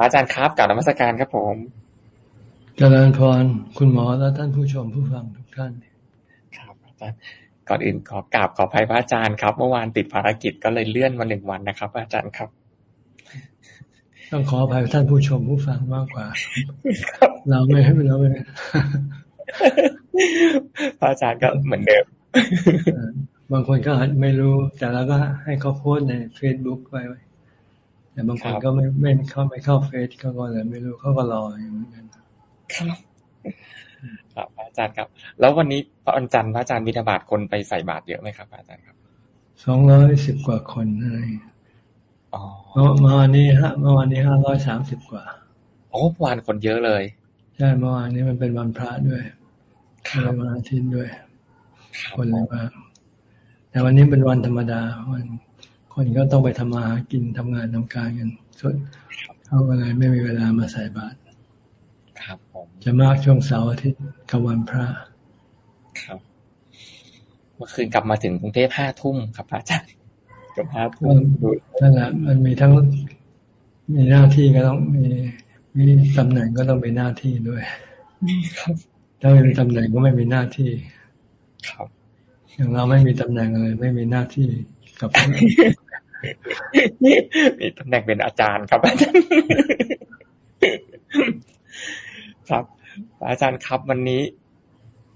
อาจารย์ครับกล่าวนมัสการครับผมเจริญพรคุณหมอและท่านผู้ชมผู้ฟังทุกท่าน ครับอาจารย์ก่อนอื่นขอกราบขออภัยพระอาจารย์ครับ เมื่อวานติดภารกิจก็เลยเลื่อนมาหนึ่งวันนะครับ อาจารย์ครับ ต้องขออภัยท่านผู้ชมผู้ฟังมากกว่า เราไม่ให้เราไม่พระอาจารย์ก็เหมือนเดิม บางคนก็ไม่รู้ แต่เราก็ให้เขาโพสในเฟซบุ๊กไว้ แต่บางคนก็ไม่ไม่เข้าไม่เข้าเฟซเขาก็เลยไม่รู้เขาก็รออย่างนั้นครับครับอาจารย์ครับ แล้ววันนี้พระอาจารย์พระอาจารย์มิถบาทคนไปใส่บาตรเยอะไหมครับ อาจารย์ครับสองร้อยสิบกว่าคนอะไรอ๋อเมื่อวานนี้ฮะเมื่อวานนี้ห้าร้อยสามสิบกว่าโอ้วานคนเยอะเลยใช่เมื่อวานนี้มันเป็นวันพระด้วยเป็นวันอาทิตย์ด้วย คนเลยมากแต่วันนี้เป็นวันธรรมดาวัน คนก็ต้องไปทำมาหากินทำงานทำการกันส่วนเขาก็เลยไม่มีเวลามาใส่บาตรครับผมจะมากช่วงเสาร์อาทิตย์กับวันพระ ครับเมื่อคืนกลับมาถึงกรุงเทพห้าทุ่มครับอาจารย์กับห้าทุ่มนั่นแหละมันมีทั้งมีหน้าที่ก็ต้องมีมีตำแหน่งก็ต้องมีหน้าที่ด้วยถ้าไม่มีตำแหน่งก็ไม่มีหน้าที่ ครับ อย่างเราไม่มีตำแหน่งเลย ไม่มีหน้าที่กับ มีตำแหน่งเป็นอาจารย์ครับอาจารย์ครับ อาจารย์ครับวันนี้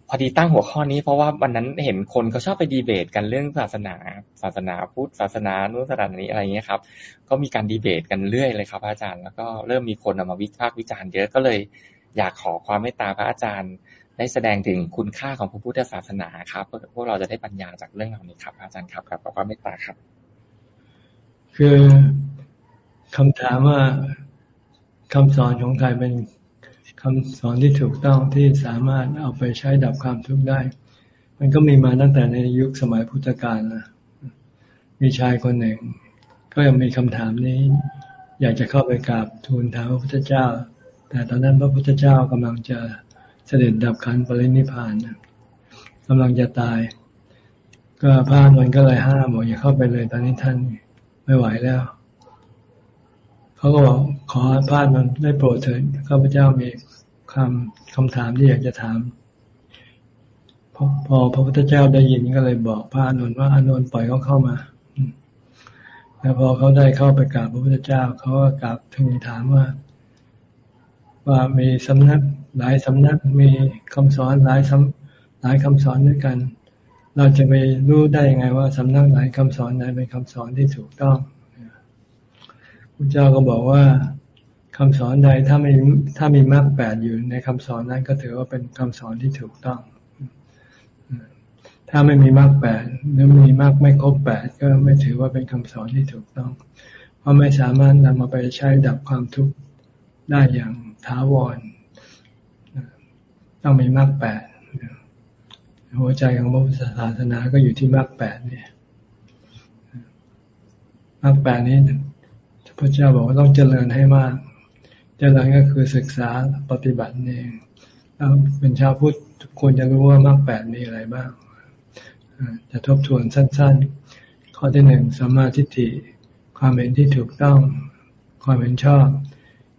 พอดีตั้งหัวข้อนี้เพราะว่าวันนั้นเห็นคนเขาชอบไปดีเบตกันเรื่องศาสนา ศาสนาพุทธศาสนานุศาสนานี้อะไรเงี้ยครับ ก็มีการดีเบตกันเรื่อยเลยครับ อาจารย์แล้วก็เริ่มมีคนออกมาวิพากษ์วิจารณ์เยอะก็เลย อยากขอความเมตตาพระอาจารย์ ได้แสดงถึงคุณค่าของพระพุทธศาสนาครับพวกเราจะได้ปัญญาจากเรื่องเหล่านี้ครับ อาจารย์ครับครับขอความเมตตาครับ คือคำถามว่าคำสอนของใครเป็นคำสอนที่ถูกต้องที่สามารถเอาไปใช้ดับความทุกข์ได้ มันก็มีมาตั้งแต่ในยุคสมัยพุทธกาลนะมีชายคนหนึ่ง ก็ยังมีคำถามนี้ อยากจะเข้าไปกราบทูลถามพระพุทธเจ้า แต่ตอนนั้นพระพุทธเจ้ากำลังจะเสด็จดับขันปรินิพานกำลังจะตาย ก็พระมันก็เลยห้ามบอกอย่าเข้าไปเลยตอนนี้ท่าน ไม่ไหวแล้ว เขาก็บอกขอพระนนได้โปรดเถิดข้าพเจ้ามีคำคำถามที่อยากจะถามพอพอพระพุทธเจ้าได้ยินก็เลยบอกพระอนุนว่าอนุนปล่อยเขาเข้ามาแล้วพอเขาได้เข้าไปกราบพระพุทธเจ้าเขาก็กราบถึงถามว่า ว่ามีสำนักหลายสำนักมีคำสอนหลายสำหลายคำสอนด้วยกัน เราจะไปรู้ได้ยังไงว่าสำนักไหนคำสอนไหนเป็นคำสอนที่ถูกต้องพระเจ้าก็บอกว่าคำสอนใดถ้ามีถ้ามีมรรคแปดอยู่ในคำสอนนั้นก็ถือว่าเป็นคำสอนที่ถูกต้อง ถ้าไม่มีมรรคแปดหรือมีมรรคไม่ครบแปดก็ไม่ถือว่าเป็นคำสอนที่ถูกต้อง เพราะไม่สามารถนำมาไปใช้ดับความทุกข์ได้อย่างท้าวร ต้องมีมรรคแปด หัวใจของพระพุทธศาสนาก็อยู่ที่มรรคแปดเนี่ยมรรคแปดนี้พระเจ้าบอกว่าต้องเจริญให้มาก เจริญก็คือศึกษาปฏิบัติเองแล้วเป็นชาวพุทธควรจะรู้ว่ามรรคแปดมีอะไรบ้างจะทบทวนสั้น ๆ ข้อที่หนึ่งสัมมาทิฏฐิ ความเห็นที่ถูกต้อง ความเห็นชอบ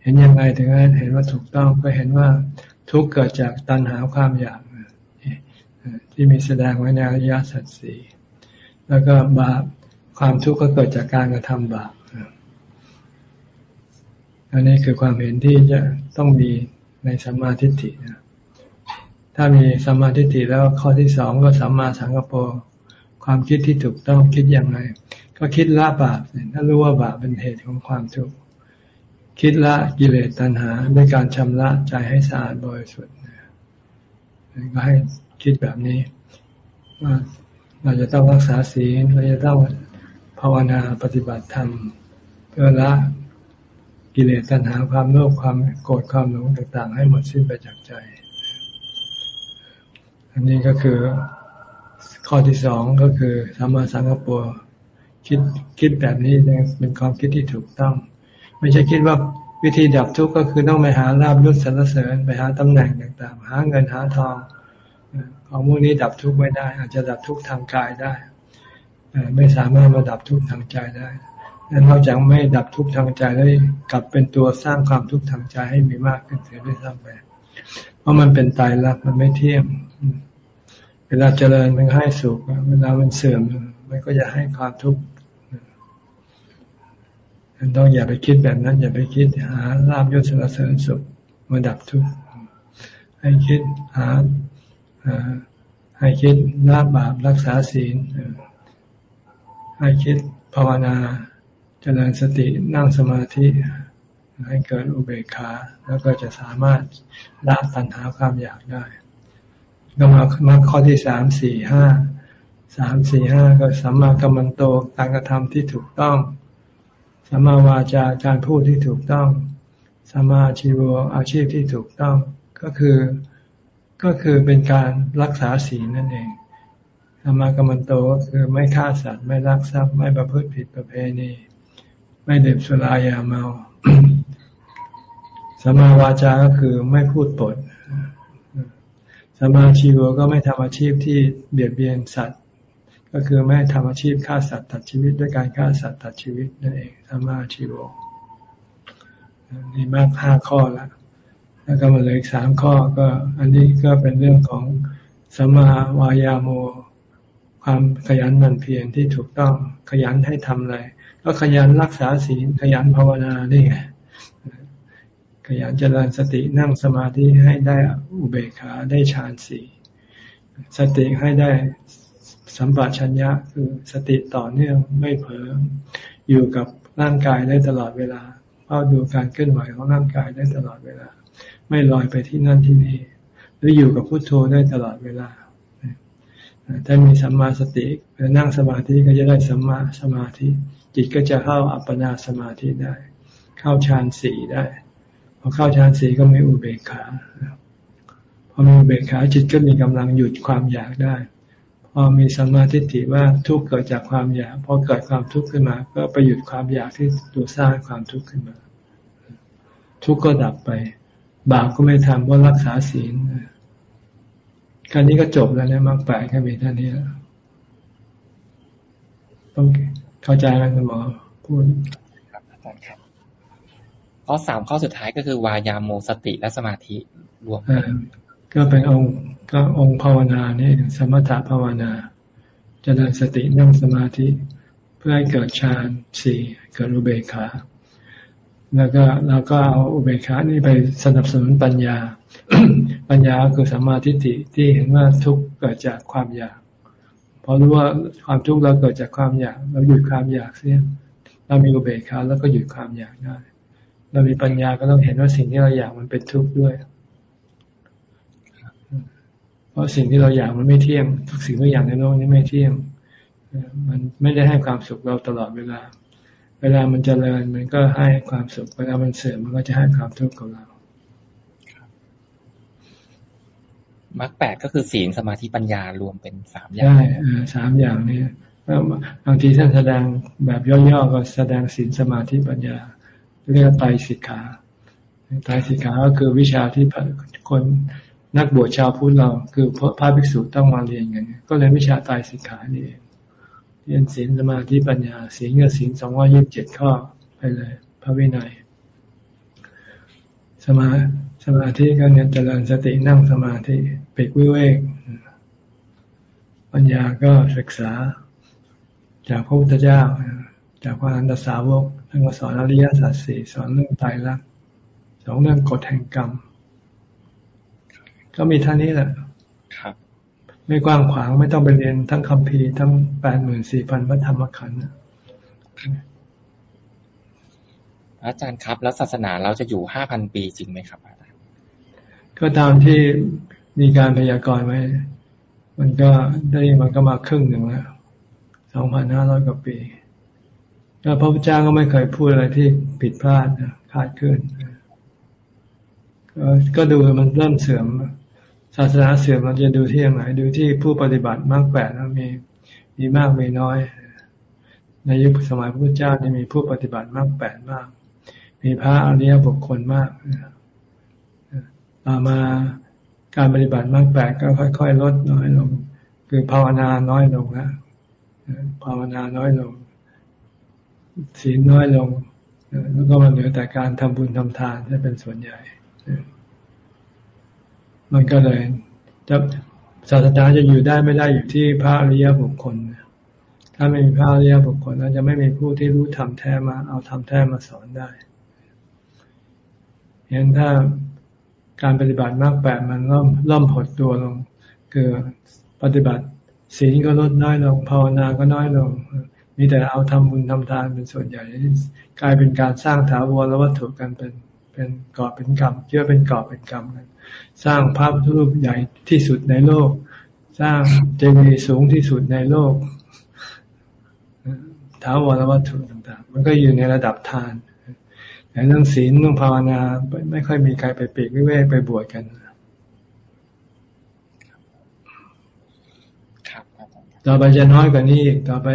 เห็นยังไงถึงเห็นว่าถูกต้องก็เห็นว่าทุกเกิดจากตัณหาความอยาก ที่มีแสดงไว้ในอริยสัจสี่แล้วก็บาปความทุกข์ก็เกิดจากการกระทำบาปอันนี้คือความเห็นที่จะต้องมีในสัมมาทิฏฐิถ้ามีสัมมาทิฏฐิแล้วข้อที่สองก็สัมมาสังกปรความคิดที่ถูกต้องคิดอย่างไร ก็คิดละบาปถ้ารู้ว่าบาปเป็นเหตุของความทุกข์คิดละกิเลสตัณหาด้วยการชำระใจให้สะอาดบริสุทธิ์ก็ให้ คิดแบบนี้ ว่าเราจะต้องรักษาศีลเราจะต้องภาวนาปฏิบัติธรรมเพื่อละกิเลสตัณหาความโลภความโกรธความหลงต่าง ๆ ให้หมดสิ้นไปจากใจ อันนี้ก็คือข้อที่สองก็คือสัมมาสังกปรคิดคิดแบบนี้เป็นความคิดที่ถูกต้อง ไม่ใช่คิดว่าวิธีดับทุกข์ก็คือต้องไปหาลาบยศสรรเสริญไปหาตำแหน่งต่างๆ หาเงินหาทอง ของพวกนี้ดับทุกข์ไม่ได้ อาจจะดับทุกข์ทางกายได้ไม่สามารถมาดับทุกข์ทางใจได้นั้นนอกจากไม่ดับทุกข์ทางใจแล้วกลับเป็นตัวสร้างความทุกข์ทางใจให้มีมากขึ้นเสียด้วยซ้ำไปเพราะมันเป็นตายรักมันไม่เที่ยงเวลาเจริญมันให้สุขเวลามันเสื่อมมันก็จะให้ความทุกข์ต้องอย่าไปคิดแบบนั้น อย่าไปคิดหาลาบยศสารเสริญสุขมาดับทุกข์ให้คิดหา ให้คิดละบาปรักษาศีลให้คิดภาวนาเจริญสตินั่งสมาธิให้เกิดอุเบกขาแล้วก็จะสามารถละตัณหาความอยากได้ก็มามาข้อที่สามสี่ห้าสามสี่ห้าก็สัมมากัมมันโตการกระทำที่ถูกต้องสัมมาวาจาการพูดที่ถูกต้องสัมมาชีวอาชีพที่ถูกต้อง ก็คือ ก็คือเป็นการรักษาศีลนั่นเองสัมมกัมมันโตก็คือไม่ฆ่าสัตว์ไม่ลักทรัพย์ไม่ประพฤติผิดประเพณี ไม่เดื่มสุรายาเมาสัมมาวาจาก็คือไม่พูดปดสัมมาชีวก็ไม่ทำอาชีพที่เบียดเบียนสัตว์ ก็คือไม่ทำอาชีพฆ่าสัตว์ตัดชีวิตด้วยการฆ่าสัตว์ตัดชีวิตนั่นเองสัมมาชีวนี่มากห้าข้อแล้ว แล้วก็มาเหลืออีกสามข้อก็อันนี้ก็เป็นเรื่องของสมาวายาโม ความขยันหมั่นเพียรที่ถูกต้องขยันให้ทำอะไร ก็ขยันรักษาศีลขยันภาวนานี่ไงขยันเจริญสตินั่งสมาธิให้ได้อุเบกขาได้ฌานสี่สติให้ได้สัมปชัญญะคือสติต่อเนื่องไม่เผลออยู่กับร่างกายได้ตลอดเวลาเฝ้าดูการเคลื่อนไหวของร่างกายได้ตลอดเวลา ไม่ลอยไปที่นั่นที่นี่ หรืออยู่กับพุโทโธได้ตลอดเวลาถ้ามีสัมมาสตินั่งสมาธิก็จะได้สัมมาสมาธิ จิตก็จะเข้าอัปปนาสมาธิได้ เข้าฌานสี่ได้พอเข้าฌานสี่ก็มีอุเบกขาพอมีอุเบกขาจิตก็มีกำลังหยุดความอยากได้ พอมีสัมมาทิฏฐิว่าทุกข์เกิดจากความอยากพอเกิดความทุกข์ขึ้นมา ก็ไปหยุดความอยากที่ตัวสร้างความทุกข์ขึ้นมา ทุกข์ก็ดับไป บาปก็ไม่ทำเพราะรักษาศีลการนี้ก็จบแล้วเนี่ยมากแปลแค่มีท่านี้ต้องเข้าใจไหมคุณหมอพูดครับอาจารย์ครับข้อสามข้อสุดท้ายก็คือวายาโมสติและสมาธิรวมก็เป็นองค์ก็องค์ภาวนานี่สมถะภาวนาจะเดินสตินั่งสมาธิ เพื่อให้เกิดฌานสี่เกิดอุเบกขา แล้วก็เราก็เอาอุเบกขานี่ไปสนับสนุนปัญญา ปัญญาคือสัมมาทิฏฐิที่เห็นว่าทุกเกิดจากความอยากพอรู้ว่าความทุกข์เราเกิดจากความอยาก เราหยุดความอยากเสียเรามีอุเบกขาแล้วก็หยุดความอยากได้ เรามีปัญญาก็ต้องเห็นว่าสิ่งที่เราอยากมันเป็นทุกข์ด้วย เพราะสิ่งที่เราอยากมันไม่เที่ยง ทุกสิ่งทุกอย่างในโลกนี้ไม่เที่ยง มันไม่ได้ให้ความสุขเราตลอดเวลา เวลามันจเจริญมันก็ให้ความสุข เวลามันเสื่อมมันก็จะให้ความทุกข์กับเรามรรคแปดก็คือศีลสมาธิปัญญารวมเป็นสามอย่างใช่สามอย่างนี้บางทีท่านแสดงแบบย่อๆก็แสดงศีลสมาธิปัญญา เรียกไตรสิกขาไตรสิกขาก็คือวิชาที่คนนักบวชชาวพุทธเรา คือพระภิกษุต้องมาเรียนกันก็เลยวิชาไตรสิกขานี่เอง เรียนศีลสมาธิปัญญาศีลกับศีลสองร้อยี่สิบเจ็ดข้อไปเลย พระวินัย สมาสมาธิก็เนี่ยเจริญสตินั่งสมาธิปิกวิเวก ปัญญาก็ศึกษา จากพระพุทธเจ้า จากพระอนันตสาวกท่านก็สอนอริยสัจสี่สอนเรื่องตายรักสอนเรื่องกฎแห่งกรรม ก็มีท่านี้แหละ ไม่กว้างขวางไม่ต้องไปเรียนทั้งคัมภีร์ทั้งแปดหมื่นสี่พันพระธรรมขันธ์อาจารย์ครับ แล้วศาสนาเราจะอยู่ห้าพันปีจริงไหมครับอาจารย์ก็ตามที่มีการพยากรณ์ไว้ มันก็ได้มันก็มาครึ่งหนึ่งแล้วสองพันห้าร้อยกว่าปีแล้วพระพุทธเจ้าก็ไม่เคยพูดอะไรที่ผิดพลาดขาดขึ้นก็ดูมันเริ่มเสื่อม ศาสนาเสื่อมเราจะดูที่ไหนดูที่ผู้ปฏิบัติมากแปดแล้วมีมีมากมีน้อย ในยุคสมัยพระพุทธเจ้าจะมีผู้ปฏิบัติมากแปดมาก มีพระอริยบุคคลมากต่อมาการปฏิบัติมากแปดก็ค่อยๆลดน้อยลง คือภาวนาน้อยลงนะภาวนาน้อยลงศีลน้อยลง แล้วก็มันเหลือแต่การทำบุญทำทานที่เป็นส่วนใหญ่ มันก็เลยจะศาสนาจะอยู่ได้ไม่ได้อยู่ที่พระอริยบุคคล ถ้าไม่มีพระอริยบุคคลแล้วจะไม่มีผู้ที่รู้ธรรมแท้มา เอาธรรมแท้มาสอนได้เห็นถ้าการปฏิบัติมากแปดมันเริ่มเริ่มหดตัวลง คือปฏิบัติศีลก็ลดน้อยลงภาวนาก็น้อยลง มีแต่เอาทำบุญทำทานเป็นส่วนใหญ่ กลายเป็นการสร้างถาวรและวัตถุกันเป็นเป็นก่อเป็นกรรมเชื่อเป็นก่อเป็นกรรมกัน สร้างภาพรูปใหญ่ที่สุดในโลก สร้างเจดีย์สูงที่สุดในโลกถาวรวัตถุต่าง ๆ มันก็อยู่ในระดับทานแต่เรื่องศีลเรื่องภาวนาไม่ค่อยมีใครไปปีกวิเวกไปบวชกันต่อไปจะน้อยกว่านี้อีกต่อไป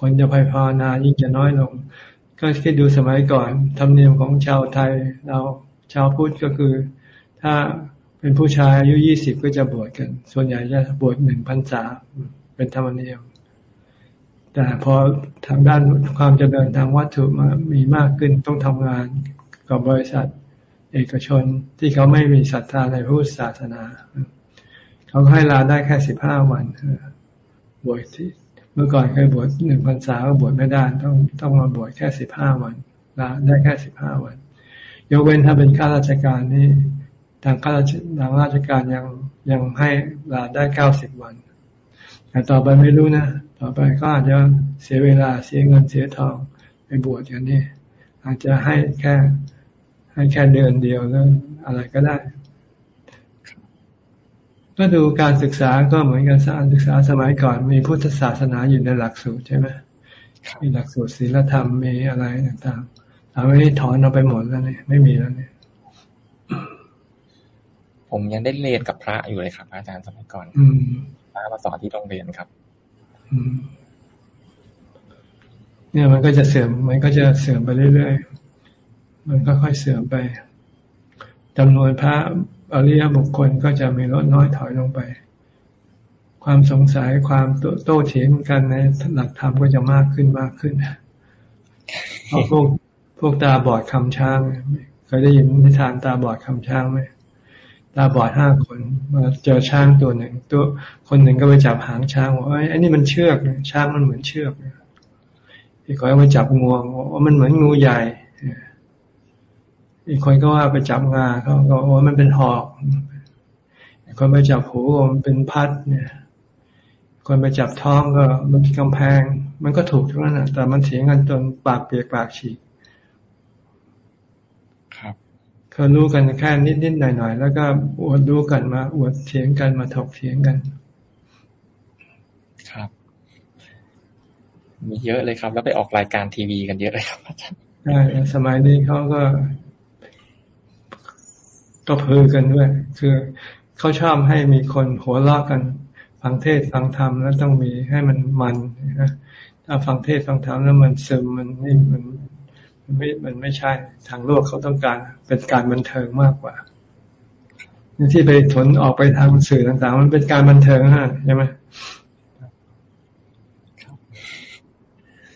คนจะไปภาวนายิ่งจะน้อยลง ก็คิดดูสมัยก่อนธรรมเนียมของชาวไทย เราชาวพุทธก็คือ ถ้าเป็นผู้ชายอายุยี่สิบก็จะบวชกัน ส่วนใหญ่จะบวชหนึ่งพันษาเป็นธรรมเนียม แต่พอทางด้านความเจริญทางวัตถุมามีมากขึ้นต้องทำงานกับบริษัทเอกชนที่เขาไม่มีศรัทธาในพุทธศาสนา เขาให้ลาได้แค่สิบห้าวันบวชที่เมื่อก่อนเคยบวชหนึ่งพรรษาก็บวชไม่ได้ต้องต้องมาบวชแค่สิบห้าวันลาได้แค่สิบห้าวัน ยกเว้นถ้าเป็นข้าราชการนี่ ทางข้าราชทางราชการยังยังให้ลาได้เก้าสิบวัน แต่ต่อไปไม่รู้นะ ต่อไปก็อาจจะเสียเวลาเสียเงินเสียทองไปบวชกันนี่อาจจะให้แค่ ให้แค่เดือนเดียวแล้วอะไรก็ได้ ก็ดูการศึกษาก็เหมือนกันการศึกษาสมัยก่อนมีพุทธศาสนาอยู่ในหลักสูตรใช่ไหมมีหลักสูตรศีลธรรมมีอะไรต่างๆแต่ไม่ถอนเอาไปหมดแล้วเนี่ยไม่มีแล้วเนี่ย ผมยังได้เรียนกับพระอยู่เลยครับ อาจารย์สมัยก่อนอืมพระมาสอนที่โรงเรียนครับอืมเนี่ยมันก็จะเสื่อมมันก็จะเสื่อมไปเรื่อยๆมันก็ค่อยเสื่อมไปจำนวนพระอริยบุคคลก็จะมีลดน้อยถอยลงไป ความสงสัยความโต้เถียงกันในหลักธรรมก็จะมากขึ้นมากขึ้นเพราะพวกพวกตาบอดคำช้างเคยได้ยินนิทานตาบอดคำช้างไหม ตาบอดห้าคนมาเจอช้างตัวหนึ่งตัวคนหนึ่งก็ไปจับหางช้างว่าไอ้นี่มันเชือกช้างมันเหมือนเชือกอีกคนไปจับงวงว่ามันเหมือนงูใหญ่อีกคนก็ว่าไปจับงาเขาก็ว่ามันเป็นหอกอีกคนไปจับหูมันเป็นพัดเนี่ย คนไปจับท้องก็มันเป็นกำแพง มันก็ถูกทุกนั้นแต่มันเถียงกันจนปากเปียกปากฉีกครับ เขารู้กันแค่นิดนิดหน่อยหน่อยแล้วก็อวดรู้กันมา อวดเถียงกันมาถกเถียงกัน ครับ มีเยอะเลยครับ แล้วไปออกรายการทีวีกันเยอะเลยครับอาจารย์ใช่สมัยนี้เขาก็ก็เพือกันด้วย คือเขาชอบให้มีคนหัวเราะกัน ฟังเทศฟังธรรมแล้วต้องมีให้มันมันนะถ้าฟังเทศฟังธรรมแล้วมันซึมมันไม่มันมัน ไม่มันไม่ใช่ทางโลกเขาต้องการเป็นการบันเทิงมากกว่าที่ไปทนออกไปทางสื่อต่างๆ มันเป็นการบันเทิงฮะใช่ไหม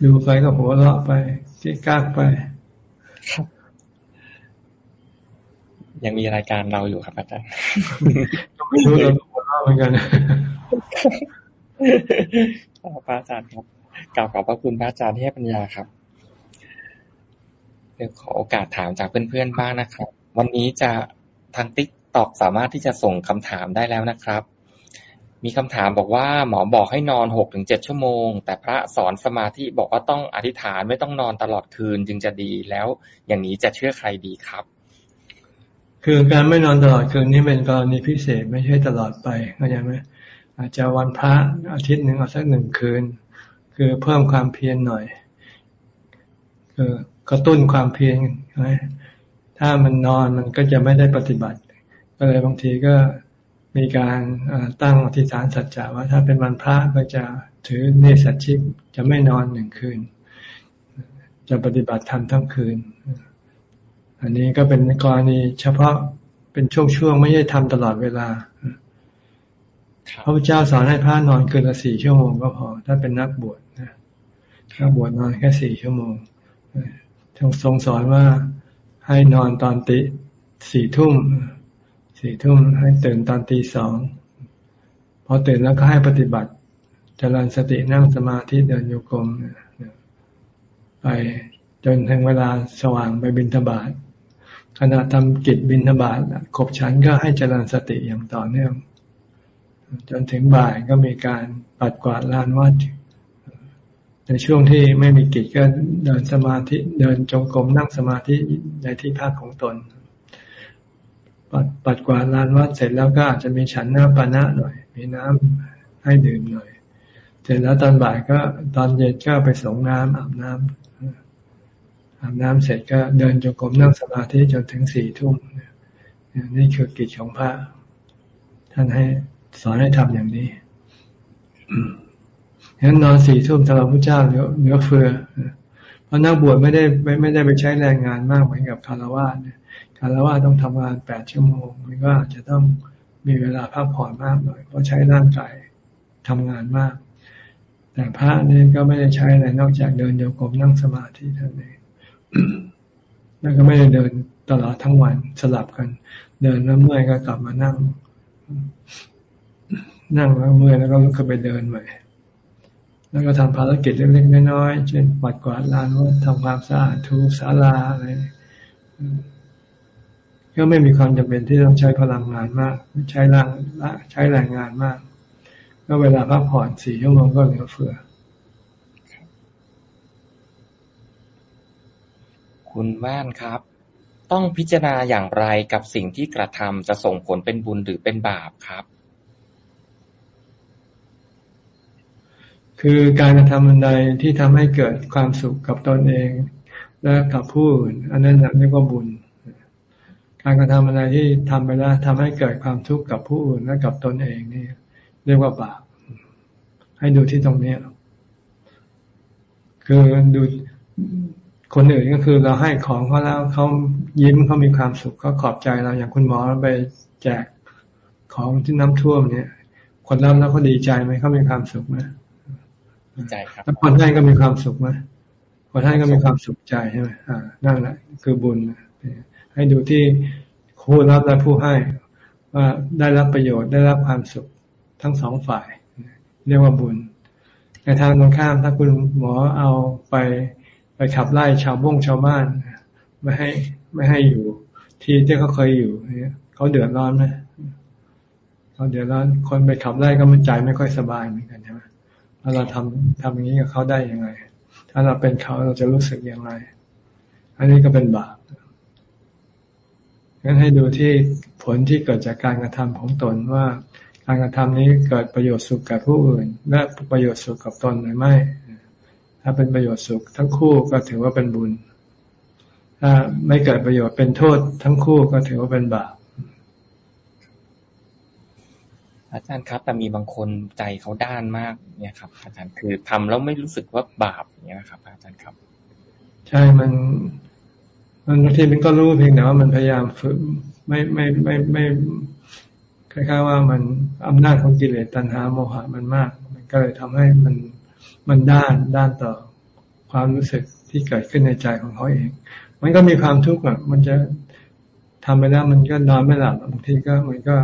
ดูไปก็หัวเราะไปกิ๊กกักไปยังมีรายการเราอยู่ครับอาจารย์ไม่รู้เราต้องเล่าเหมือนกันพระอาจารย์ครับกล่าวขอบพระคุณพระอาจารย์ที่ให้ปัญญาครับ เดี๋ยวขอโอกาสถามจากเพื่อนๆบ้างนะครับ วันนี้จะทางติ๊กตอกสามารถที่จะส่งคำถามได้แล้วนะครับ มีคำถามบอกว่าหมอบอกให้นอนหกถึงเจ็ดชั่วโมง แต่พระสอนสมาธิบอกว่าต้องอธิษฐานไม่ต้องนอนตลอดคืนจึงจะดีแล้ว อย่างนี้จะเชื่อใครดีครับ คือการไม่นอนตลอดคืนนี่เป็นกรณีพิเศษไม่ใช่ตลอดไปเข้าใจไหมอาจจะวันพระอาทิตย์หนึ่งเอาสักหนึ่งคืน คือเพิ่มความเพียรหน่อยคือ กระตุ้นความเพียรถ้ามันนอนมันก็จะไม่ได้ปฏิบัติ ก็เลยบางทีก็มีการตั้งอธิษฐานสัจจะว่าถ้าเป็นวันพระก็จะถือเนสัชิกจะไม่นอนหนึ่งคืน จะปฏิบัติธรรมทั้งคืน อันนี้ก็เป็นกรณีเฉพาะเป็นช่วงๆไม่ใช่ทำตลอดเวลาพระพุทธเจ้าสอนให้พระนอนคืนละสี่ชั่วโมงก็พอ ถ้าเป็นนักบวชนะนักบวชนอนแค่สี่ชั่วโมง ทรงสอนว่าให้นอนตอนตีสี่ทุ่มสี่ทุ่มให้ตื่นตอนตีสองพอตื่นแล้วก็ให้ปฏิบัติจเจริญสตินั่งสมาธิเดินโยกมไปจนถึงเวลาสว่างไปบินทบาทขณะทำกิจบินทบาทขบฉันก็ให้เจริญสติอย่างต่อเนื่อง จนถึงบ่ายก็มีการปัดกวาดลานวัด ในช่วงที่ไม่มีกิจก็เดินสมาธิ เดินจงกรมนั่งสมาธิในที่พักของตน ปัดปัดกวาดลานวัดเสร็จแล้วก็อาจจะมีฉันน้ำปานะหน่อย มีน้ำให้ดื่มหน่อย เสร็จแล้วตอนบ่ายก็ตอนเย็นก็ไปสงน้ำอาบน้ำอาบน้ำเสร็จก็เดินจงกรมนั่งสมาธิจนถึงสี่ทุ่มนี่คือกิจของพระ ท่านให้สอนให้ทำอย่างนี้ ฉะนั้นนอนสี่ทุ่มสำหรับพระเจ้าเหลือเหลือเฟือเพราะนักบวชไม่ได้ไม่ไม่ได้ไปใช้แรงงานมากเหมือนกับคารวะเนี่ยคารวะต้องทำงานแปดชั่วโมง มันก็จะต้องมีเวลาพักผ่อนมากหน่อยเพราะใช้ร่างกายทำงานมาก แต่พระนี่ก็ไม่ได้ใช้อะไรนอกจากเดินโยกมนั่งสมาธิเท่านั้นแล้วก็ไม่ได้เดินตลอดทั้งวันสลับกัน เดินแล้วเมื่อยก็กลับมานั่ง นั่งแล้วเมื่อยแล้วก็ลุกขึ้นไปเดินใหม่ แล้วก็ทำภารกิจเล็กๆน้อยๆเช่นปัดกวาดลานวัดทำความสะอาดทูศาลาอะไรก็ไม่มีความจำเป็นที่ต้องใช้พลังงานมาก ใช้แรงใช้แรงงานมาก ก็เวลาพักผ่อนสี่ชั่วโมงก็เหลือเฟือ คุณว่านครับ ต้องพิจารณาอย่างไรกับสิ่งที่กระทำจะส่งผลเป็นบุญหรือเป็นบาปครับ คือการกระทำอันใดที่ทำให้เกิดความสุขกับตนเอง และกับผู้อื่นอันนั้นเรียกว่าบุญ การกระทำอะไรที่ทำไปแล้วทำให้เกิดความทุกข์กับผู้อื่นและกับตนเองนี่เรียกว่าบาปให้ดูที่ตรงนี้คือดูคนอื่นก็คือเราให้ของเขาแล้วเขายิ้มเขามีความสุขเขาขอบใจเราอย่างคุณหมอไปแจกของที่น้ำท่วมเนี่ย คนรับแล้วเขาดีใจไหมเขามีความสุขไหม ใจครับแล้วคนให้ก็มีความสุขไหมคนให้ก็มีความสุขใจใช่ไหมอ่านั่นแหละคือบุญให้ดูที่ผู้รับและผู้ให้ ว่าได้รับประโยชน์ได้รับความสุขทั้งสองฝ่าย เรียกว่าบุญในทางตรงข้ามถ้าคุณหมอเอาไปไปขับไล่ชาวบ้งชาวบ้าน ไม่ให้ไม่ให้อยู่ ที่ที่เขาเคยอยู่เนี่ยเขาเดือดร้อนไหมเขาเดือดร้อนคนไปขับไล่ก็มันใจไม่ค่อยสบายเหมือนกันใช่ไหม ถ้าเราทำทำอย่างนี้กับเขาได้ยังไง ถ้าเราเป็นเขาเราจะรู้สึกอย่างไร อันนี้ก็เป็นบาปงั้นให้ดูที่ผลที่เกิดจากการกระทำของตนว่า การกระทำนี้เกิดประโยชน์สุขกับผู้อื่น และประโยชน์สุขกับตนหรือไม่ ถ้าเป็นประโยชน์สุขทั้งคู่ก็ถือว่าเป็นบุญ ถ้าไม่เกิดประโยชน์เป็นโทษทั้งคู่ก็ถือว่าเป็นบาป อาจารย์ครับ แต่มีบางคนใจเขาด้านมากเนี่ยครับ อาจารย์คือทำแล้วไม่รู้สึกว่าบาปเนี่ยครับ อาจารย์ครับ ใช่มัน มันบางทีมันก็รู้เพียงแต่ว่ามันพยายามฝึกไม่ไม่ไม่ไม่คล้ายๆว่ามันอำนาจของกิเลสตัณหาโมหะมันมาก มันก็เลยทำให้มันมันด้านด้านต่อความรู้สึกที่เกิดขึ้นในใจของเขาเอง มันก็มีความทุกข์อะมันจะทำไปแล้วมันก็นอนไม่หลับบางทีก็มันก็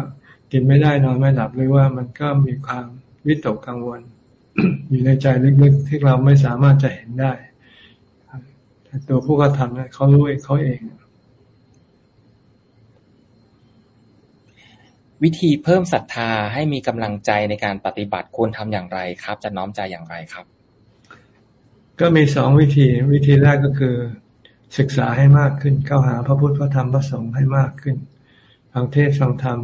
กินไม่ได้นอนไม่หลับหรือว่ามันก็มีความวิตกกังวล อยู่ในใจลึกๆ ที่เราไม่สามารถจะเห็นได้ แต่ตัวผู้กระทำนั้นเขารู้เองเขาเอง วิธีเพิ่มศรัทธาให้มีกำลังใจในการปฏิบัติควรทำอย่างไรครับ จะน้อมใจอย่างไรครับ ก็มีสองวิธี วิธีแรกก็คือศึกษาให้มากขึ้น เข้าหาพระพุทธพระธรรมพระสงฆ์ให้มากขึ้นฟังเทศฟังธรรม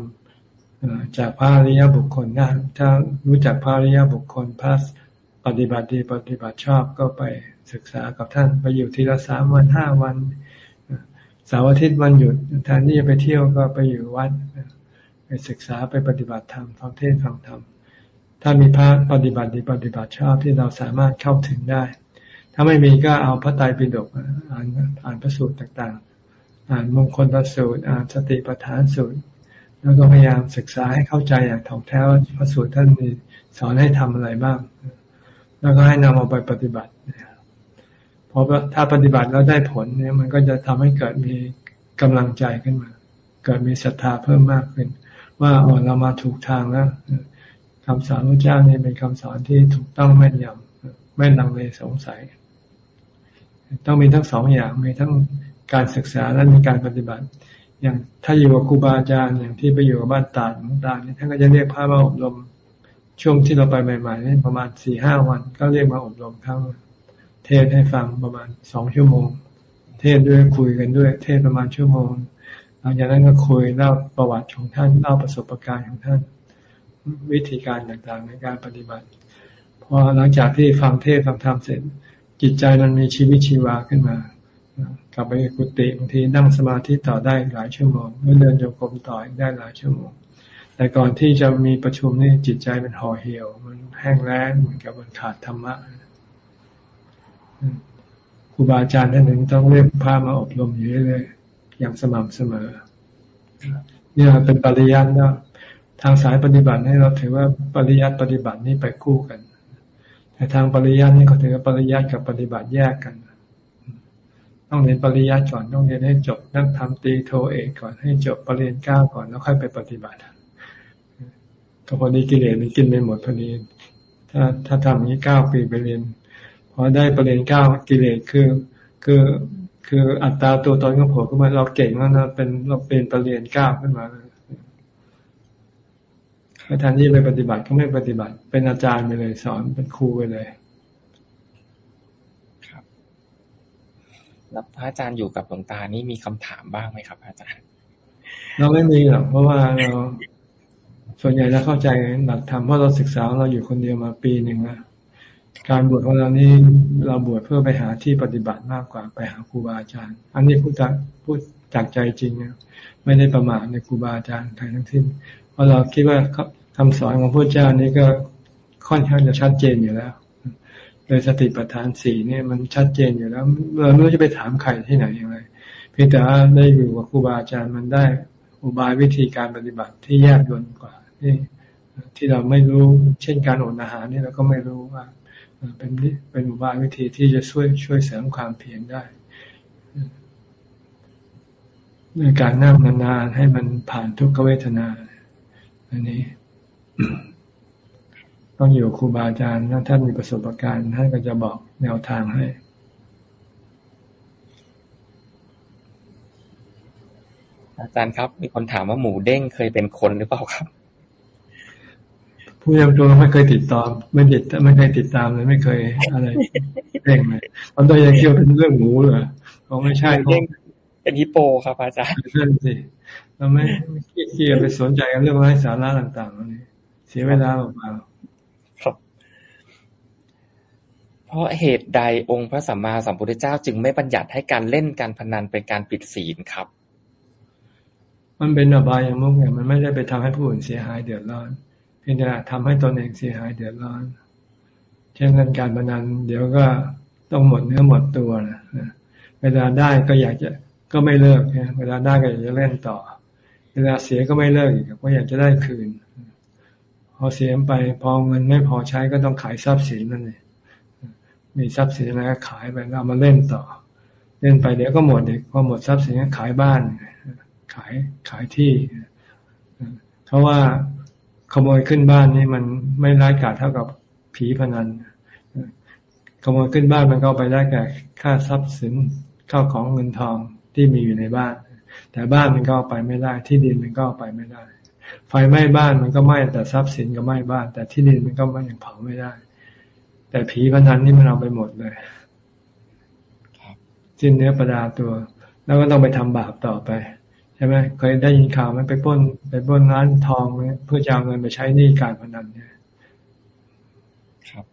จากพระอริยบุคคลนะถ้ารู้จักพระอริยบุคคลพระปฏิบัติดีปฏิบัติชอบก็ไปศึกษากับท่านไปอยู่ทีละสามวันห้าวันเสาร์อาทิตย์วันหยุดแทนที่จะไปเที่ยวก็ไปอยู่วัดไปศึกษาไปปฏิบัติธรรมฟังเทศฟังธรรมถ้ามีพระปฏิบัติดีปฏิบัติชอบที่เราสามารถเข้าถึงได้ ถ้าไม่มีก็เอาพระไตรปิฎกอ่านอ่านพระสูตรต่างๆ อ่านมงคลประสูตรอ่านสติปัฏฐานสูตร แล้วก็พยายามศึกษาให้เข้าใจอย่างถ่องแท้พระสูตรท่านมีสอนให้ทำอะไรบ้าง แล้วก็ให้นำเอาไปปฏิบัติเพราะถ้าปฏิบัติแล้วได้ผลเนี่ย มันก็จะทำให้เกิดมีกำลังใจขึ้นมา เกิดมีศรัทธาเพิ่มมากขึ้น ว่าอ๋อเรามาถูกทางแล้วคำสอนพระเจ้านี่เป็นคำสอนที่ถูกต้องแม่นยำไม่ลังเลสงสัย ต้องมีทั้งสองอย่างมีทั้งการศึกษาและมีการปฏิบัติ อย่างถ้าอยู่กับครูบาอาจารย์อย่างที่ไปอยู่กับบ้านตาดของตาเนี่ยท่านก็จะเรียกพระมาอบรมช่วงที่เราไปใหม่ๆนี่ประมาณสี่ห้าวัน ก็เรียกมาอบรมครั้งเทศให้ฟังประมาณสองชั่วโมง เทศด้วยคุยกันด้วย เทศประมาณชั่วโมงหลังจากนั้นก็คุยเล่าประวัติของท่านเล่าประสบการณ์ของท่าน วิธีการต่างๆในการปฏิบัติพอหลังจากที่ฟังเทศฟังธรรมเสร็จ จิตใจมันมีชีวิตชีวาขึ้นมา กลับไปกุฏิบางทีนั่งสมาธิต่อได้หลายชั่วโมงหรือเดินโยกมต่อได้หลายชั่วโมง แต่ก่อนที่จะมีประชุมนี่จิตใจมันห่อเหี่ยว มันแห้งแล้งเหมือนกับมันขาดธรรมะครูบาอาจารย์ท่านหนึ่งต้องเรียกพามาอบรมอยู่เรื่อยๆอย่างสม่ำเสมอนี่เป็นปริยัตินะทางสายปฏิบัติให้เราถือว่าปริยัติปฏิบัตินี่ไปคู่กัน แต่ทางปริยัตินี่เขาถือว่าปริยัติกับปฏิบัติแยกกัน ต้องเรียนปริยัติก่อนต้องเรียนให้จบนั่งทำตีโทเอกก่อนให้จบปรริญญาเก้าก่อนแล้วค่อยไปปฏิบัติก็พอดีกิเลสมันกินไปหมดพอดี ถ้าถ้าทำอย่างนี้เก้าปีไปเรียนพอได้ประเด็นเก้ากิเลสคือคือคืออัตตาตัวตนของผมขึ้นมาเราเก่งแล้วนะเป็นเราเป็นประเด็นเก้าขึ้นมาแทนที่ไปปฏิบัติก็ไม่ปฏิบัติ เป็นอาจารย์ไปเลย สอนเป็นครูไปเลย แล้วพระอาจารย์อยู่กับหลวงตานี่มีคำถามบ้างไหมครับอาจารย์ เราไม่มีหรอกเพราะว่าเราส่วนใหญ่เราเข้าใจหลักธรรมเพราะเราศึกษาเราอยู่คนเดียวมาปีหนึ่งแล้วการบวชของเรานี่เราบวชเพื่อไปหาที่ปฏิบัติมากกว่าไปหาครูบาอาจารย์ อันนี้พูดจากพูดจากใจจริงนะไม่ได้ประมาทในครูบาอาจารย์ใครทั้งสิ้นเพราะเราคิดว่าคำสอนของพระเจ้านี้ก็ค่อนข้างจะชัดเจนอยู่แล้ว โดยสติปัฏฐานสี่เนี่ยมันชัดเจนอยู่แล้วเราไม่รู้จะไปถามใครที่ไหนอย่างไรเพียงแต่ว่าได้อยู่กับครูบาอาจารย์มันได้อุบายวิธีการปฏิบัติที่แยกยนกว่าที่ที่เราไม่รู้เช่นการอดอาหารนี่เราก็ไม่รู้ว่าเป็นเป็นอุบายวิธีที่จะช่วยช่วยเสริมความเพียรได้ในการนั่งนานๆให้มันผ่านทุกขเวทนา อันนี้ ต้องอยู่ครูบาอาจารย์ถ้าท่านมีประสบการณ์ท่านก็จะบอกแนวทางให้อาจารย์ครับ มีคนถามว่าหมูเด้งเคยเป็นคนหรือเปล่าครับ ผู้ยังตัวไม่เคยติดตามไม่ติดไม่เคยติดตามเลยไม่เคยอะไรเด้งเลยตอนตัวยังเกี่ยวเป็นเรื่องหมูเหรอเขาไม่ใช่เด้งเป็นฮิปโปครับอาจารย์นั่นสิเราไม่เกี่ยวไปสนใจกันเรื่องไร้สาระต่างๆนี่เสียเวลาเปล่า เพราะเหตุใดองค์พระสัมมาสัมพุทธเจ้าจึงไม่บัญญัติให้การเล่นการพนันเป็นการปิดศีลครับ มันเป็นอบายมุกเนี่ยมันไม่ได้ไปทำให้ผู้อื่นเสียหายเดือดร้อน เพียงแต่ทำให้ตนเองเสียหายเดือดร้อน เช่นกันการพนัน เดี๋ยวก็ต้องหมดเนื้อหมดตัวนะเวลาได้ก็อยากจะก็ไม่เลิกนี่ยเวลาได้ก็อยากจะเล่นต่อ เวลาเสียก็ไม่เลิกอีกก็อยากจะได้คืน พอเสียไปพอเงินไม่พอใช้ก็ต้องขายทรัพย์สินนั่นเอง มีทรัพย์สินอะไรก็ขายไปแล้วมาเล่นต่อ เล่นไปเดี๋ยวก็หมดเด็กพอหมดทรัพย์สินก็ขายบ้าน ขายขายที่เพราะว่าขโมยขึ้นบ้านนี่มันไม่ร้ายกาจเท่ากับผีพนันขโมยขึ้นบ้านมันก็ไปได้แก่ค่าทรัพย์สินข้าวของเงินทองที่มีอยู่ในบ้าน แต่บ้านมันก็เอาไปไม่ได้ที่ดินมันก็เอาไปไม่ได้ ไฟไหม้บ้านมันก็ไหม้แต่ทรัพย์สินก็ไหม้บ้าน แต่ที่ดินมันก็มันยังเผาไม่ได้ แต่ผีพนันนี่มันเอาไปหมดเลยสิ้นเนื้อประดาตัว แล้วก็ต้องไปทำบาปต่อไปใช่ไหมเคยได้ยินข่าวไหมไปป้น ไปป้นร้านทองเพื่อจะเอาเงินไปใช้หนี้การพนันเนี่ยครับ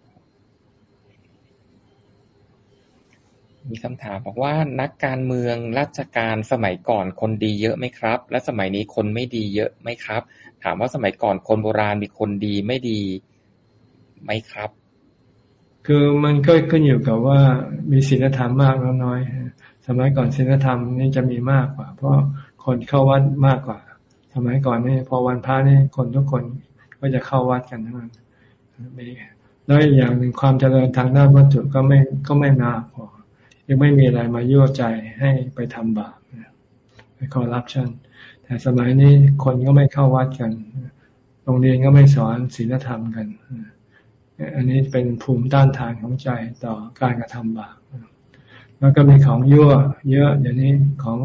มีคำถามบอกว่านักการเมืองราชการสมัยก่อนคนดีเยอะไหมครับ และสมัยนี้คนไม่ดีเยอะไหมครับ ถามว่าสมัยก่อนคนโบราณมีคนดีไม่ดีไหมครับ คือมันก็ขึ้นอยู่กับว่ามีศีลธรรมมากแล้วน้อย สมัยก่อนศีลธรรมนี่จะมีมากกว่า เพราะคนเข้าวัดมากกว่า สมัยก่อนนี่พอวันพระนี่คนทุกคนก็จะเข้าวัดกันทั้งนั้นมีแล้วอีกอย่างหนึ่งความเจริญทางด้านวัตถุก็ไม่ก็ไม่มากพอยังไม่มีอะไรมายั่วใจให้ไปทำบาปไปคอร์รัปชันแต่สมัยนี้คนก็ไม่เข้าวัดกันโรงเรียนก็ไม่สอนศีลธรรมกัน อันนี้เป็นภูมิต้านทานของใจต่อการกระทำบาปแล้วก็มีของยั่ว เยอะอย่างนี้ของ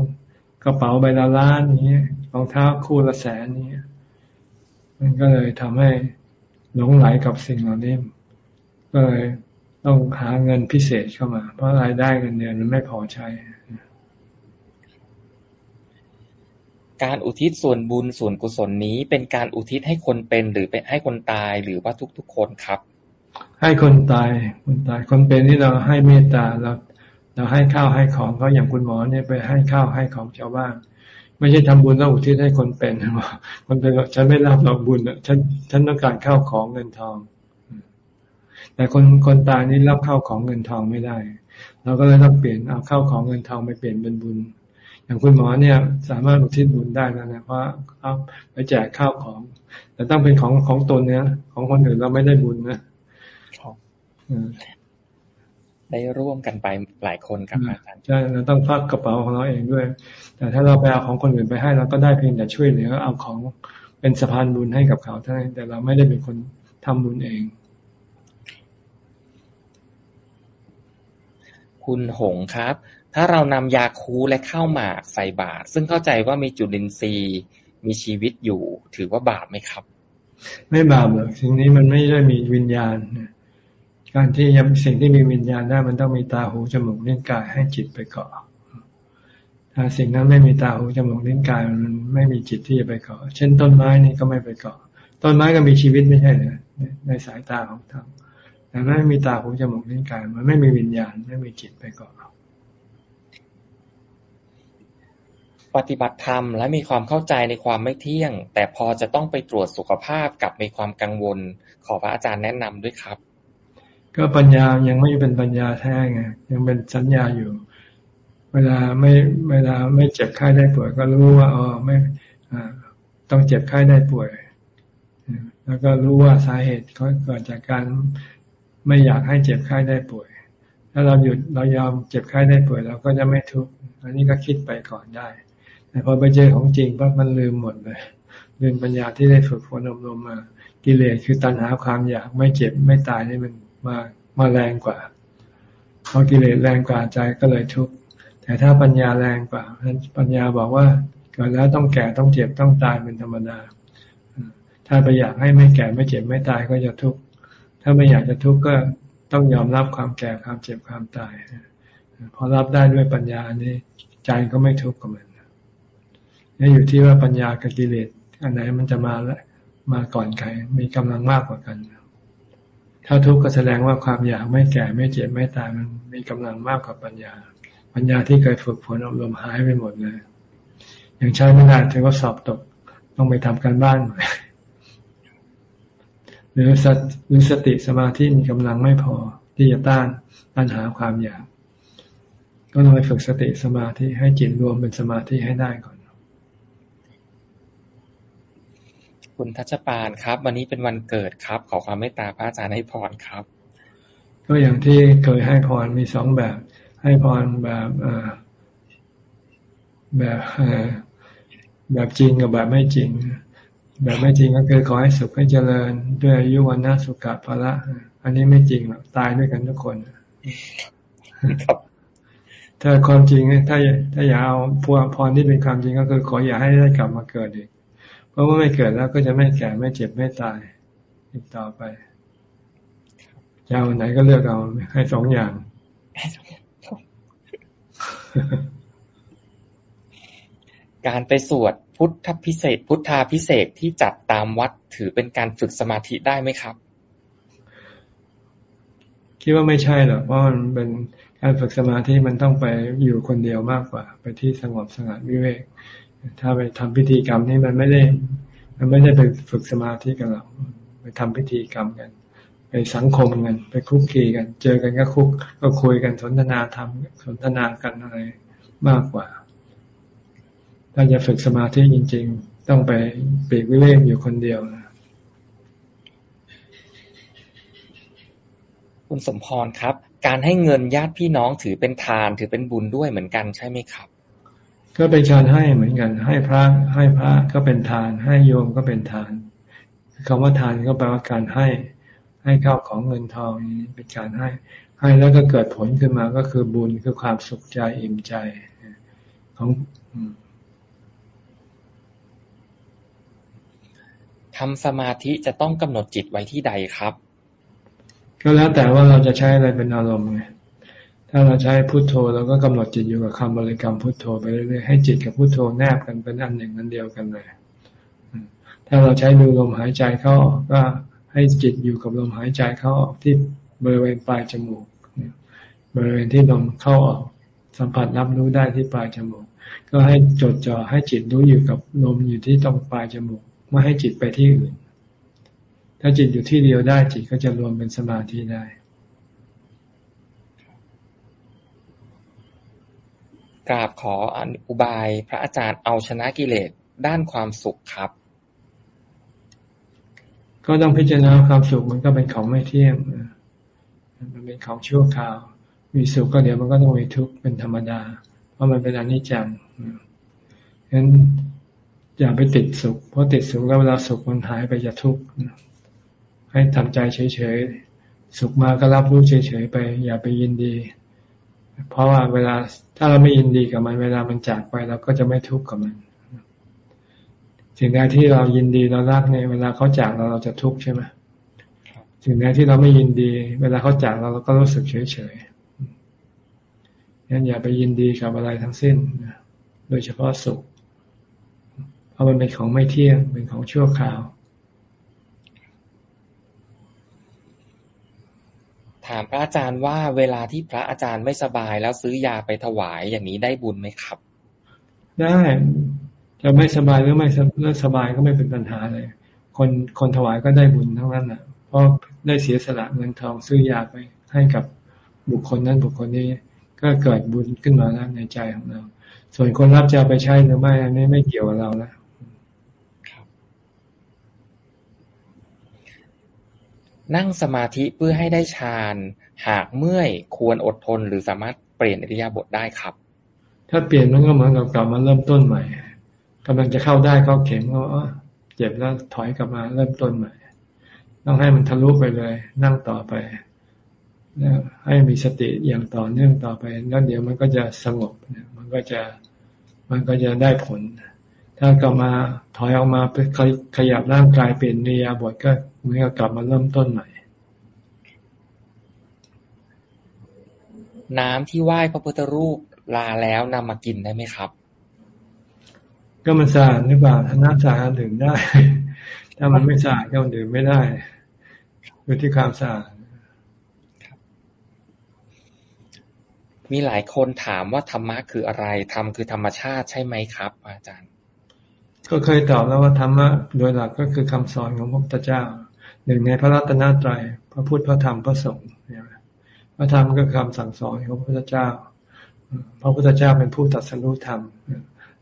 กระเป๋าใบละล้านนี้รองเท้าคู่ละแสนนี้มันก็เลยทำให้หลงไหลกับสิ่งเหล่านี้ก็เลยต้องหาเงินพิเศษเข้ามา เพราะรายได้เงินเดือนมันไม่พอใช้ การอุทิศส่วนบุญส่วนกุศลนี้เป็นการอุทิศให้คนเป็นหรือเป็นให้คนตายหรือว่าทุกๆคนครับ ให้คนตายคนตายคนเป็นที่เราให้เมตตาเราเราให้ข้าวให้ของเขาอย่างคุณหมอเนี่ยไปให้ข้าวให้ของชาวบ้านไม่ใช่ทำบุญแล้วอุทิศให้คนเป็นว่าคนเป็นฉันไม่รับหรอกบุญฉันฉันต้องการข้าวของเงินทอง แต่คนคนตายนี่รับข้าวของเงินทองไม่ได้เราก็เลยต้องเปลี่ยนเอาข้าวของเงินทองไปเปลี่ยนเป็นบุญ อย่างคุณหมอเนี่ย สามารถอุทิศบุญได้นะนะเพราะเอาไปแจกข้าวของ แต่ต้องเป็นของของตนเนี่ยของคนอื่นเราไม่ได้บุญนะ ได้ร่วมกันไปหลายคนครับอาจารย์ใช่เราต้องพักกระเป๋าของเราเองด้วย แต่ถ้าเราไปเอาของคนอื่นไปให้เราก็ได้เพียงแต่ช่วยเหลือเอาของเป็นสะพานบุญให้กับเขาเท่านั้นแต่เราไม่ได้เป็นคนทำบุญเอง คุณหงครับ ถ้าเรานำยาคูและข้าวหมากใส่บาตรซึ่งเข้าใจว่ามีจุลินทรีย์มีชีวิตอยู่ ถือว่าบาปไหมครับ ไม่บาปหรอกสิ่งนี้มันไม่ได้มีวิญญาณ การที่ยังสิ่งที่มีวิญญาณได้มันต้องมีตาหูจมูกลิ้นกายให้จิตไปเกาะถ้าสิ่งนั้นไม่มีตาหูจมูกลิ้นกายมันไม่มีจิตที่จะไปเกาะ เช่นต้นไม้นี่ก็ไม่ไปเกาะ ต้นไม้ก็มีชีวิตไม่ใช่เหรอในสายตาของทางแต่ไม่มีตาหูจมูกลิ้นกาย มันไม่มีวิญญาณไม่มีจิตไปเกาะปฏิบัติธรรมและมีความเข้าใจในความไม่เที่ยง แต่พอจะต้องไปตรวจสุขภาพกับมีความกังวล ขอพระอาจารย์แนะนำด้วยครับ ก็ปัญญายังไม่เป็นปัญญาแท้ไงยังเป็นสัญญาอยู่ เวลาไม่เวลาไม่เจ็บไข้ได้ป่วย ก็รู้ว่าอ๋อไม่ต้องเจ็บไข้ได้ป่วย แล้วก็รู้ว่าสาเหตุก็เกิดจากการไม่อยากให้เจ็บไข้ได้ป่วย ถ้าเราหยุดเรายอมเจ็บไข้ได้ป่วยเราก็จะไม่ทุกข์อันนี้ก็คิดไปก่อนได้ แต่พอไปเจอของจริงปั๊บมันลืมหมดเลยลืมปัญญาที่ได้ฝึกฝนอบรมมา กิเลสคือตัณหาความอยากไม่เจ็บไม่ตายนี่มัน มามาแรงกว่าพอกิเลสแรงกว่าใจก็เลยทุกข์แต่ถ้าปัญญาแรงกว่าปัญญาบอกว่าเกิดแล้วต้องแก่ต้องเจ็บต้องตายเป็นธรรมดา ถ้าไปอยากให้ไม่แก่ไม่เจ็บไม่ตายก็จะทุกข์ถ้าไม่อยากจะทุกข์ก็ต้องยอมรับความแก่ความเจ็บความตายพอรับได้ด้วยปัญญานี้ใจก็ไม่ทุกข์กับมันนี่อยู่ที่ว่าปัญญากับกิเลสอันไหนมันจะมาแล้วมาก่อนใครมีกำลังมากกว่ากัน ถ้าทุกข์ก็แสดงว่าความอยากไม่แก่ไม่เจ็บไม่ตายมันมีกำลังมากกว่าปัญญา ปัญญาที่เคยฝึกฝนอบรมหายไปหมดเลยอย่างใช้ไม่ได้ถือว่าสอบตกต้องไปทำการบ้านใหม่หรือสหรือสติสมาธิมีกำลังไม่พอที่จะต้านปัญหาความอยาก ก็ต้องไปฝึกสติสมาธิให้จิตรวมเป็นสมาธิให้ได้ก่อน คุณทัชปานครับ วันนี้เป็นวันเกิดครับ ขอความเมตตาพระอาจารย์ให้พรครับ ก็อย่างที่เคยให้พรมีสองแบบ ให้พรแบบแบบแบบจริงกับแบบไม่จริง แบบไม่จริงก็คือขอให้สุขให้เจริญ ด้วยอายุวันนาสุขะภละ อันนี้ไม่จริงหรอกตายด้วยกันทุกคนครับถ้าความจริงถ้าถ้าอยากเอาพวพรที่เป็นความจริงก็คือขออย่าให้ได้กลับมาเกิดอีก เพราะว่าไม่เกิดแล้วก็จะไม่แก่ไม่เจ็บไม่ตาย อีกต่อไปจะเอาไหนก็เลือกเอาให้สองอย่างการไปสวดพุทธพิเศษ พุทธาพิเศษที่จัดตามวัดถือเป็นการฝึกสมาธิได้ไหมครับ คิดว่าไม่ใช่หรอกเพราะมันเป็นการฝึกสมาธิมันต้องไปอยู่คนเดียวมากกว่า ไปที่สงบสงัดวิเวก ถ้าไปทำพิธีกรรมนี่มันไม่ได้ มันไม่ได้ไปฝึกสมาธิกันหรอกไปทำพิธีกรรมกัน ไปสังคมกัน ไปคุกคีกัน เจอกันก็คุกก็คุยกันสนทนาธรรมสนทนากันอะไรมากกว่า ถ้าจะฝึกสมาธิจริง ๆ ต้องไปปีกวิเวกอยู่คนเดียวนะคุณสมพรครับ การให้เงินญาติพี่น้องถือเป็นทานถือเป็นบุญด้วยเหมือนกันใช่ไหมครับ ก็เป็นการให้เหมือนกัน ให้พระให้พระก็เป็นทาน ให้โยมก็เป็นทานคำว่าทานก็แปลว่าการให้ ให้ข้าวของเงินทองนี้เป็นการให้ ให้แล้วก็เกิดผลขึ้นมาก็คือบุญคือความสุขใจอิ่มใจของทำสมาธิจะต้องกำหนดจิตไว้ที่ใดครับ ก็แล้วแต่ว่าเราจะใช้อะไรเป็นอารมณ์ไง ถ้าเราใช้พุทโธเราก็กำหนดจิตอยู่กับคำบริกรรมพุทโธไปเรื่อยๆให้จิตกับพุทโธแนบกันเป็นอันหนึ่งอันเดียวกันเลยถ้าเราใช้ดูลมหายใจเข้าก็ให้จิตอยู่กับลมหายใจเข้าออกที่บริเวณปลายจมูกบริเวณที่ลมเข้าออกสัมผัสรับรู้ได้ที่ปลายจมูก ก็ให้จดจ่อให้จิตรู้อยู่กับลมอยู่ที่ตรงปลายจมูกไม่ให้จิตไปที่อื่น ถ้าจิตอยู่ที่เดียวได้จิตก็จะรวมเป็นสมาธิได้ กราบขออุบายพระอาจารย์เอาชนะกิเลสด้านความสุขครับ ก็ต้องพิจารณาความสุขมันก็เป็นของไม่เที่ยงมันเป็นของชั่วคราว มีสุขก็เดี๋ยวมันก็ต้องมีทุกข์เป็นธรรมดา เพราะมันเป็นอนิจจังฉะนั้นอย่าไปติดสุข เพราะติดสุขแล้วเวลาสุขมันหายไปจะทุกข์ให้ทำใจเฉยๆ สุขมาก็รับรู้เฉยๆไป อย่าไปยินดี เพราะว่าเวลาถ้าเราไม่ยินดีกับมัน เวลามันจากไปเราก็จะไม่ทุกข์กับมันสิ่งใดที่เรายินดีเรารักเนี่ยเวลาเขาจากเราเราจะทุกข์ใช่ไหมสิ่งใดที่เราไม่ยินดี เวลาเขาจากเราเราก็รู้สึกเฉยๆงั้นอย่าไปยินดีกับอะไรทั้งสิ้นโดยเฉพาะสุข เพราะมันเป็นของไม่เที่ยงเป็นของชั่วคราว ถามพระอาจารย์ว่าเวลาที่พระอาจารย์ไม่สบายแล้วซื้อยาไปถวายอย่างนี้ได้บุญไหมครับ ได้ จะไม่สบายหรือไม่เลือสบายก็ไม่เป็นปัญหาเลย คนคนถวายก็ได้บุญทั้งนั้นอะ เพราะได้เสียสละเงินทองซื้อยาไปให้กับบุคคลนั้นบุคคลนี้ก็เกิดบุญขึ้นมาแล้วในใจของเรา ส่วนคนรับจะไปใช้หรือไม่อันนี้ไม่เกี่ยวกับเราแล้ว นั่งสมาธิเพื่อให้ได้ฌาน หากเมื่อยควรอดทนหรือสามารถเปลี่ยนอิริยาบถได้ครับ ถ้าเปลี่ยนมันก็เหมือนกับกลับมาเริ่มต้นใหม่กำลังจะเข้าได้เข้าเข็มก็เจ็บแล้วถอยกลับมาเริ่มต้นใหม่ ต้องให้มันทะลุไปเลย นั่งต่อไปแล้วให้มีสติอย่างต่อเนื่องต่อไปแล้วเดี๋ยวมันก็จะสงบมันก็จะมันก็จะได้ผล ถ้ากลับมาถอยออกมาขยับร่างกายเปลี่ยนนิยาบทก็ เหมือนกับกลับมาเริ่มต้นใหม่ น้ำที่ไหว้พระพุทธรูปลาแล้วนำมากินได้ไหมครับ ก็มันสะอาดหรือเปล่าถ้าน้ำสะอาดดื่มได้ ถ้ามันไม่สะอาดก็ดื่มไม่ได้อยู่ที่ความสะอาดมีหลายคนถามว่าธรรมะคืออะไร ธรรมคือธรรมชาติใช่ไหมครับ อาจารย์ ก็เคยตอบแล้วว่าธรรมะโดยหลักก็คือคำสอนของพระพุทธเจ้า หนึ่งในพระรัตนตรัย พระพุทธ พระธรรม พระสงฆ์พระธรรมก็คือคำสั่งสอนของพระพุทธเจ้า พระพุทธเจ้าเป็นผู้ตัดสรู้ธรรม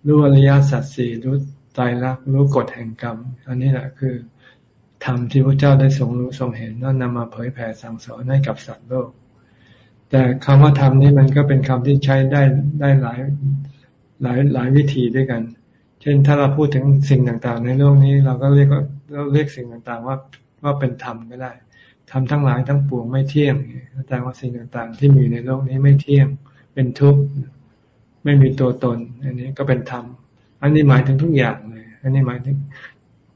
รู้อริยสัจสี่รู้ตายรักรู้กฎแห่งกรรม อันนี้แหละคือธรรมที่พระเจ้าได้ทรงรู้ทรงเห็นแล้วนำมาเผยแผ่สั่งสอนให้กับสัตว์โลก แต่คำว่าธรรมนี้มันก็เป็นคำที่ใช้ได้ได้หลายหลายหลายวิธีด้วยกัน เช่นถ้าเราพูดถึงสิ่งต่างๆ ในโลกนี้เราก็เรียกว่าเราเรียกสิ่งต่างๆ ว่า ว่าเป็นธรรมก็ได้ธรรมทั้งหลายทั้งปวงไม่เที่ยงแต่ว่าสิ่งต่างๆ ที่มีในโลกนี้ไม่เที่ยง เป็นทุกข์ไม่มีตัวตน อันนี้ก็เป็นธรรม อันนี้หมายถึงทุกอย่างเลย อันนี้หมายถึง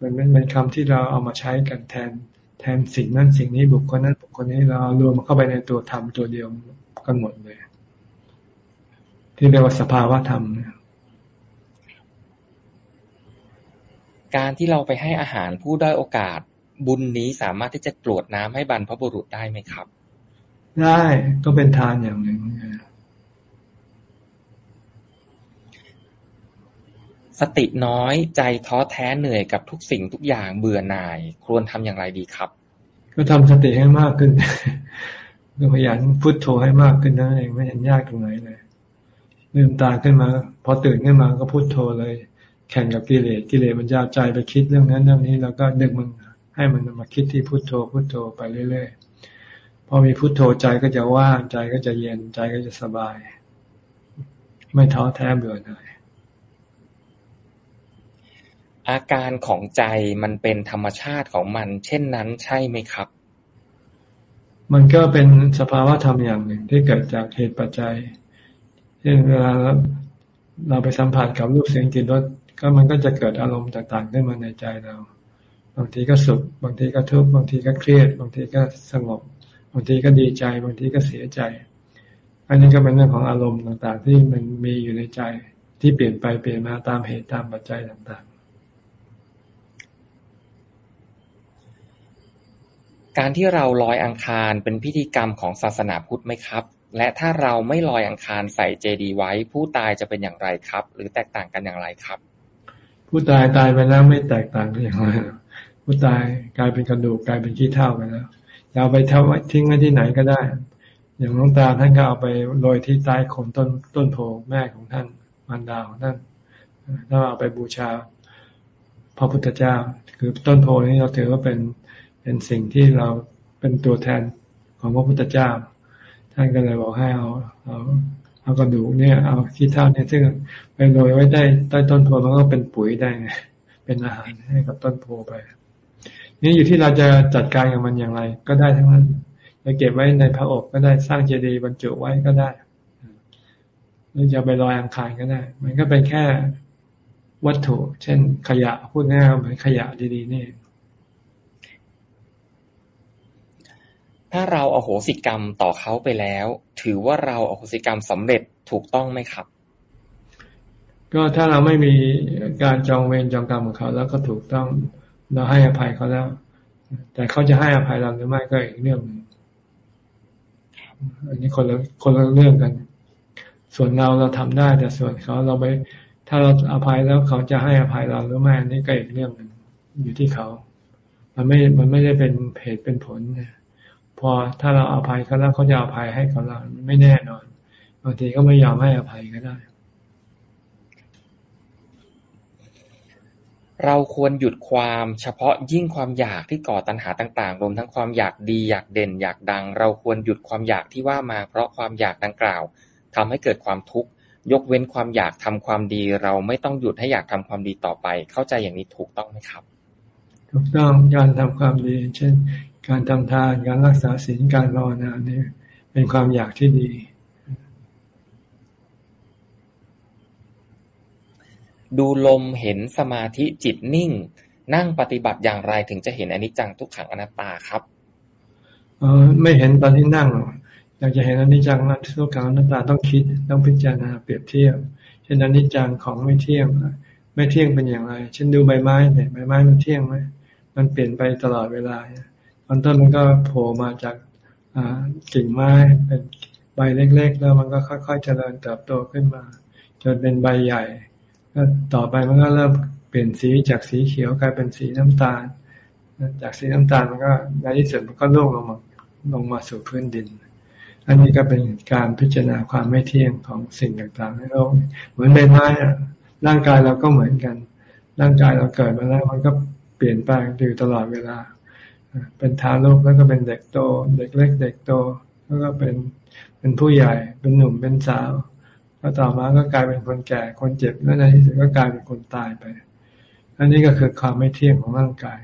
มันเป็นคำที่เราเอามาใช้กันแทน แทนสิ่งนั้นสิ่งนี้บุคคลนั้นบุคคลนี้เรารวมเข้าไปในตัวธรรมตัวเดียวกันหมดเลย ที่เรียกว่าสภาวะธรรมการที่เราไปให้อาหารผู้ได้โอกาส บุญนี้สามารถที่จะกรวดน้ำให้บรรพบุรุษได้ไหมครับ ได้ก็เป็นทานอย่างหนึ่งสติน้อยใจท้อแท้เหนื่อยกับทุกสิ่งทุกอย่างเบื่อหน่าย ควรทำอย่างไรดีครับ ก็ทำสติให้มากขึ้นก็พยายามพุทโธให้มากขึ้นนั่นเองไม่เห็นยากตรงไหนเลยลืมตาขึ้นมา พอตื่นขึ้นมาก็พุทโธเลย แข่งกับกิเลสกิเลสมันจะใจไปคิดเรื่องนั้นเรื่องนี้ แล้วก็ดึงมัน ให้มันมาคิดที่พุโทโธพุโทโธไปเรื่อยๆ พอมีพุโทโธใจก็จะว่างใจก็จะเย็นใจก็จะสบาย ไม่ท้อแท้เบื่อหน่ายอาการของใจมันเป็นธรรมชาติของมัน เช่นนั้นใช่ไหมครับ มันก็เป็นสภาวะธรรมอย่างหนึ่งที่เกิดจากเหตุปัจจัยเช่นเวลาเราไปสัมผัสกับรูปเสียงกลิ่นรสก็มันก็จะเกิดอารมณ์ต่างๆขึ้นมาในใจเรา บางทีก็สุข บางทีก็ทุกข์บางทีก็เครียด บางทีก็สงบบางทีก็ดีใจ บางทีก็เสียใจ อันนี้ก็เป็นเรื่องของอารมณ์ต่างๆ ที่มันมีอยู่ในใจที่เปลี่ยนไปเปลี่ยนมาตามเหตุตามปัจจัยต่างๆ การที่เราลอยอังคารเป็นพิธีกรรมของศาสนาพุทธไหมครับ และถ้าเราไม่ลอยอังคารใส่เจดีย์ไว้ ผู้ตายจะเป็นอย่างไรครับ หรือแตกต่างกันอย่างไรครับ ผู้ตายตายไปแล้วไม่แตกต่างกันอย่างไร ผู้ตายกลายเป็นกระดูกกลายเป็นขี้เท่าไปแล้วจะเอาไปทิ้งไว้ที่ไหนก็ได้ อย่างน้องตาท่านก็เอาไปโรยที่ใต้โคนต้นต้นโพแม่ของท่านมารดาของท่านแล้วเอาไปบูชาพระพุทธเจ้า คือต้นโพนี้เราถือว่าเป็นเป็นสิ่งที่เราเป็นตัวแทนของพระพุทธเจ้า ท่านก็เลยบอกให้เอาเอาเอากระดูกเนี่ย เอาขี้เท่าเนี่ยซึ่งไปโรยไว้ได้ใต้ต้นโพมันก็เป็นปุ๋ยได้ไงเป็นอาหารให้กับต้นโพไป นี่อยู่ที่เราจะจัดการกับมันอย่างไร ก็ได้ทั้งนั้นจะเก็บไว้ในพระอบก็ได้สร้างเจดีย์บรรจุไว้ก็ได้หรือจะไปลอยอังคารก็ได้ มันก็เป็นแค่วัตถุ เช่น ขยะพูดง่ายเหมือนขยะดีๆนี่ถ้าเราอโหสิกรรมต่อเขาไปแล้ว ถือว่าเราอโหสิกรรมสำเร็จถูกต้องไหมครับ ก็ถ้าเราไม่มีการจองเวรจองกรรมของเขาแล้วก็ถูกต้อง เราให้อภัยเขาแล้ว แต่เขาจะให้อภัยเราหรือไม่ก็อีกเรื่องหนึ่งอันนี้คนละคนละเรื่องกัน ส่วนเราเราทำได้ แต่ส่วนเขาเราไปถ้าเราอภัยแล้วเขาจะให้อภัยเราหรือไม่อันนี้ก็อีกเรื่องหนึ่งอยู่ที่เขา มันไม่ มันไม่ได้เป็นเหตุเป็นผลพอถ้าเราอภัยเขาแล้วเขาจะอภัยให้กับเราไม่แน่นอนบางทีก็ไม่ยอมให้อภัยก็ได้ เราควรหยุดความเฉพาะยิ่งความอยากที่ก่อตัณหาต่าง ๆ รวมทั้งความอยากดีอยากเด่นอยากดัง เราควรหยุดความอยากที่ว่ามา เพราะความอยากดังกล่าวทำให้เกิดความทุกข์ยกเว้นความอยากทำความดี เราไม่ต้องหยุดให้อยากทำความดีต่อไป เข้าใจอย่างนี้ถูกต้องไหมครับ ถูกต้องการทำความดี เช่น การทำทานการรักษาศีลการภาวนาเนี่ยเป็นความอยากที่ดี ดูลมเห็นสมาธิจิตนิ่ง นั่งปฏิบัติอย่างไรถึงจะเห็นอนิจจังทุกขังอนัตตาครับเออไม่เห็นตอนที่นั่งอยากจะเห็นอนิจจังทุกขังอนัตตาต้องคิดต้องพิจารณาเปรียบเทียบเช่นอนิจจังของไม่เที่ยงไม่เที่ยงเป็นอย่างไรเช่นดูใบไม้เนี่ยใบไม้มันเที่ยงไหมมันเปลี่ยนไปตลอดเวลาตอนต้นมันก็โผล่มาจากกิ่งไม้เป็นใบเล็ก ๆ แล้วมันก็ค่อย ๆ เจริญเติบโตขึ้นมา จนเป็นใบใหญ่ แล้วต่อไปมันก็เริ่มเปลี่ยนสีจากสีเขียวกลายเป็นสีน้ำตาล จากสีน้ำตาลมันก็ในที่สุดมันก็ล่วงลงมาลงมาสู่พื้นดิน อันนี้ก็เป็นการพิจารณาความไม่เที่ยงของสิ่งต่างๆในโลกเหมือนใบไม้อะร่างกายเราก็เหมือนกัน ร่างกายเราเกิดมาแล้วมันก็เปลี่ยนแปลงอยู่ตลอดเวลา เป็นทารกแล้วก็เป็นเด็กโต เด็กเล็ก เด็กโต แล้วก็เป็นเป็นผู้ใหญ่ เป็นหนุ่ม เป็นสาว แล้วต่อมาก็กลายเป็นคนแก่คนเจ็บแล้วในที่สุดก็กลายเป็นคนตายไปอันนี้ก็คือความไม่เที่ยงของร่างกาย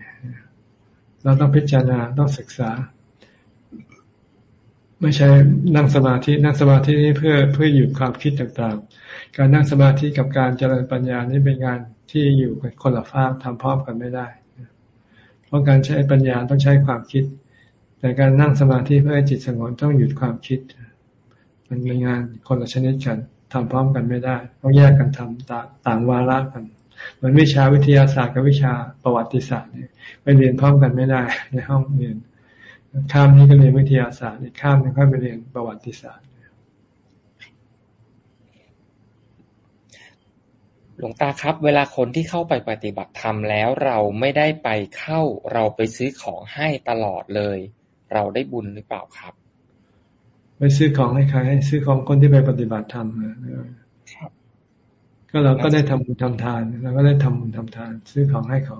เราต้องพิจารณาต้องศึกษา ไม่ใช่นั่งสมาธินั่งสมาธินี้เพื่อเพื่อหยุดความคิดต่างๆ การนั่งสมาธิกับการเจริญปัญญานี่เป็นงานที่อยู่กันคนละภาคทำพร้อมกันไม่ได้ เพราะการใช้ปัญญาต้องใช้ความคิด แต่การนั่งสมาธิเพื่อให้จิตสงบต้องหยุดความคิด มันเป็นงานคนละชนิดกัน ทำพร้อมกันไม่ได้ ต้องแยกกันทำต่างวาระกันเหมือนวิชาวิทยาศาสตร์กับวิชาประวัติศาสตร์เนี่ยไปเรียนพร้อมกันไม่ได้ ในห้องเรียน ข้ามนี้ก็เรียนวิทยาศาสตร์อีกข้ามนึงก็ไปเรียนประวัติศาสตร์หลวงตาครับ เวลาคนที่เข้าไปปฏิบัติธรรมแล้วเราไม่ได้ไปเข้าเราไปซื้อของให้ตลอดเลย เราได้บุญหรือเปล่าครับ ไปซื้อของให้ใครให้ซื้อของคนที่ไปปฏิบัติธรรมครับก็เราก็ได้ทำบุญทำทานเราก็ได้ทำบุญทำทาน ซื้อของให้เขา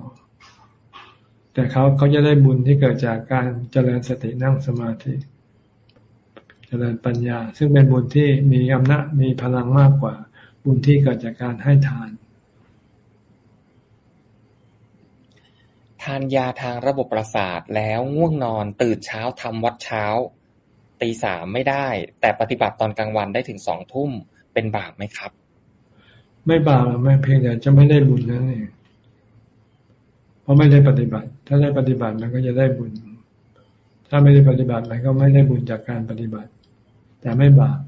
แต่เขาเขาจะได้บุญที่เกิดจากการเจริญสตินั่งสมาธิ เจริญปัญญา ซึ่งเป็นบุญที่มีอำนาจมีพลังมากกว่า บุญที่เกิดจากการให้ทาน ทานยาทางระบบประสาทแล้วง่วงนอนตื่นเช้าทำวัดเช้า ตีสามไม่ได้ แต่ปฏิบัติตอนกลางวันได้ถึงสองทุ่มเป็นบาปไหมครับ ไม่บาปไม่เพียงแต่จะไม่ได้บุญนั่นเองเพราะไม่ได้ปฏิบัติ ถ้าได้ปฏิบัติมันก็จะได้บุญ ถ้าไม่ได้ปฏิบัติมันก็ไม่ได้บุญจากการปฏิบัติ แต่ไม่บาป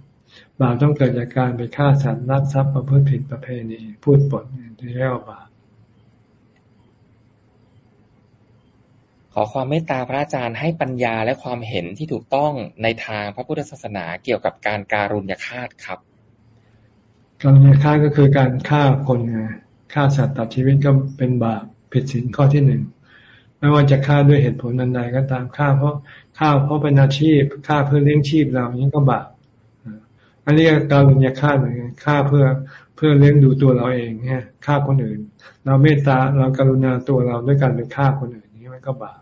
บาปต้องเกิดจากการไปฆ่าสัตว์รักทรัพย์ประพฤติผิดประเพณีพูดปดที่เรียกว่าบาป ขอความเมตตาพระอาจารย์ให้ปัญญาและความเห็นที่ถูกต้องในทางพระพุทธศาสนาเกี่ยวกับการการุญยฆาตครับการุญยฆาตก็คือการฆ่าคนไงฆ่าสัตว์ตัดชีวิตก็เป็นบาปผิดศีลข้อที่หนึ่งไม่ว่าจะฆ่าด้วยเหตุผลอันใดก็ตามฆ่าเพราะฆ่าเพราะเป็นอาชีพฆ่าเพื่อเลี้ยงชีพเรานี้ก็บาปอันนี้การุญยฆาตเหมือนกันฆ่าเพื่อเพื่อเลี้ยงดูตัวเราเองเนี่ยฆ่าคนอื่น เราเมตตาเราการุณาตัวเราด้วยการไปฆ่าคนอื่นนี้มันก็บาป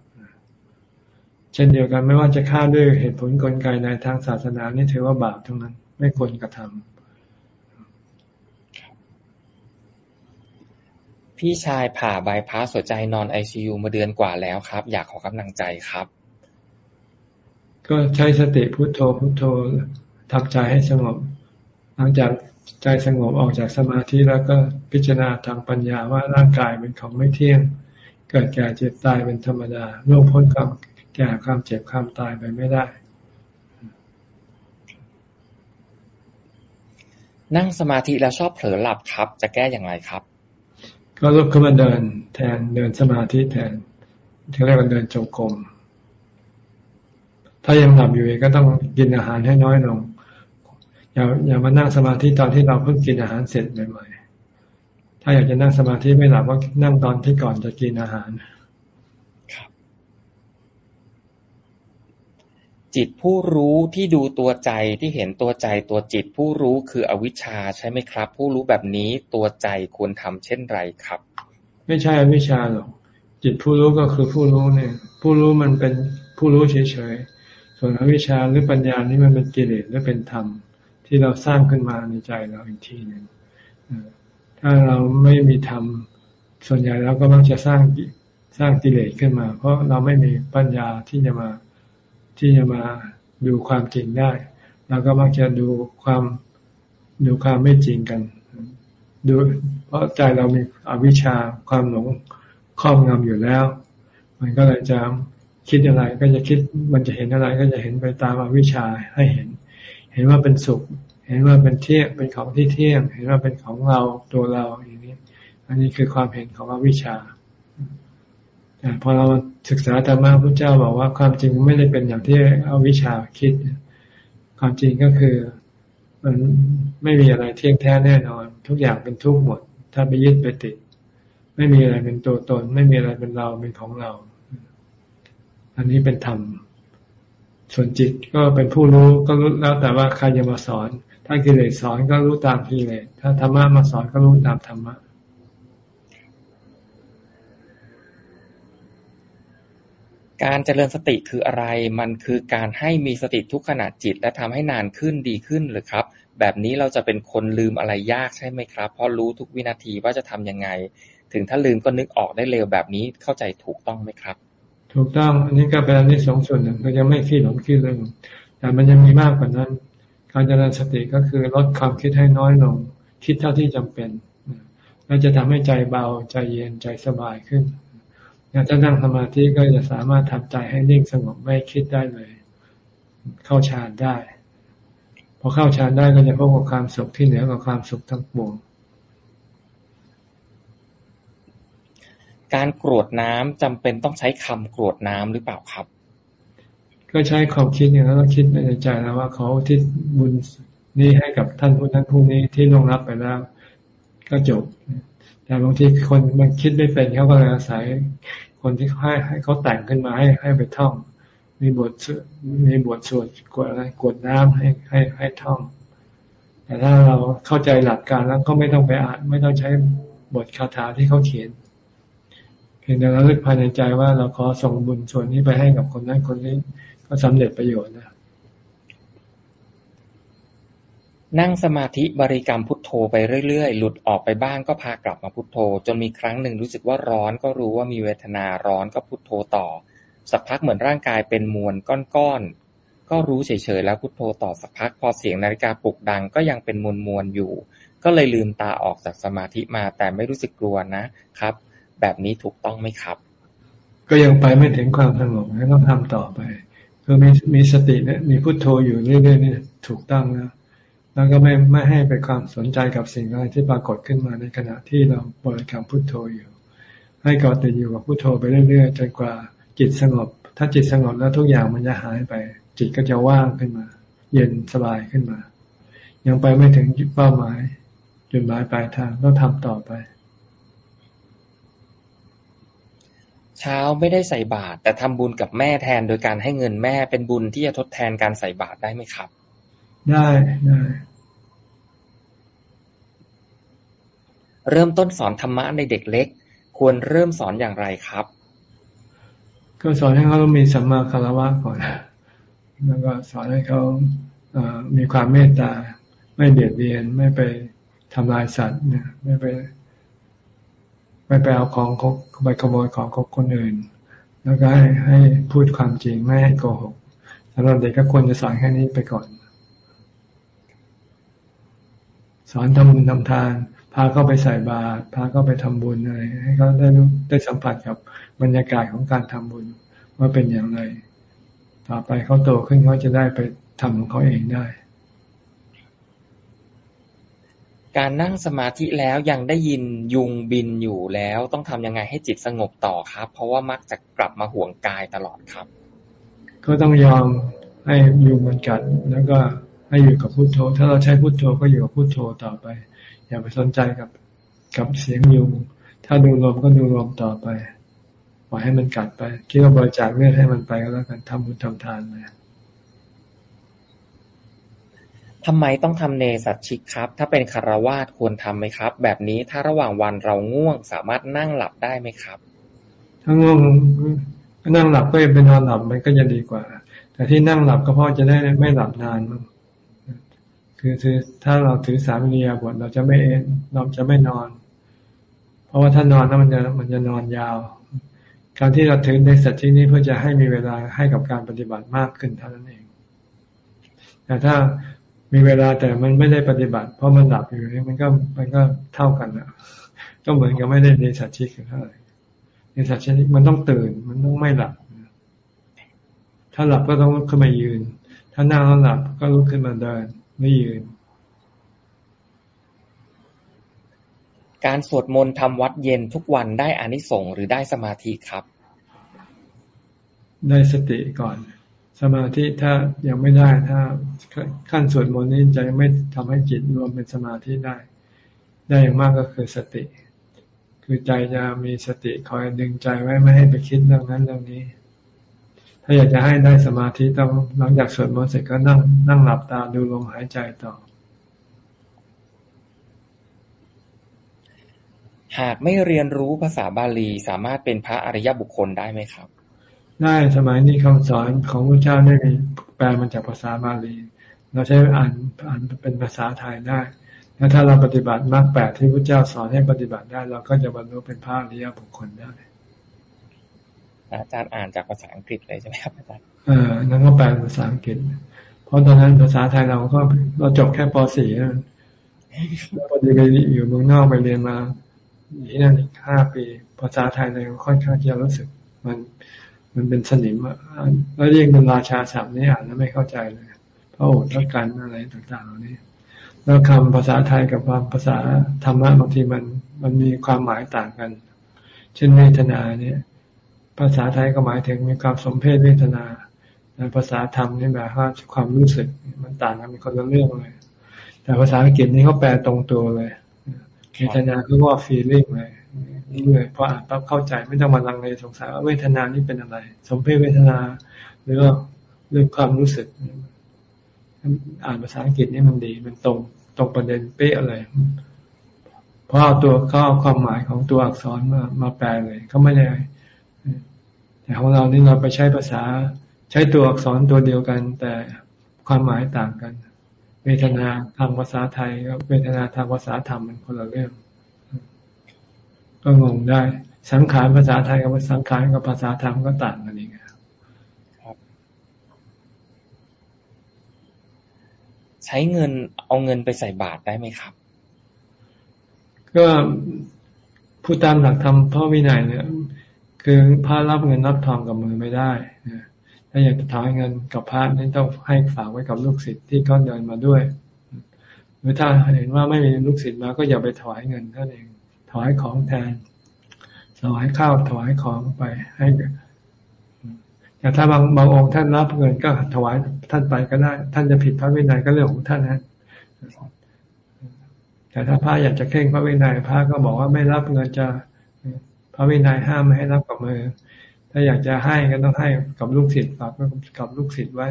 ช่นเดียวกันไม่ว่าจะฆ่าด้วยเหตุผลกลไกในทางศาสนานี่ถือว่าบาปทั้งนั้น ไม่ควรกระทำพี่ชายผ่าบายพาสหัวใจนอนไอซียูมาเดือนกว่าแล้วครับ อยากขอกำลังใจครับ ก็ใช้สติพุโทโธพุโทโธทำใจให้สงบ หลังจากใจสงบออกจากสมาธิแล้วก็พิจารณาทางปัญญาว่าร่างกายเป็นของไม่เที่ยง เกิดแก่เจ็บตายเป็นธรรมดาล่วงพ้นกับ แก่ความเจ็บความตายไปไม่ได้ นั่งสมาธิแล้วชอบเผลอหลับครับ จะแก้อย่างไรครับ ก็ลุกขึ้นมาเดิน แทนเดินสมาธิแทนที่เรียกว่าเดินจงกรมถ้ายังหลับอยู่ก็ต้องกินอาหารให้น้อยลง อย่าอย่ามานั่งสมาธิตอนที่เราเพิ่งกินอาหารเสร็จใหม่ๆถ้าอยากจะนั่งสมาธิไม่หลับก็นั่งตอนที่ก่อนจะกินอาหาร จิตผู้รู้ที่ดูตัวใจที่เห็นตัวใจตัวจิตผู้รู้คืออวิชชาใช่ไหมครับ ผู้รู้แบบนี้ตัวใจควรทำเช่นไรครับ ไม่ใช่อวิชชาหรอกจิตผู้รู้ก็คือผู้รู้เนี่ย ผู้รู้มันเป็นผู้รู้เฉยๆส่วนอวิชชาหรือปัญญานี่มันเป็นกิเลสหรือเป็นธรรม ที่เราสร้างขึ้นมาในใจเราอีกทีหนึ่งถ้าเราไม่มีธรรมส่วนใหญ่เราก็มักจะสร้างสร้างกิเลสขึ้นมา เพราะเราไม่มีปัญญาที่จะมา ที่จะมาดูความจริงได้เราก็มักจะดูความดูความไม่จริงกันดูเพราะใจเรามีอวิชชาความหลงครอบงำอยู่แล้ว มันก็เลยจะคิดอะไรก็จะคิดมันจะเห็นอะไรก็จะเห็นไปตามอวิชชาให้เห็น เห็นว่าเป็นสุข เห็นว่าเป็นเที่ยงเป็นของที่เที่ยง เห็นว่าเป็นของเราตัวเราอย่างนี้ อันนี้คือความเห็นของอวิชชาแต่พอเรา ศึกษาธรรมะพระเจ้าบอกว่าความจริงไม่ได้เป็นอย่างที่เอาวิชาคิด ความจริงก็คือมันไม่มีอะไรเที่ยงแท้แน่นอน ทุกอย่างเป็นทุกข์หมด ถ้าไปยึดไปติด ไม่มีอะไรเป็นตัวตน ไม่มีอะไรเป็นเราเป็นของเรา อันนี้เป็นธรรมส่วนจิตก็เป็นผู้รู้ก็รู้แล้วแต่ว่าใครจะมาสอน ถ้ากิเลสสอนก็รู้ตามกิเลสถ้าธรรมะมาสอนก็รู้ตามธรรมะ การเจริญสติคืออะไร มันคือการให้มีสติทุกขณะจิต และทำให้นานขึ้นดีขึ้นหรือครับ แบบนี้เราจะเป็นคนลืมอะไรยากใช่ไหมครับ เพราะรู้ทุกวินาทีว่าจะทํำยังไง ถึงถ้าลืมก็นึกออกได้เร็วแบบนี้เข้าใจถูกต้องไหมครับ ถูกต้อง อันนี้ก็เป็นอันที่สองส่วนหนึ่งก็ยังไม่ขี้หลงขี้ลืมแต่มันยังมีมากกว่านั้น การเจริญสติก็คือลดความคิดให้น้อยลง คิดเท่าที่จำเป็น แล้วจะทำให้ใจเบาใจเย็นใจสบายขึ้น อย่างถ้านั่งสมาธิก็จะสามารถทำใจให้นิ่งสงบไม่คิดได้เลย เข้าฌานได้ พอเข้าฌานได้ก็จะพบกับความสุขที่เหนือกว่าความสุขทั้งปวงการกรวดน้ำจำเป็นต้องใช้คำกรวดน้ำหรือเปล่าครับ ก็ใช้ความคิดอย่างนั้นต้องคิดในใจแล้วว่าเขาที่บุญนี้ให้กับท่านผู้นั้นผู้นี้ที่ลงรับไปแล้ว ก็จบ แต่บางทีคนมันคิดไม่เป็นเขาก็เลยอาศัย คนที่ให้ให้เขาแต่งขึ้นมาให้ให้ไปท่อง มีบทมีบทสวดกวดอะไรกวดน้ำให้ให้ให้ท่อง แต่ถ้าเราเข้าใจหลักการแล้วก็ไม่ต้องไปอ่าน ไม่ต้องใช้บทคาถาที่เขาเขียนเพียงแต่เราลือกภายในใจว่าเราขอส่งบุญส่วนนี้ไปให้กับคนนั้นคนนี้ก็สำเร็จประโยชน์นะ นั่งสมาธิบริกรรมพุทโธไปเรื่อย ๆ หลุดออกไปบ้างก็พากลับมาพุทโธ จนมีครั้งหนึ่งรู้สึกว่าร้อนก็รู้ว่ามีเวทนาร้อนก็พุทโธต่อ สักพักเหมือนร่างกายเป็นมวลก้อนๆก็รู้เฉยๆแล้วพุทโธต่อสักพักพอเสียงนาฬิกาปลุกดังก็ยังเป็นมวลมวลอยู่ ก็เลยลืมตาออกจากสมาธิมาแต่ไม่รู้สึกกลัวนะครับ แบบนี้ถูกต้องไหมครับ ก็ยังไปไม่ถึงความสงบต้องทำต่อไปคือมีมีสติเนี่ยมีพุทโธอยู่เรื่อยๆนี่ถูกต้องนะ แล้วก็ไม่ไม่ให้ไปความสนใจกับสิ่งอะไรที่ปรากฏขึ้นมาในขณะที่เราบริกรรมพุทโธอยู่ ให้กอติดอยู่กับพุทโธไปเรื่อยๆจนกว่าจิตสงบ ถ้าจิตสงบแล้วทุกอย่างมันจะหายไป จิตก็จะว่างขึ้นมา เย็นสบายขึ้นมา ยังไปไม่ถึงเป้าหมาย จุดหมายปลายทางต้องทำต่อไป เช้าไม่ได้ใส่บาตรแต่ทำบุญกับแม่แทนโดยการให้เงินแม่เป็นบุญที่จะทดแทนการใส่บาตรได้ไหมครับ ได้ได้ เริ่มต้นสอนธรรมะในเด็กเล็ก ควรเริ่มสอนอย่างไรครับ ก็สอนให้เขาต้องมีสัมมาคารวะก่อนแล้วก็สอนให้เขามีความเมตตา ไม่เบียดเบียน ไม่ไปทำลายสัตว์เนี่ยไม่ไป ไม่ไปเอาของเขาไปขโมยของของคนอื่น แล้วก็ให้ให้พูดความจริงไม่ให้โกหกสำหรับเด็กก็ควรจะสอนแค่นี้ไปก่อน สอนทำบุญทำทาน พาเข้าไปใส่บาตรพาเข้าไปทำบุญอะไรให้เขาได้ได้สัมผัสกับบรรยากาศของการทำบุญว่าเป็นอย่างไร ต่อไปเขาโตขึ้นเขาจะได้ไปทำของเขาเองได้ การนั่งสมาธิแล้วยังได้ยินยุงบินอยู่แล้ว ต้องทำยังไงให้จิตสงบต่อครับ เพราะว่ามักจะกลับมาห่วงกายตลอดครับ ก็ต้องยอมให้ยุงมันกัดแล้วก็ ให้อยู่กับพุโทโธ ถ้าเราใช้พุโทโธก็อยู่กับพุโทโธต่อไป อย่าไปสนใจกับกับเสียงยุง ถ้าดูลมก็ดูลมต่อไปปล่อยให้มันกัดไป คิดว่าบริจาคเลือดให้มันไปก็แล้วกันทำบุญทำทานไปทำไมต้องทำเนสัตชิกครับ ถ้าเป็นคารวาสควรทำไหมครับ แบบนี้ถ้าระหว่างวันเราง่วงสามารถนั่งหลับได้ไหมครับ ถ้าง่วงนั่งหลับก็จะเป็นนอนหลับมันก็จะดีกว่า แต่ที่นั่งหลับก็เพราะจะได้ไม่หลับนานมั้ง คือคือถ้าเราถือสามียาบทเราจะไม่เอนเราจะไม่นอน เพราะว่าถ้านอนแล้วมันจะมันจะนอนยาว การที่เราถือในสัจที่นี้เพื่อจะให้มีเวลาให้กับการปฏิบัติมากขึ้นเท่านั้นเอง แต่ถ้ามีเวลาแต่มันไม่ได้ปฏิบัติ เพราะมันหลับอยู่นี่มันก็มันก็เท่ากันนะก็เหมือนกับไม่ได้ในสัจชิกเท่าไหร่ในสัจชิกมันต้องตื่น มันต้องไม่หลับ ถ้าหลับก็ต้องลุกขึ้นมายืน ถ้านั่งแล้วหลับก็ลุกขึ้นมาเดิน ไม่ยืน การสวดมนต์ทำวัดเย็นทุกวันได้อานิสงส์หรือได้สมาธิครับ ได้สติก่อน สมาธิถ้ายังไม่ได้ถ้าขั้นสวดมนต์นี้จะไม่ทำให้จิตรวมเป็นสมาธิได้ ได้อย่างมากก็คือสติ คือใจจะมีสติคอยดึงใจไว้ไม่ให้ไปคิดเรื่องนั้นเรื่องนี้ ถ้าอยากจะให้ได้สมาธิต้องหลังจากสวดมนต์เสร็จก็นั่งนั่งหลับตาดูลมหายใจต่อ หากไม่เรียนรู้ภาษาบาลีสามารถเป็นพระอริยบุคคลได้ไหมครับ ได้สมัยนี้คำสอนของพระเจ้าได้มีแปลมาจากภาษาบาลี เราใช้อ่านอ่านเป็นภาษาไทยได้แล้วถ้าเราปฏิบัติมากแปดที่พระเจ้าสอนให้ปฏิบัติได้ เราก็จะบรรลุเป็นพระอริยบุคคลได้ อาจารย์อ่านจากภาษาอังกฤษเลยใช่ไหมครับอาจารย์เออนั่นก็แปลภาษาอังกฤษ เพราะตอนนั้นภาษาไทยเราก็เราจบแค่ป .4 แล้วพอดีไปอยู่เมืองนอกไปเรียนมาอีกนั่นอีกห้าปีภาษาไทยเราค่อนข้างจะรู้สึก มันมันเป็นสนิมแล้วยิ่งเป็นราชาศัพท์นี่อ่านแล้วไม่เข้าใจเลยพระโอษฐ์ละกันอะไรต่างๆเหล่านี้แล้วคำภาษาไทยกับความภาษาธรรมะบางทีมันมันมีความหมายต่างกัน เช่นเวทนาเนี่ย ภาษาไทยก็หมายถึงมีความสมเพศเวทนาในภาษาธรรมนี่แบบว่าความรู้สึกมันต่างกันเป็นคนละเรื่องเลย แต่ภาษาอังกฤษนี่เขาแปลตรงตัวเลยเวทนาคือว่า feeling เลยนี่เลยพออ่านปั๊บเข้าใจไม่ต้องมาลังเลสงสัยว่าเวทนานี่เป็นอะไร สมเพศเวทนา หรือว่าเรื่องความรู้สึก อ่านภาษาอังกฤษนี่มันดี มันตรงตรงประเด็นเป๊ะเลยเพราะเอาตัวเขาเอาความหมายของตัวอักษรมามาแปลเลยเขาไม่ได้ แต่ของเรานี่เราไปใช้ภาษาใช้ตัวอักษรตัวเดียวกัน แต่ความหมายต่างกัน เวทนาทางภาษาไทยกับเวทนาทางภาษาธรรมมันคนละเรื่อง ก็งงได้ สังขารภาษาไทยกับสังขารกับภาษาธรรมก็ต่างกันเองครับใช้เงินเอาเงินไปใส่บาตรได้ไหมครับ ก็ผู้ตามหลักธรรมพ่อวินัยเนี่ย คือพระรับเงินรับทองกับมือไม่ได้นะถ้าอยากจะถอยเงินกับพระนี่ต้องให้ฝากไว้กับลูกศิษย์ที่เขาเดินมาด้วย หรือถ้าเห็นว่าไม่มีลูกศิษย์มาก็อย่าไปถวายเงินท่านเองถวายของแทนถวายข้าวถวายของไปให้แต่ถ้าบางบางองค์ท่านรับเงินก็ถวายท่านไปก็ได้ ท่านจะผิดพระวินัยก็เรื่องของท่านนะแต่ถ้าพระอยากจะเข่งพระวินัยพระก็บอกว่าไม่รับเงินจะ ระวินัยห้ามไม่ให้รับกับมือ ถ้าอยากจะให้ก็ต้องให้กับลูกศิษย์ฝากกับลูกศิษย์ไว้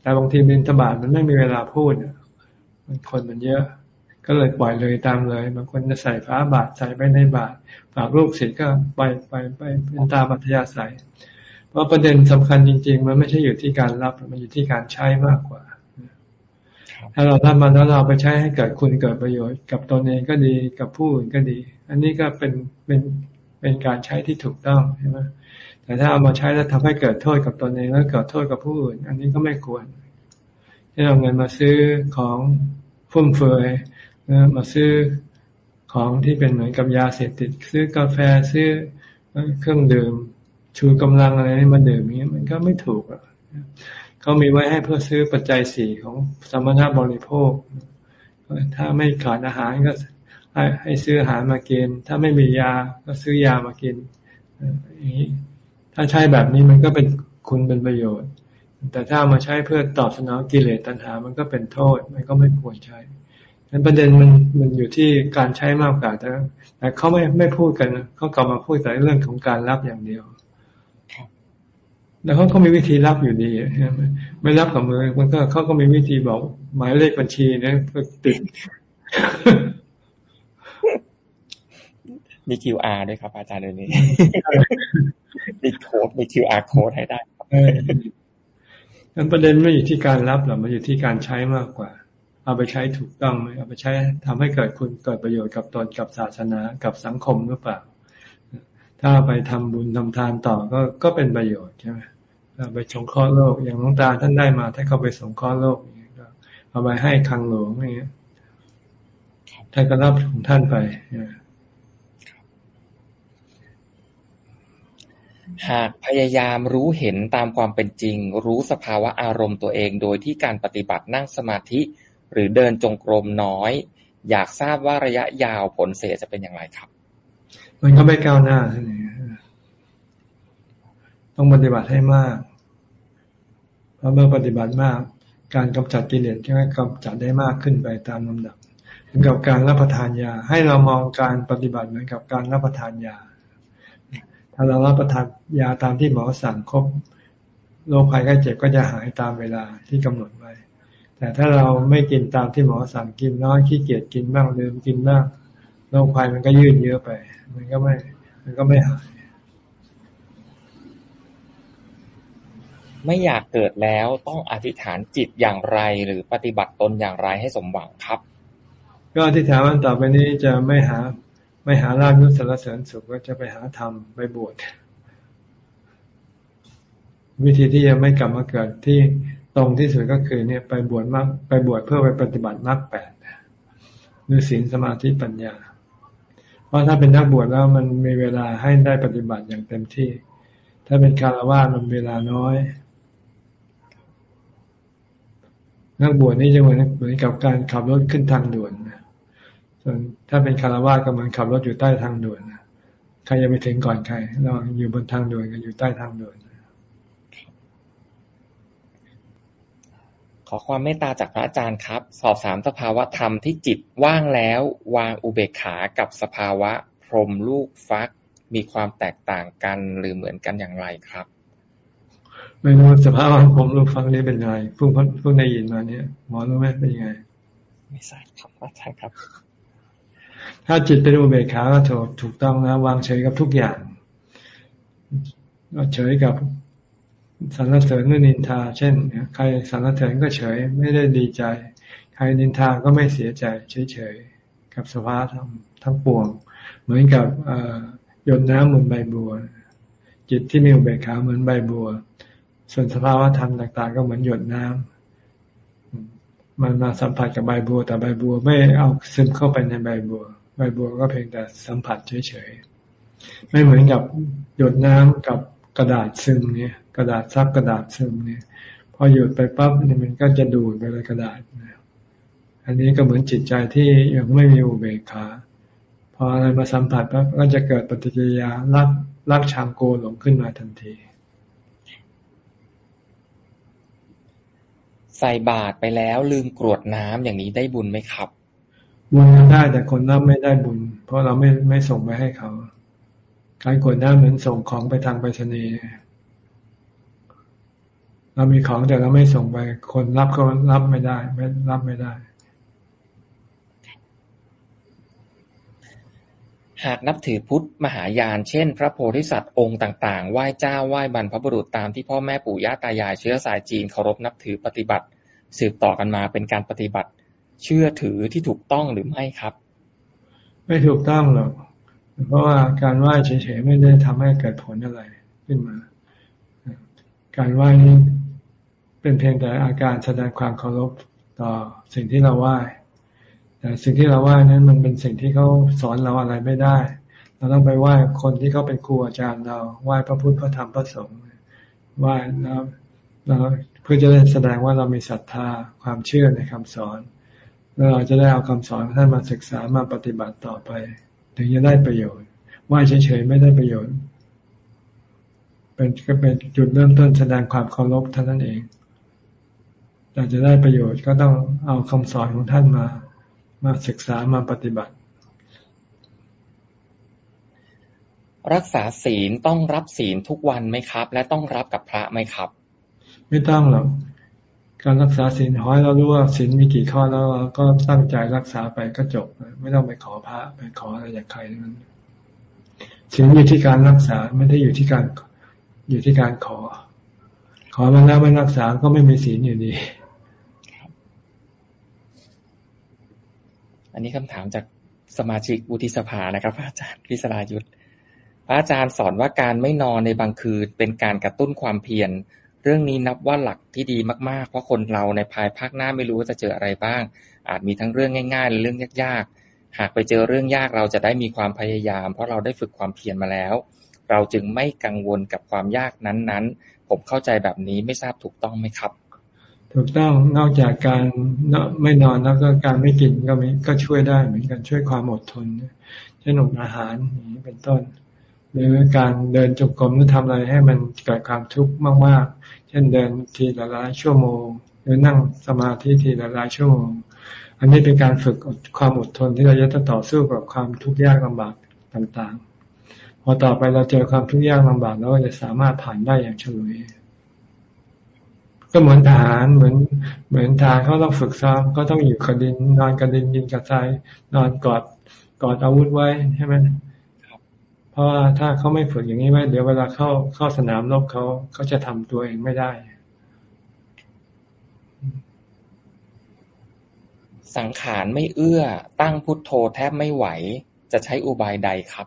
แต่บางทีบินทบาทมันไม่มีเวลาพูดมันคนมันเยอะ ก็เลยปล่อยเลยตามเลยบางคนจะใส่ฟ้าบาทใส่ไปในบาทฝากลูกศิษย์ก็ไปไปไปเป็นตามอัธยาศัยเพราะประเด็นสำคัญจริง ๆ มันไม่ใช่อยู่ที่การรับมันอยู่ที่การใช้มากกว่าถ้าเราทำมันแล้วเราไปใช้ให้เกิดคุณเกิดประโยชน์ กับตนเองก็ดีกับผู้อื่นก็ดี อันนี้ก็เป็นเป็น เป็นการใช้ที่ถูกต้องใช่ไหมแต่ถ้าเอามาใช้แล้วทำให้เกิดโทษกับตนเองแล้วเกิดโทษกับผู้อื่น อันนี้ก็ไม่ควรที่เอาเงินมาซื้อของฟุ่มเฟือยมาซื้อของที่เป็นเหมือนกับยาเสพติด ซื้อกาแฟซื้อเครื่องดื่ม ชูกำลังอะไรมาดื่มนี้มันก็ไม่ถูกอะเขามีไว้ให้เพื่อซื้อปัจจัยสี่ของสมณะบริโภค ถ้าไม่ขาดอาหารก็ ให้ซื้ออาหารมากิน ถ้าไม่มียาก็ซื้อยามากินอย่างนี้ถ้าใช้แบบนี้มันก็เป็นคุณเป็นประโยชน์ แต่ถ้ามาใช้เพื่อตอบสนองกิเลสตัณหา มันก็เป็นโทษ มันก็ไม่ควรใช้นั้นประเด็นมันมันอยู่ที่การใช้มากกว่าแต่แต่เขาไม่ไม่พูดกันเขากลับมาพูดแต่เรื่องของการรับอย่างเดียวแล้วเขาก็มีวิธีรับอยู่ดีไม่รับกับมือ มันก็เขาก็มีวิธีบอกหมายเลขบัญชีนะติด มี QR ด้วยครับ อาจารย์เดี๋ยวนี้มีโค้ดมี QR โค้ดให้ได้ครับนั้นประเด็นไม่อยู่ที่การรับหรอกมันอยู่ที่การใช้มากกว่า เอาไปใช้ถูกต้องไหมเอาไปใช้ทำให้เกิดคุณเกิดประโยชน์กับตนกับศาสนากับสังคมหรือเปล่า ถ้าไปทำบุญทำทานต่อก็ก็เป็นประโยชน์ใช่ไหมไปสงเคราะห์โลกอย่างน้องตาท่านได้มาถ้าเขาไปสงเคราะห์โลกอย่างนี้ก็เอาไปให้คังหลวงอย่างเงี้ย ท่านก็รับของท่านไปหากพยายามรู้เห็นตามความเป็นจริง รู้สภาวะอารมณ์ตัวเอง โดยที่การปฏิบัตินั่งสมาธิ หรือเดินจงกรมน้อย อยากทราบว่าระยะยาวผลเสียจะเป็นอย่างไรครับ มันก็ไม่ก้าวหน้าท่านเองต้องปฏิบัติให้มาก เพราะเมื่อปฏิบัติมาก การกำจัดกิเลสก็กำจัดได้มากขึ้นไปตามลำดับ เหมือนกับการรับประทานยา ให้เรามองการปฏิบัติเหมือนกับการรับประทานยา ถ้าเรารับประทานยาตามที่หมอสั่งครบโรคภัยไข้เจ็บก็จะหายตามเวลาที่กำหนดไว้ แต่ถ้าเราไม่กินตามที่หมอสั่งกินน้อยขี้เกียจกินบ้างลืมกินบ้างโรคภัยมันก็ยืดเยอะไป มันก็ไม่ มันก็ไม่หาย ไม่อยากเกิดแล้วต้องอธิษฐานจิตอย่างไรหรือปฏิบัติตนอย่างไรให้สมหวังครับ ก็อธิษฐานวันต่อไปนี้จะไม่หา ไม่หาลาภยศสารเสริญสุขก็จะไปหาธรรมไปบวชวิธีที่จะไม่กลับมาเกิดที่ตรงที่สุดก็คือ เนี่ยไปบวชมากไปบวชเพื่อไปปฏิบัติมรรคแปดหรือศีลสมาธิปัญญา เพราะถ้าเป็นนักบวชแล้วมันมีเวลาให้ได้ปฏิบัติอย่างเต็มที่ ถ้าเป็นคารวะมันเวลาน้อย นักบวชนี่จะเหมือนเหมือนกับการขับรถขึ้นทางด่วน ส่วนถ้าเป็นคารวะก็เหมือนขับรถอยู่ใต้ทางด่วนใครจะไปถึงก่อนใครเราอยู่บนทางด่วนกันอยู่ใต้ทางด่วนขอความเมตตาจากพระอาจารย์ครับ สอบถามสภาวะธรรมที่จิตว่างแล้ว วางอุเบกขากับสภาวะพรมลูกฟักมีความแตกต่างกันหรือเหมือนกันอย่างไรครับ ไม่รู้สภาวะพรมลูกฟักนี้เป็นไงเพิ่งเพิ่งได้ยินมาเนี่ยหมอรู้ไหมเป็นยังไง ไม่ทราบครับอาจารย์ครับ ถ้าจิตเป็นอุเบกขาก็ถูกถูกต้องนะวางเฉยกับทุกอย่างก็เฉยกับสรรเสริญนินทา เช่น ใครสรรเสริญก็เฉย ไม่ได้ดีใจ ใครนินทาก็ไม่เสียใจ เฉยๆกับสภาวะทั้งทั้งปวง เหมือนกับหยดน้ำบนใบบัว จิตที่มีอุเบกขาเหมือนใบบัว ส่วนสภาวะธรรมต่าง ๆ ก็เหมือนหยดน้ำ มันมาสัมผัสกับใบบัว แต่ใบบัวไม่เอาซึมเข้าไปในใบบัว ใบบัวก็เพียงแต่สัมผัสเฉยๆไม่เหมือนกับหยดน้ำกับกระดาษซึมเนี่ย กระดาษซับกระดาษซึมเนี่ย พอหยดไปปั๊บเนี่ยมันก็จะดูดไปเลยกระดาษนะอันนี้ก็เหมือนจิตใจที่ยังไม่มีอุเบกขาพออะไรมาสัมผัสปั๊บก็จะเกิดปฏิกิริยารักรักชังโกหลงขึ้นมาทันที ใส่บาตรไปแล้วลืมกรวดน้ำอย่างนี้ได้บุญไหมครับบุญได้แต่คนรับไม่ได้บุญ เพราะเราไม่ไม่ส่งไปให้เขา การกรวดน้ำเหมือนส่งของไปทางไปรษณีย์เรามีของแต่เราไม่ส่งไป คนรับก็รับไม่ได้ไม่รับไม่ได้ หากนับถือพุทธมหายาน เช่น พระโพธิสัตว์องค์ต่าง ๆ ไหว้เจ้า ไหว้บรรพบุรุษตามที่พ่อแม่ปู่ย่าตายายเชื้อสายจีนเคารพนับถือปฏิบัติ สืบต่อกันมาเป็นการปฏิบัติ เชื่อถือที่ถูกต้องหรือไม่ครับ ไม่ถูกต้องหรอก เพราะว่าการไหว้เฉยๆไม่ได้ทำให้เกิดผลอะไรขึ้นมา การไหว้นี้เป็นเพียงแต่อาการแสดงความเคารพต่อสิ่งที่เราไหว้ แต่สิ่งที่เราไหว้นั้นมันเป็นสิ่งที่เขาสอนเราอะไรไม่ได้ เราต้องไปไหว้คนที่เขาเป็นครูอาจารย์เราไหว้พระพุทธพระธรรมพระสงฆ์ไหว้แล้วเราเพื่อจะได้แสดงว่าเรามีศรัทธาความเชื่อในคำสอน แล้วเราจะได้เอาคำสอนท่านมาศึกษามาปฏิบัติต่อไป ถึงจะได้ประโยชน์ไหว้เฉยๆไม่ได้ประโยชน์ เป็นก็เป็นจุดเริ่มต้นแสดงความเคารพท่านั้นเองอยาจะได้ประโยชน์ก็ต้องเอาคำสอนของท่านมา มาศึกษามาปฏิบัติ รักษาศีลต้องรับศีลทุกวันไหมครับ และต้องรับกับพระไหมครับ ไม่ต้องหรอกการรักษาศีลขอให้เรารู้ว่าศีลมีกี่ข้อแล้วเราก็ตั้งใจรักษาไปก็จบ ไม่ต้องไปขอพระไปขออะไรจากใครนั้นศีลอยู่ที่การรักษาไม่ได้อยู่ที่การอยู่ที่การขอ ขอมาแล้วไม่รักษาก็ไม่มีศีลอยู่ดี อันนี้คำถามจากสมาชิกวุฒิสภานะครับ อาจารย์พิสรายุทธพระอาจารย์สอนว่าการไม่นอนในบางคืนเป็นการกระตุ้นความเพียร เรื่องนี้นับว่าหลักที่ดีมาก ๆ เพราะคนเราในภายภาคหน้าไม่รู้ว่าจะเจออะไรบ้าง อาจมีทั้งเรื่องง่าย ๆ และเรื่องยาก ๆ หากไปเจอเรื่องยากเราจะได้มีความพยายาม เพราะเราได้ฝึกความเพียรมาแล้ว เราจึงไม่กังวลกับความยากนั้น ๆ ผมเข้าใจแบบนี้ไม่ทราบถูกต้องไหมครับ ถูกต้องนอกจากการไม่นอนแล้วก็การไม่กินก็มีก็ช่วยได้เหมือนกันช่วยความอดทนเช่นอดอาหารนี้เป็นต้น หรือการเดินจงกรมหรือทำอะไรให้มันเกิดความทุกข์มากๆ เช่นเดินทีละหลายชั่วโมง หรือนั่งสมาธิทีละหลายชั่วโมง อันนี้เป็นการฝึกความอดทนที่เราจะต่อสู้กับความทุกข์ยากลำบากต่างๆ พอต่อไปเราเจอความทุกข์ยากลำบากเราก็จะสามารถผ่านได้อย่างเฉลย ก็เหมือนทหารเหมือน เหมือนทหารเขาต้องฝึกซ้อมก็ต้องอยู่กระดิน นอนกระดินยินกระจายนอนกอดกอดอาวุธไว้ใช่ไหมเพราะว่าถ้าเขาไม่ฝึกอย่างนี้ไว้เดี๋ยวเวลาเข้าเข้าสนามรบเขาเขาจะทำตัวเองไม่ได้ สังขารไม่เอื้อ ตั้งพุทโธแทบไม่ไหว จะใช้อุบายใดครับ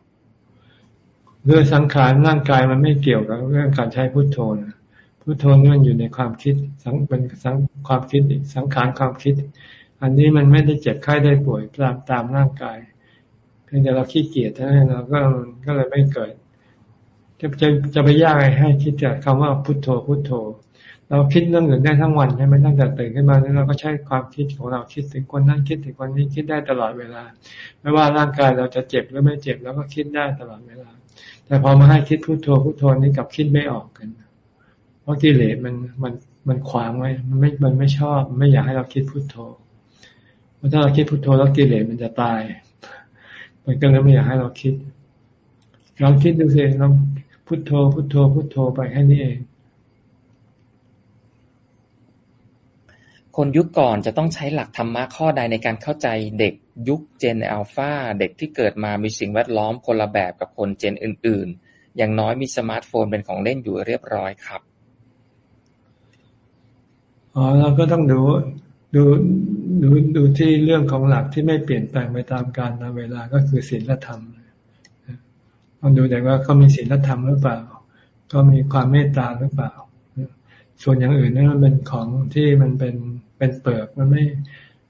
เรื่องสังขารร่างกายมันไม่เกี่ยวกับเรื่องการใช้พุทโธนะ พุทโธนี่มันอยู่ในความคิดสังเป็นสังความคิดสังขารความคิด อันนี้มันไม่ได้เจ็บไข้ได้ป่วยตามตามร่างกาย เพียงแต่เราขี้เกียจเท่านั้นเราก็ก็เลยไม่เกิด จะจะจะไปยากให้คิดแต่คำว่าพุทโธพุทโธ เราคิดเรื่องอื่นได้ทั้งวันใช่ไหมตั้งแต่ตื่นขึ้นมาแล้วเราก็ใช้ความคิดของเราคิดถึงคนนั้นคิดถึงคนนี้คิดได้ตลอดเวลา ไม่ว่าร่างกายเราจะเจ็บหรือไม่เจ็บเราก็คิดได้ตลอดเวลา แต่พอมาให้คิดพุทโธพุทโธนี้กับคิดไม่ออกกัน เพราะกิเลสมันมันมันขวางไว้ มันไม่มันไม่ชอบ ไม่อยากให้เราคิดพุทโธเพราะถ้าเราคิดพุทโธแล้วกิเลสมันจะตาย มันก็เลยไม่อยากให้เราคิดลองคิดดูสิลองพุทโธ พุทโธ พุทโธไปแค่นี้เอง คนยุคก่อนจะต้องใช้หลักธรรมะข้อใดในการเข้าใจเด็กยุค Gen Alpha เด็กที่เกิดมามีสิ่งแวดล้อมคนละแบบกับคน Gen อื่น ๆ อย่างน้อยมีสมาร์ทโฟนเป็นของเล่นอยู่เรียบร้อยครับ อ๋อเราก็ต้องดูดูดูดูที่เรื่องของหลักที่ไม่เปลี่ยนแปลงไปตามกาลตามเวลาก็คือศีลธรรมต้องดูแต่ว่าเขามีศีลธรรมหรือเปล่า ก็มีความเมตตาหรือเปล่า ส่วนอย่างอื่นนี่มันเป็นของที่มันเป็นเป็นเปลือกมันไม่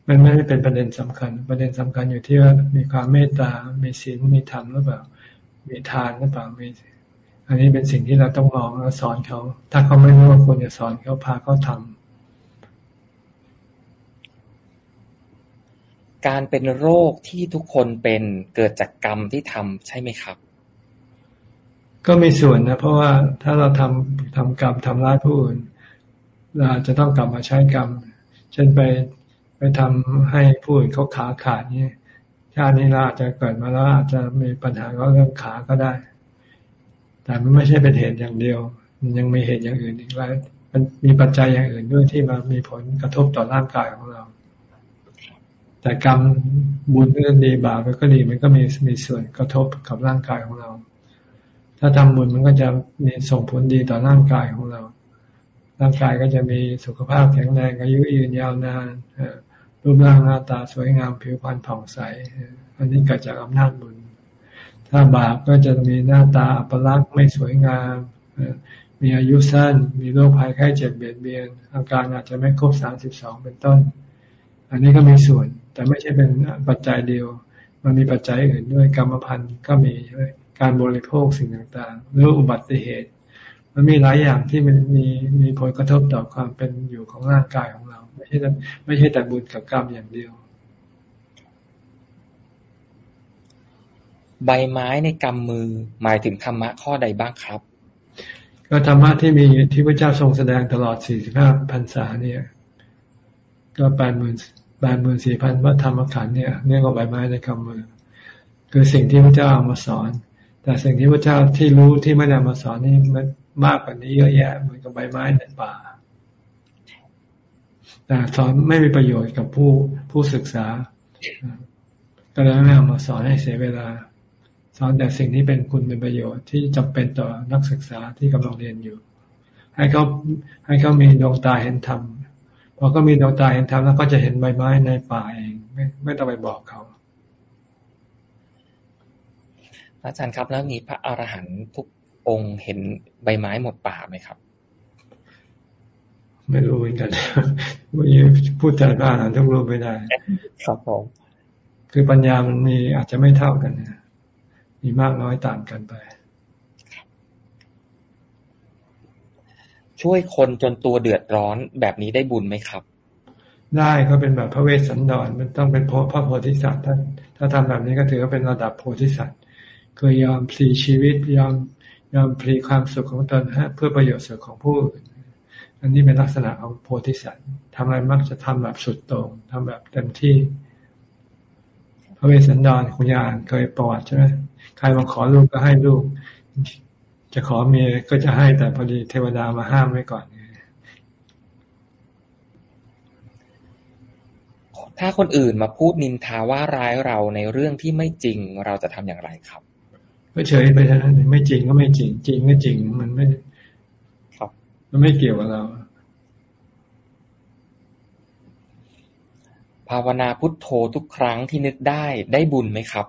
มันไม่ได้เป็นประเด็นสำคัญ ประเด็นสำคัญอยู่ที่ว่ามีความเมตตา มีศีลมีธรรมหรือเปล่า มีทานหรือเปล่ามีอันนี้เป็นสิ่งที่เราต้องมองแล้วสอนเขา ถ้าเขาไม่รู้ว่าควรจะสอนเขาพาเขาทำ การเป็นโรคที่ทุกคนเป็นเกิดจากกรรมที่ทำใช่ไหมครับ ก็มีส่วนนะ เพราะว่าถ้าเราทำทำกรรมทำร้ายผู้อื่น เราจะต้องกลับมาใช้กรรม เช่นไปไปทำให้ผู้อื่นเขาขาขาดนี่ชาตินี้เราอาจจะเกิดมาแล้วอาจจะมีปัญหาก็เรื่องขาก็ได้ แต่มันไม่ใช่เป็นเหตุอย่างเดียว มันยังมีเหตุอย่างอื่นอีกหลายมันมีปัจจัยอย่างอื่นด้วยที่มามีผลกระทบต่อร่างกายของเรา แต่กรรมบุญก็ดีบาปก็ดีมันก็มีมีส่วนกระทบกับร่างกายของเรา ถ้าทำบุญมันก็จะมีส่งผลดีต่อร่างกายของเรา ร่างกายก็จะมีสุขภาพแข็งแรงอายุยืนยาวนานรูปร่างหน้าตาสวยงามผิวพรรณผ่องใส อันนี้เกิดจากอำนาจบุญ ถ้าบาปก็จะมีหน้าตาอัปลักษณ์ไม่สวยงามมีอายุสั้น มีโรคภัยไข้เจ็บเบียดเบียน อาการอาจจะไม่ครบสามสิบสองเป็นต้น อันนี้ก็มีส่วน แต่ไม่ใช่เป็นปัจจัยเดียว มันมีปัจจัยอื่นด้วยกรรมพันธุ์ก็มีการบริโภคสิ่งต่างๆ หรืออุบัติเหตุ มันมีหลายอย่างที่มันมีมีผลกระทบต่อความเป็นอยู่ของร่างกายของเรา ไม่ใช่ไม่ใช่แต่บุญกับกรรมอย่างเดียว ใบไม้ในกำมือหมายถึงธรรมะข้อใดบ้างครับ ก็ธรรมะที่มีที่พระเจ้าทรงแสดงตลอดสี่สิบห้าพรรษาเนี่ย ก็แปดหมื่น แปดหมื่นสี่พันวัธรรมขันธ์เนี่ยเรียกว่าใบไม้ในกำมือ คือสิ่งที่พระเจ้าเอามาสอน แต่สิ่งที่พระเจ้าที่รู้ที่ไม่ได้มาสอนนี่มันมากกว่านี้เยอะแยะเหมือนกับใบไม้ในป่าแต่สอนไม่มีประโยชน์กับผู้ผู้ศึกษา ก็เลยไม่เอามาสอนให้เสียเวลา สอนแต่สิ่งที่เป็นคุณเป็นประโยชน์ที่จำเป็นต่อนักศึกษาที่กำลังเรียนอยู่ ให้เขาให้เขามีดวงตาเห็นธรรม พอก็มีดวงตาเห็นธรรมแล้วก็จะเห็นใบไม้ในป่าเองไม่ไม่ต้องไปบอกเขาอาจารย์ครับแล้วมีพระอรหันต์ทุกองค์เห็นใบไม้หมดป่าไหมครับ ไม่รู้เหมือนกันวันนี้พูดแต่พระอรหันต์ทุกรูปไม่ได้ ครับผมคือปัญญามันมีอาจจะไม่เท่ากันนะมีมากน้อยต่างกันไป ช่วยคนจนตัวเดือดร้อน แบบนี้ได้บุญไหมครับ ได้ก็เป็นแบบพระเวสสันดรมันต้องเป็นพระโพธิสัตว์ถ้านถ้าทำแบบนี้ก็ถือว่าเป็นระดับโพธิสัตว์คือยอมพลีชีวิตยอมยอมพลีความสุขของตนฮะเพื่อประโยชน์สุขของผู้อื่นอันนี้เป็นลักษณะของโพธิสัตว์ทำอะไรมักจะทำแบบสุดโต่งทำแบบเต็มที่ พระเวสสันดรคุณยานเคยประวัติใช่ไหมใครมาขอลูกก็ให้ลูก จะขอเมียก็จะให้แต่พอดีเทวดามาห้ามไว้ก่อนถ้าคนอื่นมาพูดนินทาว่าร้ายเราในเรื่องที่ไม่จริงเราจะทำอย่างไรครับก็เฉยไปเท่านั้นไม่จริงก็ไม่จริง จริงก็จริงมันไม่ ครับ มันไม่เกี่ยวกับเรา ภาวนาพุทโธทุกครั้งที่นึกได้ได้บุญไหมครับ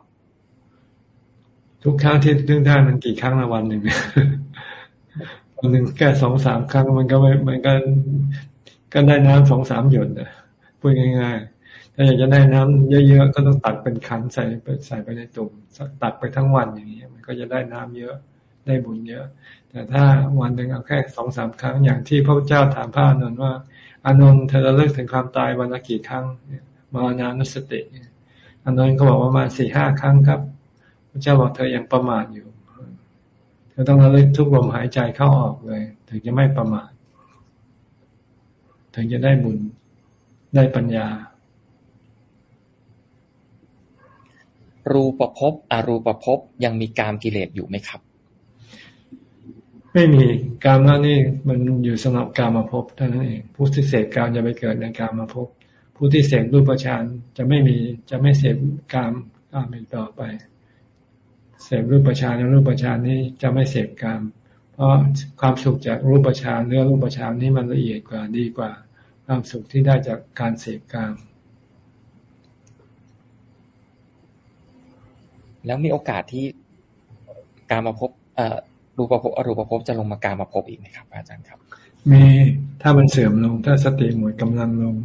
ทุกครั้งที่นึกได้มันกี่ครั้งละวันหนึ่งวันหนึ่งแค่สองสามครั้งมันก็ไม่มันก็ก็ได้น้ำสองสามหยดนะพูดง่ายๆ ถ้าอยากจะได้น้ำเยอะๆก็ต้องตักเป็นขันใส่ใส่ไปในตุ่มตักไปทั้งวันอย่างนี้มันก็จะได้น้ำเยอะได้บุญเยอะ แต่ถ้าวันหนึ่งเอาแค่สองสามครั้งอย่างที่พระเจ้าถามพระอนุนว่าอานนท์เธอจะเลิกถึงความตายวันละกี่ครั้งมานานุสติอานนท์ก็บอกว่ามาสี่ห้าครั้งครับ ระเจ้าบอกเธอยังประมาทอยู่ เธอต้องระลึกทุกลมหายใจเข้าออกเลย ถึงจะไม่ประมาท ถึงจะได้บุญ ได้ปัญญา รูปภพอรูปภพยังมีกามกิเลสอยู่ไหมครับ ไม่มีกามนั่นนี่มันอยู่สำหรับกามาภพเท่านั้นเอง ผู้ที่เสกกามจะไปเกิดในกามาภพผู้ที่เสกรูปฌานจะไม่มีจะไม่เสพกามกามอีกต่อไป เสพรูปฌานรูปฌานนี้จะไม่เสพกามเพราะความสุขจากรูปฌานเนื้อรูปฌานนี้มันละเอียดกว่าดีกว่า ความสุขที่ได้จากการเสพกามแล้วมีโอกาสที่การมาพบเอ่อรูปภพอรูปภพจะลงมาการมาพบอีกไหมครับอาจารย์ครับ มีถ้ามันเสื่อมลงถ้าสติหมดกำลังลง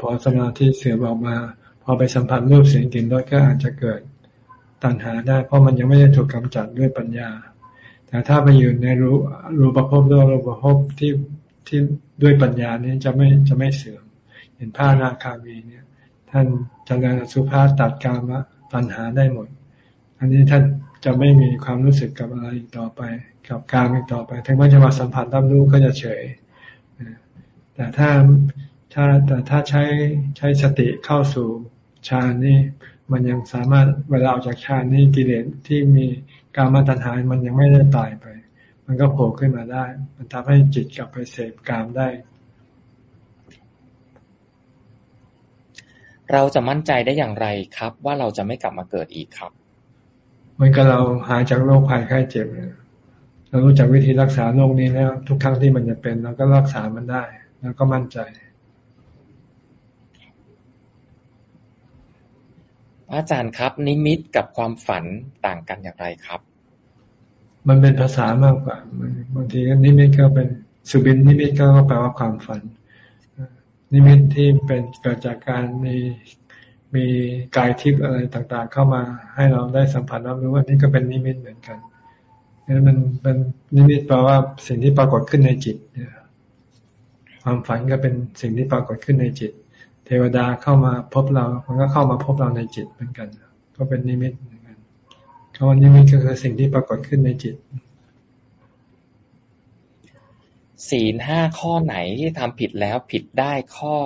พอสมาธิเสื่อมออกมา พอไปสัมผัสรูปเสียงกลิ่นรสก็อาจจะเกิด ตัณหาได้ เพราะมันยังไม่ได้ถูกกำจัดด้วยปัญญา แต่ถ้าไปอยู่ในรูรูปภพด้วยรูปภพที่ที่ด้วยปัญญานี้จะไม่จะไม่เสื่อมเห็นผ้านาคามีเนี่ย ท่านจำเริญสุภาตัดกามะตัณหาได้หมด อันนี้ท่านจะไม่มีความรู้สึกกับอะไรอีกต่อไป กับการอีกต่อไป ถึงแม้จะมาสัมผัสรับรู้ก็จะเฉย แต่ถ้าถ้าแต่ถ้าใช้ใช้สติเข้าสู่ฌานนี่ มันยังสามารถเวลาออกจากฌานนี่กิเลสที่มีการมาตัณหา มันยังไม่ได้ตายไป มันก็โผล่ขึ้นมาได้ มันทำให้จิตกลับไปเสพกามได้ เราจะมั่นใจได้อย่างไรครับ ว่าเราจะไม่กลับมาเกิดอีกครับมันก็เราหายจากโรคภัยไข้เจ็บเรารู้จักวิธีรักษาโรคนี้แล้ว ทุกครั้งที่มันจะเป็นเราก็รักษามันได้ แล้วก็มั่นใจ อาจารย์ครับ นิมิตกับความฝันต่างกันอย่างไรครับ มันเป็นภาษามากกว่าบางทีนิมิตก็เป็นสุบินนิมิตก็แปลว่าความฝัน นิมิตที่เป็นเกิดจากการมีมีกายทิพย์อะไรต่างๆ เข้ามาให้เราได้สัมผัสรับรู้ว่านี่ก็เป็นนิมิตเหมือนกันนี่มันเป็นนิมิตแปลว่าสิ่งที่ปรากฏขึ้นในจิตความฝันก็เป็นสิ่งที่ปรากฏขึ้นในจิต เทวดาเข้ามาพบเรา มันก็เข้ามาพบเราในจิตเหมือนกัน ก็เป็นนิมิตเหมือนกันคำว่านิมิตก็คือสิ่งที่ปรากฏขึ้นในจิต ศีลห้าข้อไหนที่ทำผิดแล้วผิดได้ข้อ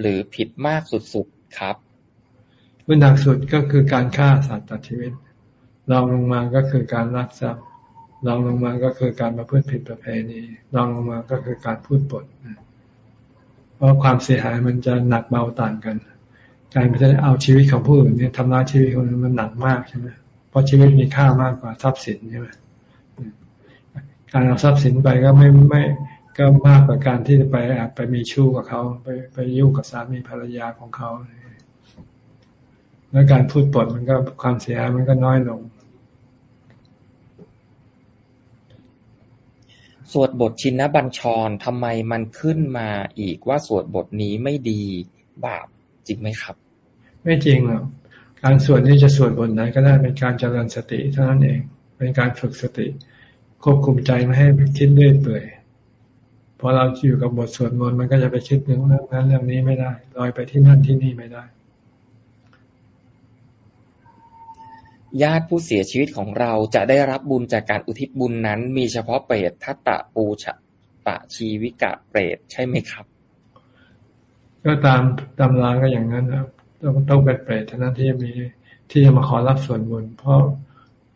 หรือผิดมากสุดครับพื้นหนักสุดก็คือการฆ่าสัตว์ตัดชีวิตรองลงมาก็คือการรักทรัพย์รองลงมาก็คือการมาพูดผิดประเพณีรองลงมาก็คือการพูดปด เพราะความเสียหายมันจะหนักเบาต่างกัน การไปเอาชีวิตของผู้อื่นเนี่ยทำร้ายชีวิตคนนั้นมันหนักมากใช่ไหมเพราะชีวิตมีค่ามากกว่าทรัพย์สินใช่ไหมการเอาทรัพย์สินไปก็ไม่ไม่ก็มากกว่าการที่จะไปไปมีชู้กับเขาไปไปยุ่งกับสามีภรรยาของเขา แล้วการพูดปดมันก็ความเสียหายมันก็น้อยลง สวดบทชินบัญชรทำไมมันขึ้นมาอีกว่าสวดบทนี้ไม่ดีบาปจริงไหมครับ ไม่จริงหรอกการสวดนี้จะสวดบทไหนก็ได้เป็นการเจริญสติเท่านั้นเอง เป็นการฝึกสติ ควบคุมใจไม่ให้คิดเรื่อยเปื่อยพอเราอยู่กับบทสวดมนต์มันก็จะไปคิดเรื่องนั้นเรื่องนี้ไม่ได้ลอยไปที่นั่นที่นี่ไม่ได้ ญาติผู้เสียชีวิตของเราจะได้รับบุญจากการอุทิศบุญนั้น มีเฉพาะเปรตทัตตะปูชะปะชีวิกะเปรตใช่ไหมครับ ก็ตามตำราก็อย่างนั้นนะต้องต้องเป็นเปรตเท่านั้นที่จะมีที่จะมาขอรับส่วนบุญ เพราะ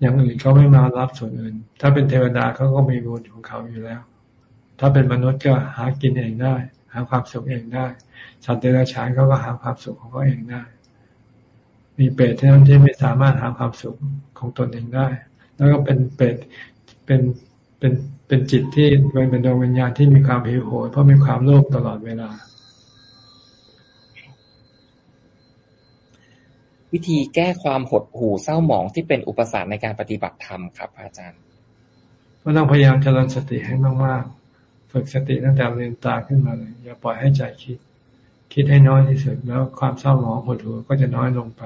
อย่างอื่นเขาไม่มารับส่วนอื่น ถ้าเป็นเทวดาเขาก็มีบุญของเขาอยู่แล้ว ถ้าเป็นมนุษย์ก็หากินเองได้ หาความสุขเองได้ สัตว์เดรัจฉานเขาก็หาความสุขของเขาเองได้ มีเปรตเท่านั้นที่ไม่สามารถหาความสุขของตนเองได้ แล้วก็เป็นเปรตเป็นเป็นเป็นจิตที่เป็นดวงวิญญาณที่มีความหิวโหยเพราะมีความโลภตลอดเวลา วิธีแก้ความหดหู่เศร้าหมองที่เป็นอุปสรรคในการปฏิบัติธรรมครับ อาจารย์ก็ต้องพยายามเจริญสติให้มากๆฝึกสติตั้งแต่เรียนตาขึ้นมาเลยอย่าปล่อยให้ใจคิด คิดให้น้อยที่สุดแล้วความเศร้าหมองหดหู่ก็จะน้อยลงไป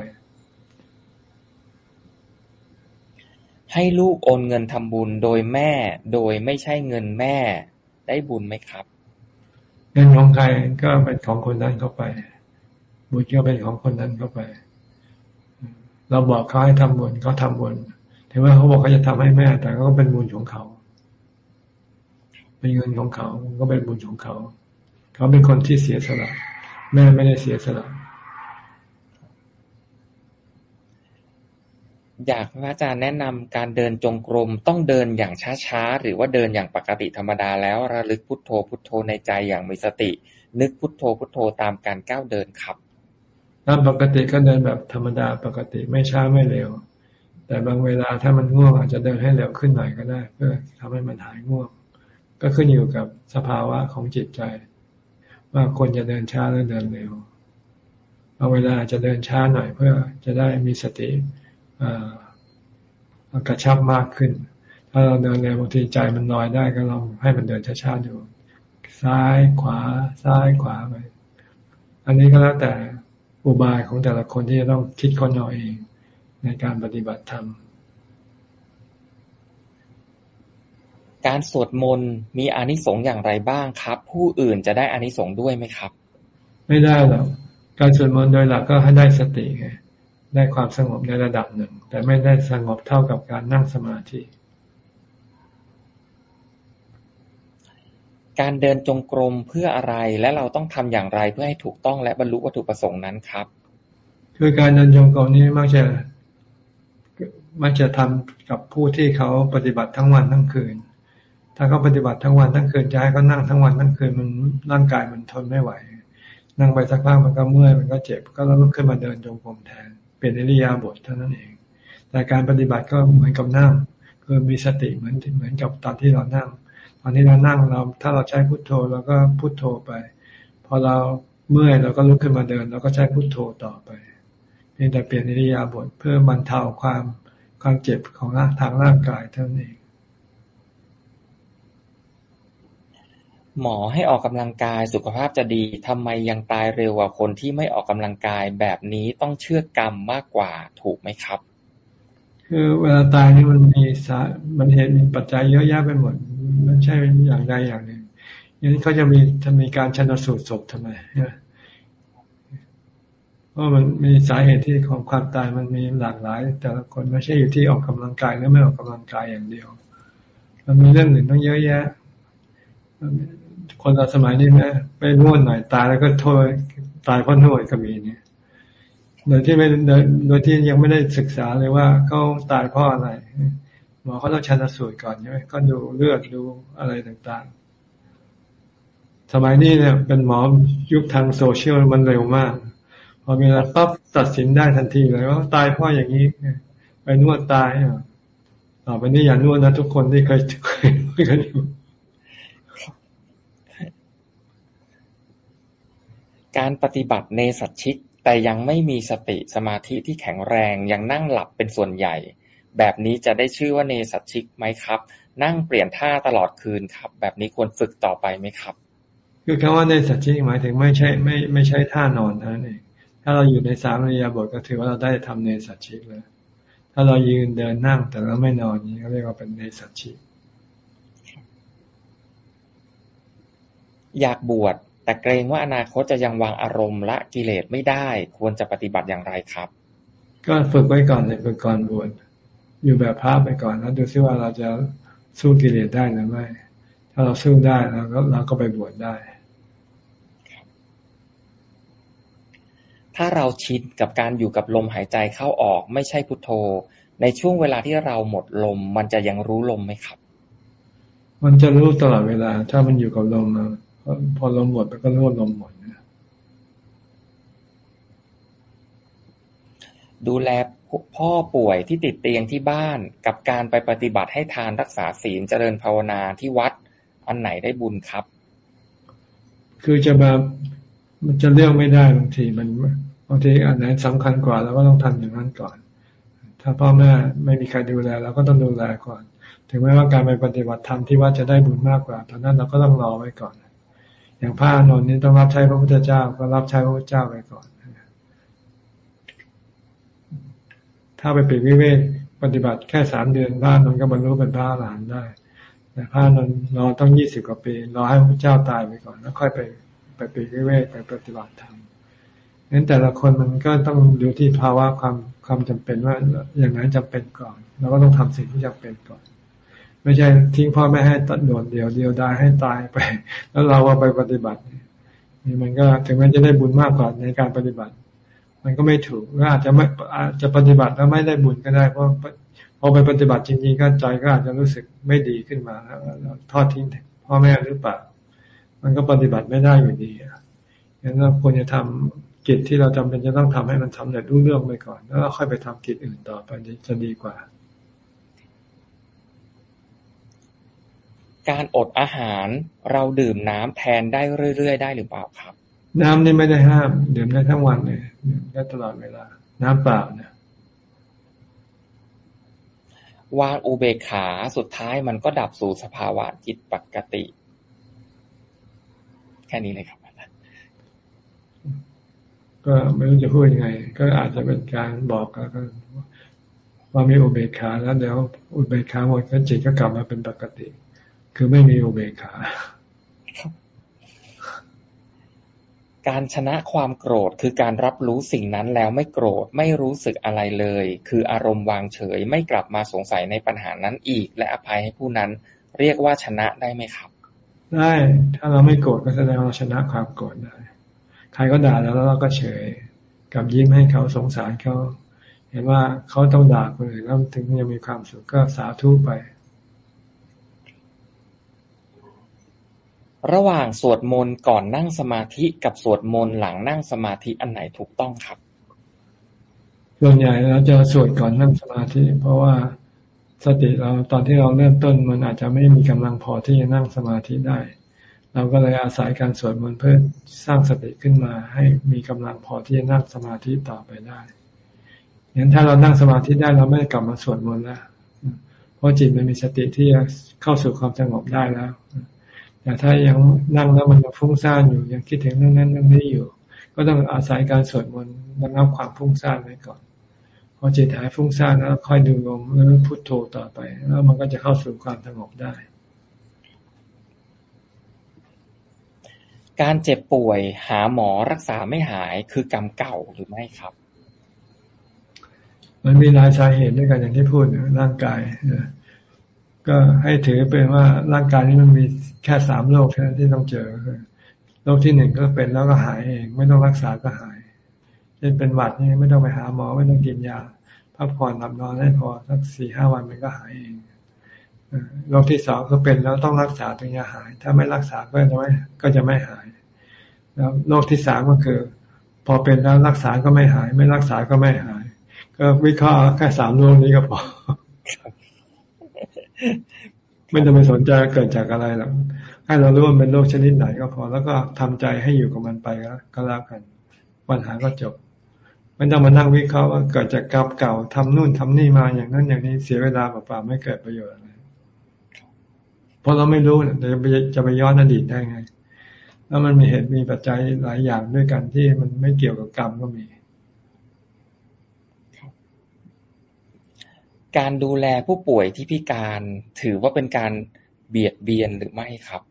ให้ลูกโอนเงินทำบุญโดยแม่ โดยไม่ใช่เงินแม่ ได้บุญไหมครับ เงินของใครก็เป็นของคนนั้นเข้าไป บุญก็เป็นของคนนั้นเข้าไป เราบอกเขาให้ทำบุญเขาทาบุญถึงแม้เขาบอกเขาจะทำให้แม่ แต่ก็เป็นบุญของเขาเป็นเงินของเขาก็เป็นบุญของเขา เขาเป็นคนที่เสียสละ แม่ไม่ได้เสียสละ อยากพระอาจารย์แนะนำการเดินจงกรม ต้องเดินอย่างช้าๆ หรือว่าเดินอย่างปกติธรรมดาแล้วระลึกพุทโธพุทโธในใจอย่างมีสติ นึกพุทโธพุทโธตามการก้าวเดินครับตามปกติก็เดินแบบธรรมดาปกติไม่ช้าไม่เร็ว แต่บางเวลาถ้ามันง่วงอาจจะเดินให้เร็วขึ้นหน่อยก็ได้ เพื่อทำให้มันหายง่วง ก็ขึ้นอยู่กับสภาวะของจิตใจ ว่าคนจะเดินช้าหรือเดินเร็วเอาเวลาจะเดินช้าหน่อยเพื่อจะได้มีสติ กระชับมากขึ้น ถ้าเราเดินเร็วบางทีใจมันลอยได้ก็ลองให้มันเดินช้าๆดูซ้ายขวา ซ้ายขวาไป อันนี้ก็แล้วแต่อุบายของแต่ละคนที่จะต้องคิดคนเอาเองในการปฏิบัติธรรม การสวดมนต์มีอานิสงส์อย่างไรบ้างครับ ผู้อื่นจะได้อานิสงส์ด้วยไหมครับ ไม่ได้หรอก การสวดมนต์โดยหลักก็ให้ได้สติไง ได้ความสงบในระดับหนึ่ง แต่ไม่ได้สงบเท่ากับการนั่งสมาธิ การเดินจงกรมเพื่ออะไรและเราต้องทำอย่างไรเพื่อให้ถูกต้องและบรรลุวัตถุประสงค์นั้นครับ คือการเดินจงกรมนี้มักจะมักจะทำกับผู้ที่เขาปฏิบัติทั้งวันทั้งคืน ถ้าเขาปฏิบัติทั้งวันทั้งคืนจะให้เขานั่งทั้งวันทั้งคืนมันร่างกายมันทนไม่ไหว นั่งไปสักพักมันก็เมื่อยมันก็เจ็บ ก็ลุกขึ้นมาเดินจงกรมแทน เปลี่ยนอิริยาบถเท่านั้นเอง แต่การปฏิบัติก็เหมือนกับนั่ง คือมีสติเหมือนเหมือนกับตอนที่เรานั่ง ตอนที่เรานั่งเราถ้าเราใช้พุทโธเราก็พุทโธไป พอเราเมื่อยเราก็ลุกขึ้นมาเดินเราก็ใช้พุทโธต่อไปเพียงแต่เปลี่ยนอิริยาบถเพื่อบรรเทาความความเจ็บของร่างทางร่างกายเท่านั้นเอง หมอให้ออกกำลังกายสุขภาพจะดี ทำไมยังตายเร็วกว่าคนที่ไม่ออกกำลังกายแบบนี้ต้องเชื่อกรรมมากกว่าถูกไหมครับ คือเวลาตายนี่มันมีสามันเหตุมีปัจจัยเยอะแยะไปหมด มันใช่อย่างใดอย่างหนึ่งอย่างนี้เขาจะมีจะมีการชันสูตรศพทำไมเพราะมันมีสาเหตุที่ของความตายมันมีหลากหลาย แต่ละคนไม่ใช่อยู่ที่ออกกำลังกายหรือไม่ออกกำลังกายอย่างเดียว มันมีเรื่องอื่นต้องเยอะแยะ คนเราสมัยนี้แม่ไปนวดหน่อยตายแล้วก็โทษตายเพราะนวดก็มีเนี่ยโดยที่ไม่โดยที่ยังไม่ได้ศึกษาเลยว่าเขาตายเพราะอะไรหมอเขาต้องชันสูตรก่อนใช่ไหมก็ดูเลือดดูอะไรต่างๆ สมัยนี้เนี่ย เป็นหมอยุคทางโซเชียลมันเร็วมากพอมีอะไรปั๊บตัดสินได้ทันทีเลยว่าตายเพราะอย่างนี้ไปนวดตายต่อไปนี้อย่านวดนะทุกคนที่เคยเคยเคยอยู่ การปฏิบัติเนสัชชิก แต่ยังไม่มีสติสมาธิที่แข็งแรง ยังนั่งหลับเป็นส่วนใหญ่ แบบนี้จะได้ชื่อว่าเนสัชชิกไหมครับ นั่งเปลี่ยนท่าตลอดคืนครับ แบบนี้ควรฝึกต่อไปไหมครับ คือคำว่าเนสัชชิกหมายถึงไม่ใช่ไม่ไม่ใช่ท่านอนนั่นเอง ถ้าเราอยู่ในสามริยาบทก็ถือว่าเราได้ทำเนสัชชิกแล้ว ถ้าเรายืนเดินนั่งแต่เราไม่นอนนี้ก็เรียกว่าเป็นเนสัชชิกอยากบวช แต่เกรงว่าอนาคตจะยังวางอารมณ์ละกิเลสไม่ได้ ควรจะปฏิบัติอย่างไรครับ ก็ฝึกไว้ก่อนเลยฝึกก่อนบวชอยู่แบบพระไปก่อนแล้วดูซิว่าเราจะสู้กิเลสได้หรือไม่ ถ้าเราสู้ได้เราก็เราก็ไปบวชได้ ถ้าเราชินกับการอยู่กับลมหายใจเข้าออกไม่ใช่พุทโธ ในช่วงเวลาที่เราหมดลม มันจะยังรู้ลมไหมครับ มันจะรู้ตลอดเวลา ถ้ามันอยู่กับลม พอลมหมดมันก็รู้ว่าลมหมดนะดูแลพ่อป่วยที่ติดเตียงที่บ้านกับการไปปฏิบัติให้ทานรักษาศีลเจริญภาวนาที่วัด อันไหนได้บุญครับ คือจะมามันจะเลือกไม่ได้บางทีมันบางทีอันไหนสำคัญกว่าเราก็ต้องทำอย่างนั้นก่อน ถ้าพ่อแม่ไม่มีใครดูแลเราก็ต้องดูแลก่อน ถึงแม้ว่าการไปปฏิบัติธรรมที่วัดจะได้บุญมากกว่าตอนนั้นเราก็ต้องรอไว้ก่อน อย่างพระนนท์นี้ต้องรับใช้พระพุทธเจ้า ก็รับใช้พระพุทธเจ้าไปก่อน ถ้าไปเปีวิเวกปฏิบัติแค่สามเดือนพระนนท์ก็บรรลุเป็นพระอรหันต์ได้ แต่พระนนท์รอต้องยี่สิบกว่าปีรอให้พระเจ้าตายไปก่อน แล้วค่อยไปไปเปีวิเวกไปปฏิบัติธรรมนั้นแต่ละคนมันก็ต้องดูที่ภาวะความความจำเป็นว่าอย่างนั้นจำเป็นก่อนเราก็ต้องทำสิ่งที่จำเป็นก่อน ไม่ใช่ทิ้งพ่อแม่ให้ตัดโดดเดียวเดียวได้ให้ตายไป แล้วเราว่าไปปฏิบัติ นี่มันก็ถึงแม้จะได้บุญมากกว่าในการปฏิบัติ มันก็ไม่ถูกก็อาจจะไม่อาจจะปฏิบัติแล้วไม่ได้บุญก็ได้เพราะพอไปปฏิบัติจริงๆก็ใจก็อาจจะรู้สึกไม่ดีขึ้นมาแล้วทอดทิ้งพ่อแม่หรือเปล่ามันก็ปฏิบัติไม่ได้อยู่ดีอย่างนั้นเราควรจะทำกิจที่เราจำเป็นจะต้องทำให้มันทำเร็จรุ่งเรื่องไปก่อน แล้วค่อยไปทำกิจอื่นต่อไปจะดีกว่า การอดอาหารเราดื่มน้ำแทนได้เรื่อยๆ ได้หรือเปล่าครับ น้ำนี่ไม่ได้ห้าม ดื่มได้ทั้งวันเลยดื่มได้ตลอดเวลา น้ำเปล่าเนี่ยวางอุเบกขาสุดท้ายมันก็ดับสู่สภาวะจิตปกติ แค่นี้เลยครับก็ไม่รู้จะพูดยังไง ก็อาจจะเป็นการบอกแล้วก็ว่ามีอุเบกขาแล้วเดี๋ยวอุเบกขาหมดก็จิตก็กลับมาเป็นปกติ คือไม่มีอุเบกขาการชนะความโกรธคือการรับรู้สิ่งนั้นแล้วไม่โกรธไม่รู้สึกอะไรเลย คืออารมณ์วางเฉยไม่กลับมาสงสัยในปัญหานั้นอีก และอภัยให้ผู้นั้น เรียกว่าชนะได้ไหมครับ ได้ ถ้าเราไม่โกรธก็แสดงว่าชนะความโกรธได้ใครก็ด่าแล้วเราก็เฉย กับยิ้มให้เขาสงสารเขาเห็นว่าเขาต้องด่าคนอื่นแล้วถึงยังมีความสุขก็สาธุไป ระหว่างสวดมนต์ก่อนนั่งสมาธิกับสวดมนต์หลังนั่งสมาธิอันไหนถูกต้องครับ ส่วนใหญ่เราจะสวดก่อนนั่งสมาธิ เพราะว่าสติเราตอนที่เราเริ่มต้นมันอาจจะไม่มีกำลังพอที่จะนั่งสมาธิได้ เราก็เลยอาศัยการสวดมนต์เพื่อสร้างสติขึ้นมา ให้มีกำลังพอที่จะนั่งสมาธิต่อไปได้งั้นถ้าเรานั่งสมาธิได้เราไม่กลับมาสวดมนต์แล้วเพราะจิตมันมีสติที่จะเข้าสู่ความสงบได้แล้ว แต่ถ้ายังนั่งแล้วมันยังฟุ้งซ่านอยู่ ยังคิดถึงเรื่องนั้นเรื่องนี้อยู่ ก็ต้องอาศัยการสวดมนต์ระงับความฟุ้งซ่านไว้ก่อนพอจิตหายฟุ้งซ่านแล้วค่อยดูลมแล้วพุทโธต่อไป แล้วมันก็จะเข้าสู่ความสงบได้ การเจ็บป่วยหาหมอรักษาไม่หายคือกรรมเก่าหรือไม่ครับ มันมีหลายสาเหตุด้วยกันอย่างที่พูดร่างกาย ก็ให้ถือเป็นว่าร่างกายนี้มันมีแค่สามโรคแค่านั้นที่ต้องเจอคือโรคที่หนึ่งก็เป็นแล้วก็หายเอง ไม่ต้องรักษาก็หายเช่นเป็นหวัดนี่ไม่ต้องไปหาหมอไม่ต้องกินยาพักผ่อนหลับนอนให้พอสักสี่ห้าวันมันก็หายเองโรคที่สองก็เป็นแล้วต้องรักษาถึงจะหาย ถ้าไม่รักษาก็จะไม่ก็จะไม่หาย แล้วโรคที่สามก็คือ พอเป็นแล้วรักษาก็ไม่หาย ไม่รักษาก็ไม่หาย ก็วิเคราะห์แค่สามโรคนี้ก็พอ ไม่ต้องไปสนใจเกิดจากอะไรหรอกให้เรารู้ว่าเป็นโรคชนิดไหนก็พอ แล้วก็ทำใจให้อยู่กับมันไปก็แล้วกันปัญหาก็จบไม่ต้องมานั่งวิเคราะห์ว่าเกิดจากกรรมเก่าทำนู่นทำนี่มาอย่างนั้นอย่างนี้เสียเวลาเปล่าๆไม่เกิดประโยชน์อะไรเพราะเราไม่รู้จะไปจะไปย้อนอดีตได้ไง แล้วมันมีเหตุมีปัจจัยหลายอย่างด้วยกันที่มันไม่เกี่ยวกับกรรมก็มี การดูแลผู้ป่วยที่พิการถือว่าเป็นการเบียดเบียนหรือไม่ครับ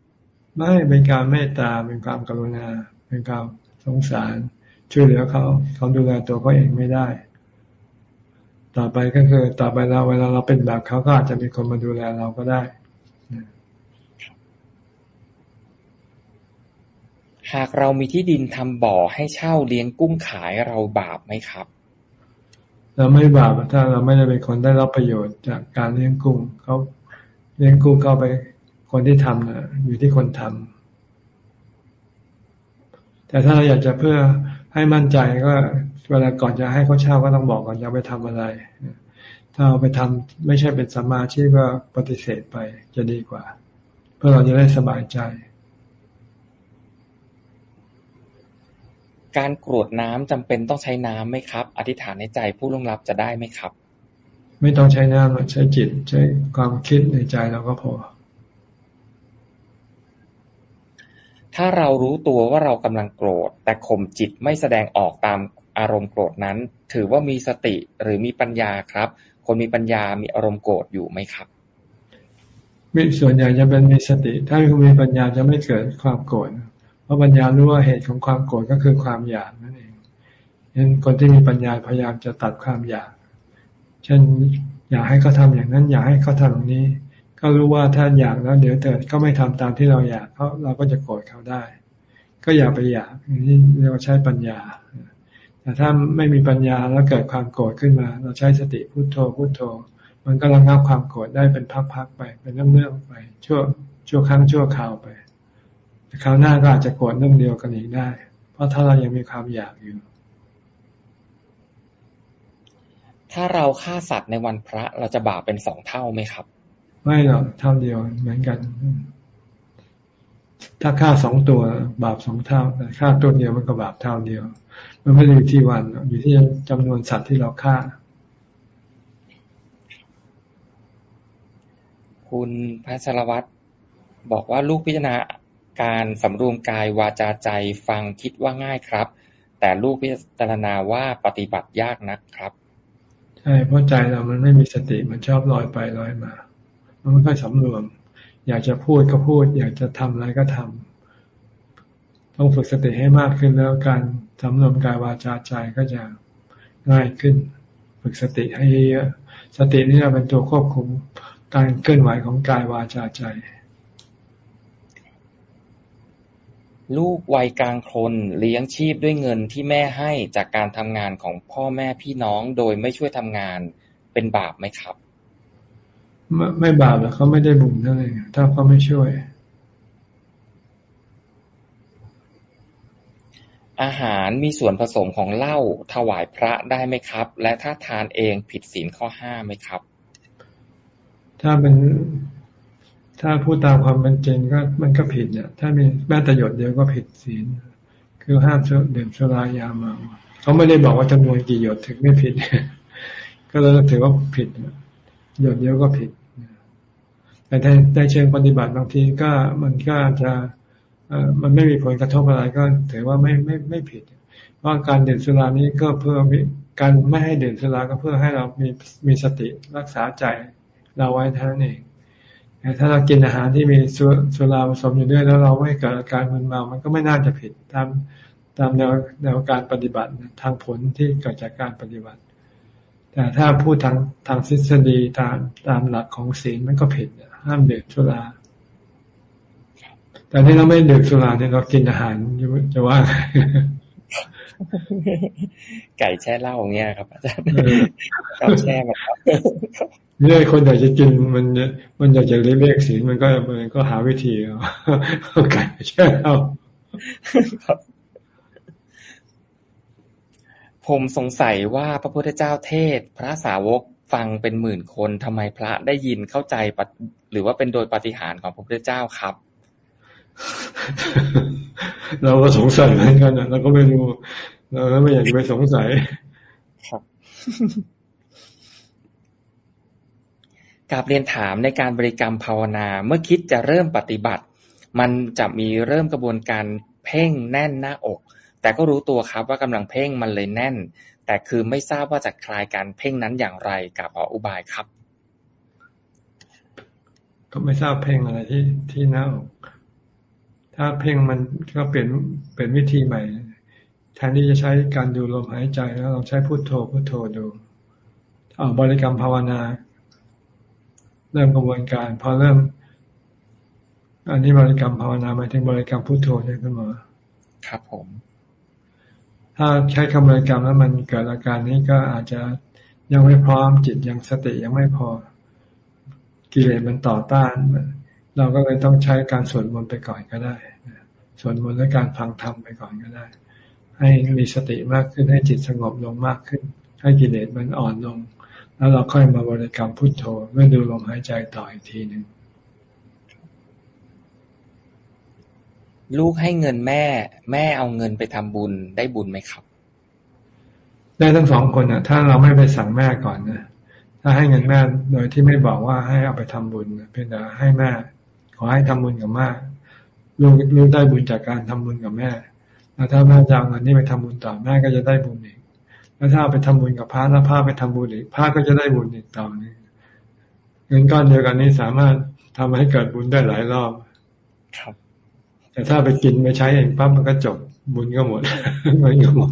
ไม่เป็นการเมตตาเป็นความกรุณา เป็นความสงสาร ช่วยเหลือเขา เขาดูแลตัวเขาเองไม่ได้ ต่อไปก็คือ ต่อไปเราเวลาเราเป็นแบบเขาก็อาจจะมีคนมาดูแลเราก็ได้หากเรามีที่ดินทำบ่อให้เช่าเลี้ยงกุ้งขายเราบาปไหมครับ เราไม่บาปถ้าเราไม่ได้เป็นคนได้รับประโยชน์จากการเลี้ยงกุ้งเขาเลี้ยงกุ้งเข้าไปคนที่ทำนะอยู่ที่คนทำแต่ถ้าเราอยากจะเพื่อให้มั่นใจก็เวลาก่อนจะให้เขาเช่าก็ต้องบอกก่อนจะไปทำอะไร ถ้าเอาไปทำไม่ใช่เป็นสัมมาชีพก็ปฏิเสธไปจะดีกว่า เพื่อเราจะได้สบายใจ การกรวดน้ำจำเป็นต้องใช้น้ำไหมครับ อธิษฐานในใจผู้ล่วงลับจะได้ไหมครับ ไม่ต้องใช้น้ำใช้จิต ใช้ความคิดในใจเราก็พอ ถ้าเรารู้ตัวว่าเรากำลังโกรธ แต่ข่มจิตไม่แสดงออกตามอารมณ์โกรธนั้น ถือว่ามีสติหรือมีปัญญาครับ คนมีปัญญามีอารมณ์โกรธอยู่ไหมครับมีส่วนใหญ่จะเป็นมีสติ ถ้าคุณมีปัญญาจะไม่เกิดความโกรธ เพราะปัญญารู้ว่าเหตุของความโกรธก็คือความอยากนั่นเองฉะนั้นคนที่มีปัญญาพยายามจะตัดความอยาก เช่นอยากให้เขาทาอย่างนั้น อยากให้เขาทำอย่างนี้ ก็รู้ว่าถ้าอยากแล้ว เดี๋ยวเกิดก็ไม่ทำตามที่เราอยากเขาเราก็จะโกรธเขาได้ ก็อย่าไปอยากนี่เรียกว่าใช้ปัญญา แต่ถ้าไม่มีปัญญาแล้วเกิดความโกรธขึ้นมา เราใช้สติพุโทโธพุโทโธ มันก็ระงับความโกรธได้เป็นพักๆไป เป็นเรื่องๆไปชั่วชั่วครั้งชั่วคราวไป คราวหน้าก็อาจจะโกรธเรื่องเดียวกันอีกได้ เพราะถ้าเรายังมีความอยากอยู่ ถ้าเราฆ่าสัตว์ในวันพระเราจะบาปเป็นสองเท่าไหมครับไไม่หรอกเท่าเดียวเหมือนกัน ถ้าฆ่าสองตัวบาปสองเท่าแต่ฆ่าตัวเดียวมันก็บาปเท่าเดียว มันไม่ได้อยู่ที่วันอยู่ที่จำนวนสัตว์ที่เราฆ่าคุณพัชรวัตรบอกว่าลูกพิจารณา การสำรวมกายวาจาใจฟังคิดว่าง่ายครับ แต่ลูกพิจารณาว่าปฏิบัติยากนักครับ ใช่เพราะใจเรามันไม่มีสติมันชอบลอยไปลอยมา มันไม่ค่อยสำรวม อยากจะพูดก็พูด อยากจะทำอะไรก็ทำต้องฝึกสติให้มากขึ้นแล้วการสำรวมกายวาจาใจก็จะง่ายขึ้น ฝึกสติให้เยอะสตินี่เป็นตัวควบคุมการเคลื่อนไหวของกายวาจาใจ ลูกวัยกลางคนเลี้ยงชีพด้วยเงินที่แม่ให้จากการทำงานของพ่อแม่พี่น้องโดยไม่ช่วยทำงานเป็นบาปไหมครับ ไม่ไม่บาปหรอกเขาไม่ได้บุญนั่นเองถ้าเขาไม่ช่วย อาหารมีส่วนผสมของเหล้าถวายพระได้ไหมครับ และถ้าทานเองผิดศีลข้อห้าไหมครับ ถ้าเป็น ถ้าพูดตามความเป็นจริงก็มันก็ผิดเนี่ย ถ้ามีแม้แต่หยดเดียวก็ผิดศีล คือห้ามดื่มสุรายาเมาเขาไม่ได้บอกว่าจำนวนกี่หยดถึงไม่ผิด ก็เลยถือว่าผิดหยดเดียวก็ผิด แต่ในเชิงปฏิบัติบางทีก็มันก็จะมันไม่มีผลกระทบอะไรก็ถือว่าไม่ไม่ไม่ผิด เพราะการดื่มสุรานี้ก็เพื่อการไม่ให้ดื่มสุราก็เพื่อให้เรามีมีสติรักษาใจเราไว้เท่านั้นเอง ถ้าเรากินอาหารที่มีสุราผสมอยู่ด้วย แล้วเราไม่เกิดอาการมึนเมา มันก็ไม่น่าจะผิดตามตามแนวแนวการปฏิบัติทางผลที่เกิดจากการปฏิบัติ แต่ถ้าพูดทางทางทฤษฎีตามตามหลักของศีลมันก็ผิดห้ามดื่มสุราแต่ที่เราไม่ดื่มสุราเนี่ยเรากินอาหารจะว่าไก่แช่เหล้าเงี้ยครับอาจารย์เก่แช่มา ครับนี่คนอยากจะกินมันมันอยากจะเรียกศีลมันก็มันก็หาวิธีเอาไก่แช่เหล้าผมสงสัยว่าพระพุทธเจ้าเทศ พระสาวกฟังเป็นหมื่นคนทำไมพระได้ยินเข้าใจหรือว่าเป็นโดยปฏิหารของพระพุทธเจ้าครับ เราก็สงสัยเหมือนกันนะเราก็ไม่รู้เราก็ไม่อยากไปสงสัยครับ กาบเรียนถามในการบริกรรมภาวนาเมื่อคิดจะเริ่มปฏิบัติ มันจะมีเริ่มกระบวนการเพ่งแน่นหน้าอก แต่ก็รู้ตัวครับว่ากำลังเพ่งมันเลยแน่น แต่คือไม่ทราบว่าจะคลายการเพ่งนั้นอย่างไรกับออุบายครับ ก็ไม่ทราบเพ่งอะไรที่ที่หน้าอกถ้าเพ่งมันก็เปลี่ยนเป็นวิธีใหม่แทนที่จะใช้การดูลมหายใจแล้วเราใช้พุโทโธพุโทโธดูเอาบริกรรมภาวนา เริ่มกระบวนการ พอเริ่ม อันนี้บริกรรมภาวนาหมายถึงบริกรรมพุโทโธใช่ไหมหมอครับผม ถ้าใช้คำบริกรรมแล้วมันเกิดอาการนี้ก็อาจจะยังไม่พร้อมจิตยังสติยังไม่พอกิเลสมันต่อต้าน เราก็เลยต้องใช้การสวดมนต์ไปก่อนก็ได้สวดมนต์และการฟังธรรมไปก่อนก็ได้ ให้มีสติมากขึ้นให้จิตสงบลงมากขึ้น ให้กิเลสมันอ่อนลง แล้วเราค่อยมาบริกรรมพุทโธเมื่อดูลมหายใจต่ออีกทีหนึ่งลูกให้เงินแม่ แม่เอาเงินไปทำบุญได้บุญไหมครับ ได้ทั้งสองคนอะ ถ้าเราไม่ไปสั่งแม่ก่อนนะถ้าให้เงินแม่โดยที่ไม่บอกว่าให้เอาไปทำบุญเพียงแต่ให้แม่ ขอให้ทำบุญกับแม่ลูกลูกได้บุญจากการทำบุญกับแม่แล้วถ้าแม่จะเอาเงินนี้ไปทำบุญต่อแม่ก็จะได้บุญอีก แล้วถ้าไปทำบุญกับพระแล้วพระไปทำบุญอีกพระก็จะได้บุญอีกต่อนี้เงินก้อนเดียวกันนี้สามารถทำให้เกิดบุญได้หลายรอบ ครับ แต่ถ้าไปกินไปใช้เองปั๊บมันก็จบบุญก็หมดเงินก็หมด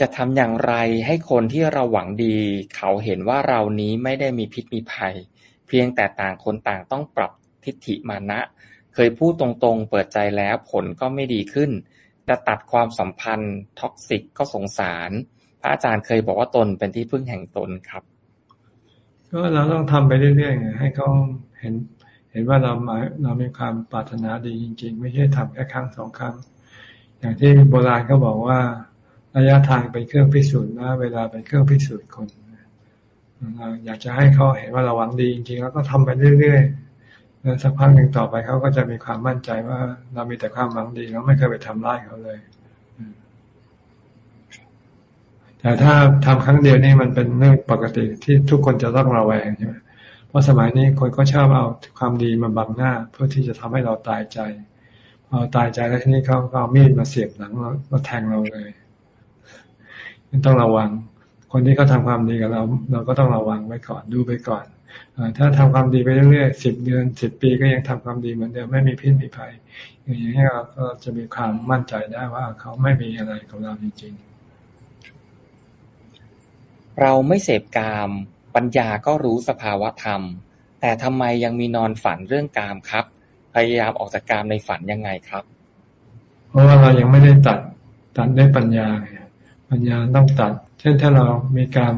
จะทำอย่างไรให้คนที่เราหวังดี เขาเห็นว่าเรานี้ไม่ได้มีพิษมีภัย เพียงแต่ต่างคนต่างต้องปรับทิฏฐิมานะ เคยพูดตรงๆ เปิดใจแล้วผลก็ไม่ดีขึ้น จะตัดความสัมพันธ์ท็อกซิกก็สงสาร พระอาจารย์เคยบอกว่าตนเป็นที่พึ่งแห่งตนครับ ก็เราต้องทำไปเรื่อยๆให้เขาเห็น เห็นว่าเราหมายเรามีความปรารถนาดีจริง ๆ ไม่ใช่ทำแค่ครั้งสองครั้ง อย่างที่โบราณเขาบอกว่าระยะทางเป็นเครื่องพิสูจน์นะเวลาเป็นเครื่องพิสูจน์คนอยากจะให้เขาเห็นว่าเราหวังดีจริงๆ แล้วก็ทำไปเรื่อยๆ แล้วสักพักหนึ่งต่อไปเขาก็จะมีความมั่นใจว่าเรามีแต่ความหวังดีเราไม่เคยไปทำร้ายเขาเลยแต่ถ้าทำครั้งเดียวนี่มันเป็นเรื่องปกติที่ทุกคนจะต้องระแวงใช่ไหมเพราะสมัยนี้คนก็ชอบเอาความดีมาบังหน้า เพื่อที่จะทำให้เราตายใจพอตายใจแล้วทีนี้เขาก็เอามีดมาเสียบหลังเรามาแทงเราเลยต้องระวัง คนที่เขาทาความดีกับเรา เราก็ต้องระวังไว้ก่อนดูไปก่อน ถ้าทำความดีไปเรื่อยๆสิบเดือนสิบปีก็ยังทำความดีเหมือนเดิมไม่มีพิษมีภัย อย่างนี้เราก็จะมีความมั่นใจได้ว่าเขาไม่มีอะไรกับเราจริงๆ เราไม่เสพกามปัญญาก็รู้สภาวะธรรม แต่ทำไมยังมีนอนฝันเรื่องกามครับ พยายามออกจากกามในฝันยังไงครับ เพราะว่าเรายังไม่ได้ตัดตัดด้วยปัญญาปัญญาต้องตัด เช่นถ้าเรามีการ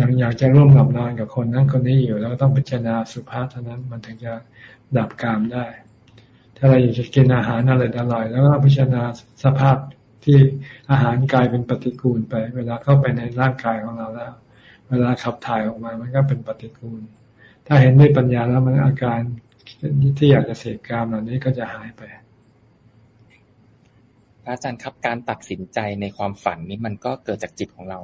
ยังอยากจะร่วมหลับนอนกับคนนั้นคนนี้อยู่ แล้วต้องพิจารณาสุภาษเท่านั้น มันถึงจะดับกามได้ ถ้าเราอยากจะกินอาหารอะไรอร่อยแล้วก็พิจารณาสภาพที่อาหารกลายเป็นปฏิกูลไป เวลาเข้าไปในร่างกายของเราแล้ว เวลาขับถ่ายออกมา มันก็เป็นปฏิกูล ถ้าเห็นด้วยปัญญาแล้วมันอาการที่อยากจะเสกกามเหล่านี้ก็จะหายไปอาจารย์ครับการตัดสินใจในความฝันนี้มันก็เกิดจากจิตของเรา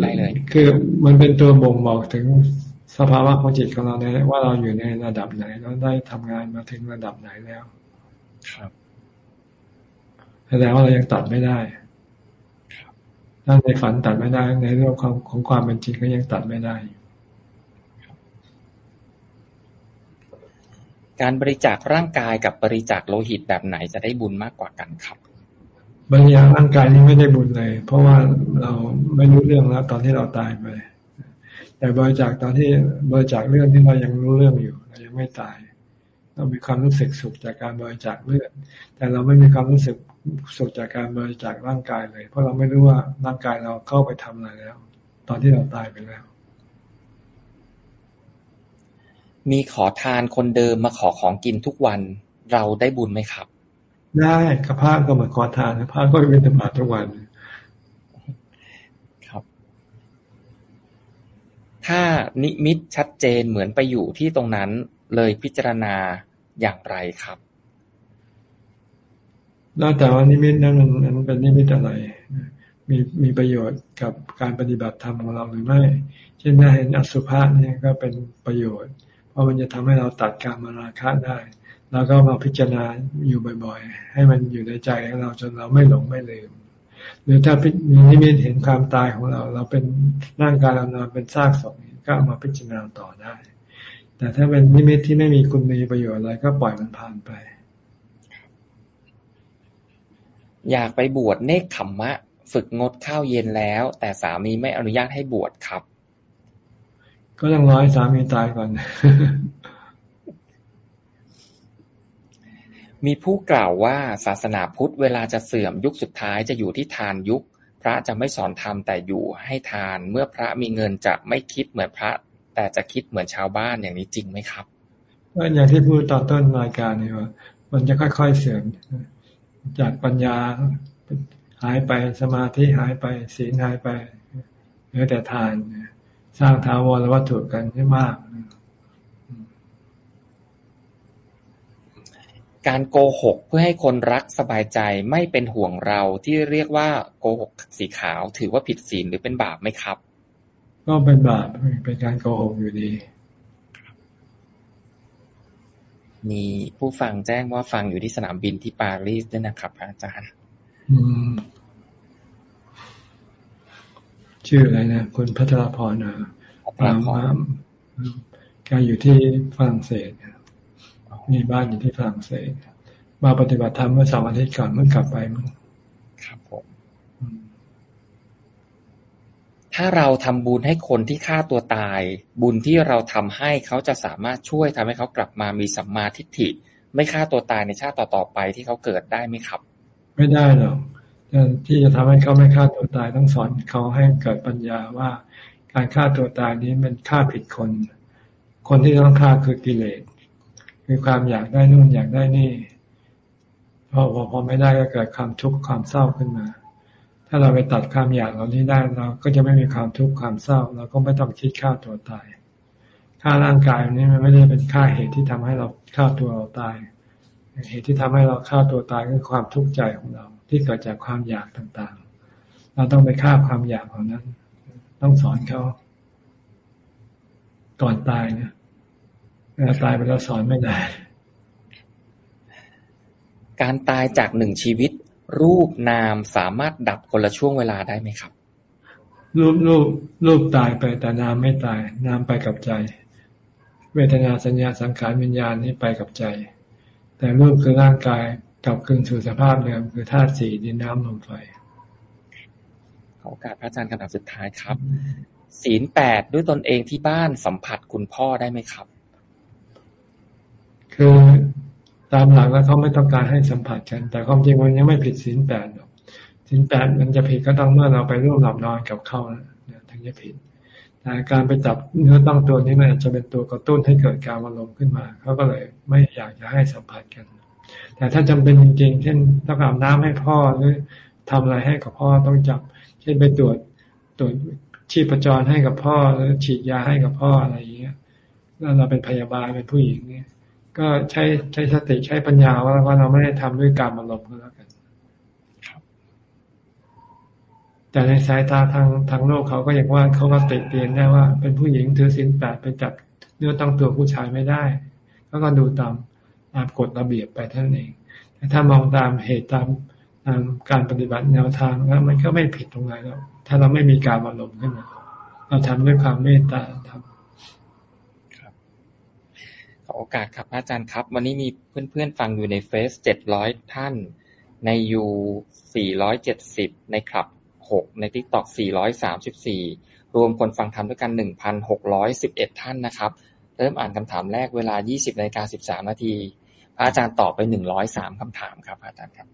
ได้เลย คือมันเป็นตัวบ่งบอกถึงสภาวะของจิตของเราในว่าเราอยู่ในระดับไหนแล้วได้ทำงานมาถึงระดับไหนแล้ว ครับแสดงว่าเรายังตัดไม่ได้ถ้าในฝันตัดไม่ได้ ในเรื่องของของความเป็นจริงก็ยังตัดไม่ได้ การบริจาคร่างกายกับบริจาคโลหิตแบบไหนจะได้บุญมากกว่ากันครับ บริจาคร่างกายนี้ไม่ได้บุญเลย เพราะว่าเราไม่รู้เรื่องแล้ว ตอนที่เราตายไป แต่บริจาคตอนที่บริจาคเรื่องที่เรายังรู้เรื่องอยู่เรายังไม่ตาย เรามีความรู้สึกสุขจากการบริจาคเลือด แต่เราไม่มีความรู้สึกสุขจากการบริจาคร่างกายเลย เพราะเราไม่รู้ว่าร่างกายเราเข้าไปทำอะไรแล้ว ตอนที่เราตายไปแล้ว มีขอทานคนเดิมมาขอของกินทุกวันเราได้บุญไหมครับ ได้กระพาก็เหมือนขอทานพระก็เป็นธรรมะทุกวันครับ ถ้านิมิตชัดเจนเหมือนไปอยู่ที่ตรงนั้นเลยพิจารณาอย่างไรครับแล้วแต่ว่านิมิตนั้นมันเป็นนิมิตอะไร มีมีประโยชน์กับการปฏิบัติธรรมของเราหรือไม่ เช่นถ้าเห็นอสุภะเนี่ยก็เป็นประโยชน์ เพราะมันจะทำให้เราตัดการมาราคะได้ แล้วก็มาพิจารณาอยู่บ่อย ๆ ให้มันอยู่ในใจของเราจนเราไม่หลงไม่ลืม หรือถ้ามีนิมิตเห็นความตายของเรา เราเป็นร่างกายเรานอนเป็นซากศพก็มาพิจารณาต่อได้ แต่ถ้าเป็นนิมิตที่ไม่มีคุณมีประโยชน์อะไรก็ปล่อยมันผ่านไป อยากไปบวชเนคขมมะ ฝึกงดข้าวเย็นแล้ว แต่สามีไม่อนุญาตให้บวชครับ ก็ต้องรอให้สามีตายก่อน มีผู้กล่าวว่า ศาสนาพุทธเวลาจะเสื่อมยุคสุดท้ายจะอยู่ที่ทานยุค พระจะไม่สอนธรรมแต่อยู่ให้ทาน เมื่อพระมีเงินจะไม่คิดเหมือนพระ แต่จะคิดเหมือนชาวบ้านอย่างนี้จริงไหมครับก็อย่างที่พูดตอนต้นรายการนี่ว่า มันจะค่อยๆเสื่อมจากปัญญาหายไปสมาธิหายไปศีลหายไปเหลือแต่ทาน สร้างทาวรวัตถุกันให้มาก การโกหกเพื่อให้คนรักสบายใจไม่เป็นห่วงเราที่เรียกว่าโกหกสีขาว ถือว่าผิดศีลหรือเป็นบาปไหมครับ ก็เป็นบาปเป็นการโกหกอยู่ดีมีผู้ฟังแจ้งว่าฟังอยู่ที่สนามบินที่ปารีสด้วยนะครับอาจารย์ชื่ออะไรนะคุณพัทรพรนะตามว่าการอยู่ที่ฝรั่งเศส มีบ้านอยู่ที่ฝรั่งเศสมาปฏิบัติธรรมเมื่อสามอาทิตย์ก่อนเมื่อกลับไปมั้งครับผมถ้าเราทำบุญให้คนที่ฆ่าตัวตาย บุญที่เราทำให้เขาจะสามารถช่วยทำให้เขากลับมามีสัมมาทิฏฐิ ไม่ฆ่าตัวตายในชาติต่อๆไปที่เขาเกิดได้ไหมครับ ไม่ได้หรอกที่จะทำให้เขาไม่ฆ่าตัวตายต้องสอนเขาให้เกิดปัญญาว่า การฆ่าตัวตายนี้มันฆ่าผิดคน คนที่ต้องฆ่าคือกิเลส คือความอยากได้นู่นอยากได้นี่พอพอพอไม่ได้ก็เกิดความทุกข์ความเศร้าขึ้นมา ถ้าเราไปตัดความอยากเหล่านี้ได้เราก็จะไม่มีความทุกข์ความเศร้าเราก็ไม่ต้องคิดฆ่าตัวตายฆ่าร่างกายนี้มันไม่ได้เป็นค่าเหตุที่ทำให้เราฆ่าตัวเราตาย เหตุที่ทำให้เราฆ่าตัวตายคือความทุกข์ใจของเรา ที่เกิดจากความอยากต่างๆ เราต้องไปฆ่าความอยากของนั้น ต้องสอนเขาก่อนตายนะ เวลาตายไปแล้วสอนไม่ได้ การตายจากหนึ่งชีวิต รูปนามสามารถดับคนละช่วงเวลาได้ไหมครับ รูปรูปรูปตายไปแต่นามไม่ตาย นามไปกับใจ เวทนาสัญญาสังขารวิญญาณนี่ไปกับใจ แต่รูปคือร่างกายกลับคืนสู่สภาพเดิมคือธาตุสี่ดินน้ำลมไฟขอโอกาสพระอาจารย์คำถามสุดท้ายครับ ศีลแปดด้วยตนเองที่บ้านสัมผัสคุณพ่อได้ไหมครับ คือตามหลักแล้วเขาไม่ต้องการให้สัมผัสกัน แต่ความจริงมันยังไม่ผิดศีลแปดหรอกศีลแปดมันจะผิดก็ต้องเมื่อเราไปร่วมหลับนอนกับเขาเนี่ยถึงจะผิดแต่การไปจับเนื้อต้องตัวนี้มันจะเป็นตัวกระตุ้นให้เกิดการอารมณ์ขึ้นมาเขาก็เลยไม่อยากจะให้สัมผัสกัน แต่ถ้าจำเป็นจริงๆ เช่นต้องอาบน้ำให้พ่อหรือทำอะไรให้กับพ่อต้องจับ เช่นไปตรวจตรวจชีพจรให้กับพ่อหรือฉีดยาให้กับพ่ออะไรอย่างเงี้ยแล้วเราเป็นพยาบาลเป็นผู้หญิงเนี่ย ก็ใช้ใช้สติใช้ปัญญาว่าว่าเราไม่ได้ทำด้วยการอารมณ์ก็แล้วกันแต่ในสายตาทางทางโลกเขาก็ยังว่าเขาก็ติเตียนได้ว่า เป็นผู้หญิงถือศีลแปดไปจับเนื้อตั้งตัวผู้ชายไม่ได้ แล้วก็ดูตามตามกฎระเบียบไปท่านเองแต่ถ้ามองตามเหตุตามตามการปฏิบัติแนวทางแล้วมันก็ไม่ผิดตรงไหนแล้วถ้าเราไม่มีการอารมณ์ขึ้นมาเราทำด้วยความเมตตาทำขอ โอกาสครับอาจารย์ครับ วันนี้มีเพื่อนๆฟังอยู่ใน Face เจ็ดร้อยท่าน ในยูสี่ร้อยเจ็ดสิบในคลับหกใน TikTok สี่ร้อยสามสิบสี่รวมคนฟังธรรมด้วยกันหนึ่งพันหกร้อยสิบเอ็ดท่านนะครับ เริ่มอ่านคำถามแรกเวลายี่สิบนาฬิกาสิบสามนาทีพระอาจารย์ตอบไปหนึ่งร้อยสามคำถามครับอาจารย์ครับ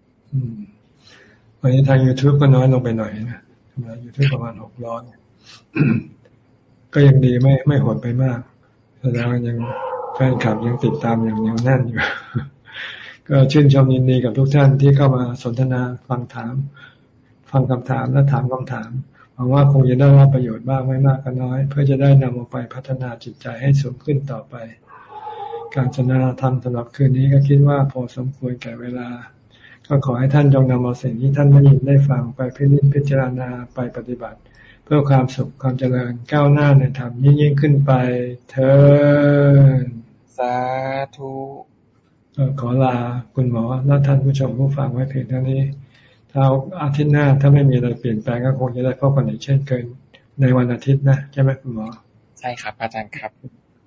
วันนี้ทาง YouTube ก็น้อยลงไปหน่อยนะทำไมยูทูบประมาณหกร้อยก็ยังดีไม่ไม่หดไปมากแสดงยัง ฟนคลับยังติดตามอย่างเหนียวแน่นอยู่ ก็ชื่นชมยินดีกับทุกท่านที่เข้ามาสนทนาฟังถาม ฟังคำถามและถามคำถามหวังว่าคงจะได้รับประโยชน์บ้างไม่มากก็น้อย เพื่อจะได้นำเอาไปพัฒนาจิตใจให้สูงขึ้นต่อไป การสนทนาธรรมสำหรับคืนนี้ก็คิดว่าพอสมควรแก่เวลา ก็ขอให้ท่านจงนำเอาสิ่งที่ท่านได้ยินได้ฟังไปพิจิตพิจารณาไปปฏิบัติ เพื่อความสุขความเจริญก้าวหน้าในธรรมยิ่งขึ้นไปเถิด สาธุขอลาคุณหมอและท่านผู้ชมผู้ฟังไว้เพียงเท่านี้ถ้าอาทิตย์หน้าถ้าไม่มีอะไรเปลี่ยนแปลงก็คงจะได้พบกันอีกเช่นเคยในวันอาทิตย์นะใช่ไหมคุณหมอ ใช่ครับ อาจารย์ครับ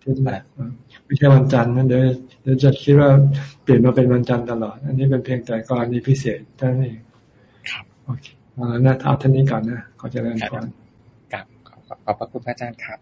ที่ไม่ใช่วันจันทร์นะเดี๋ยวเดี๋ยวจะคิดว่าเปลี่ยนมาเป็นวันจันทร์ตลอด อันนี้เป็นเพียงแต่กรณีพิเศษเท่านั้นเองครับโอเคเอาละนะเอาท่านี้ก่อนนะขอเจริญพรขอบพระคุณพระอาจารย์ครับ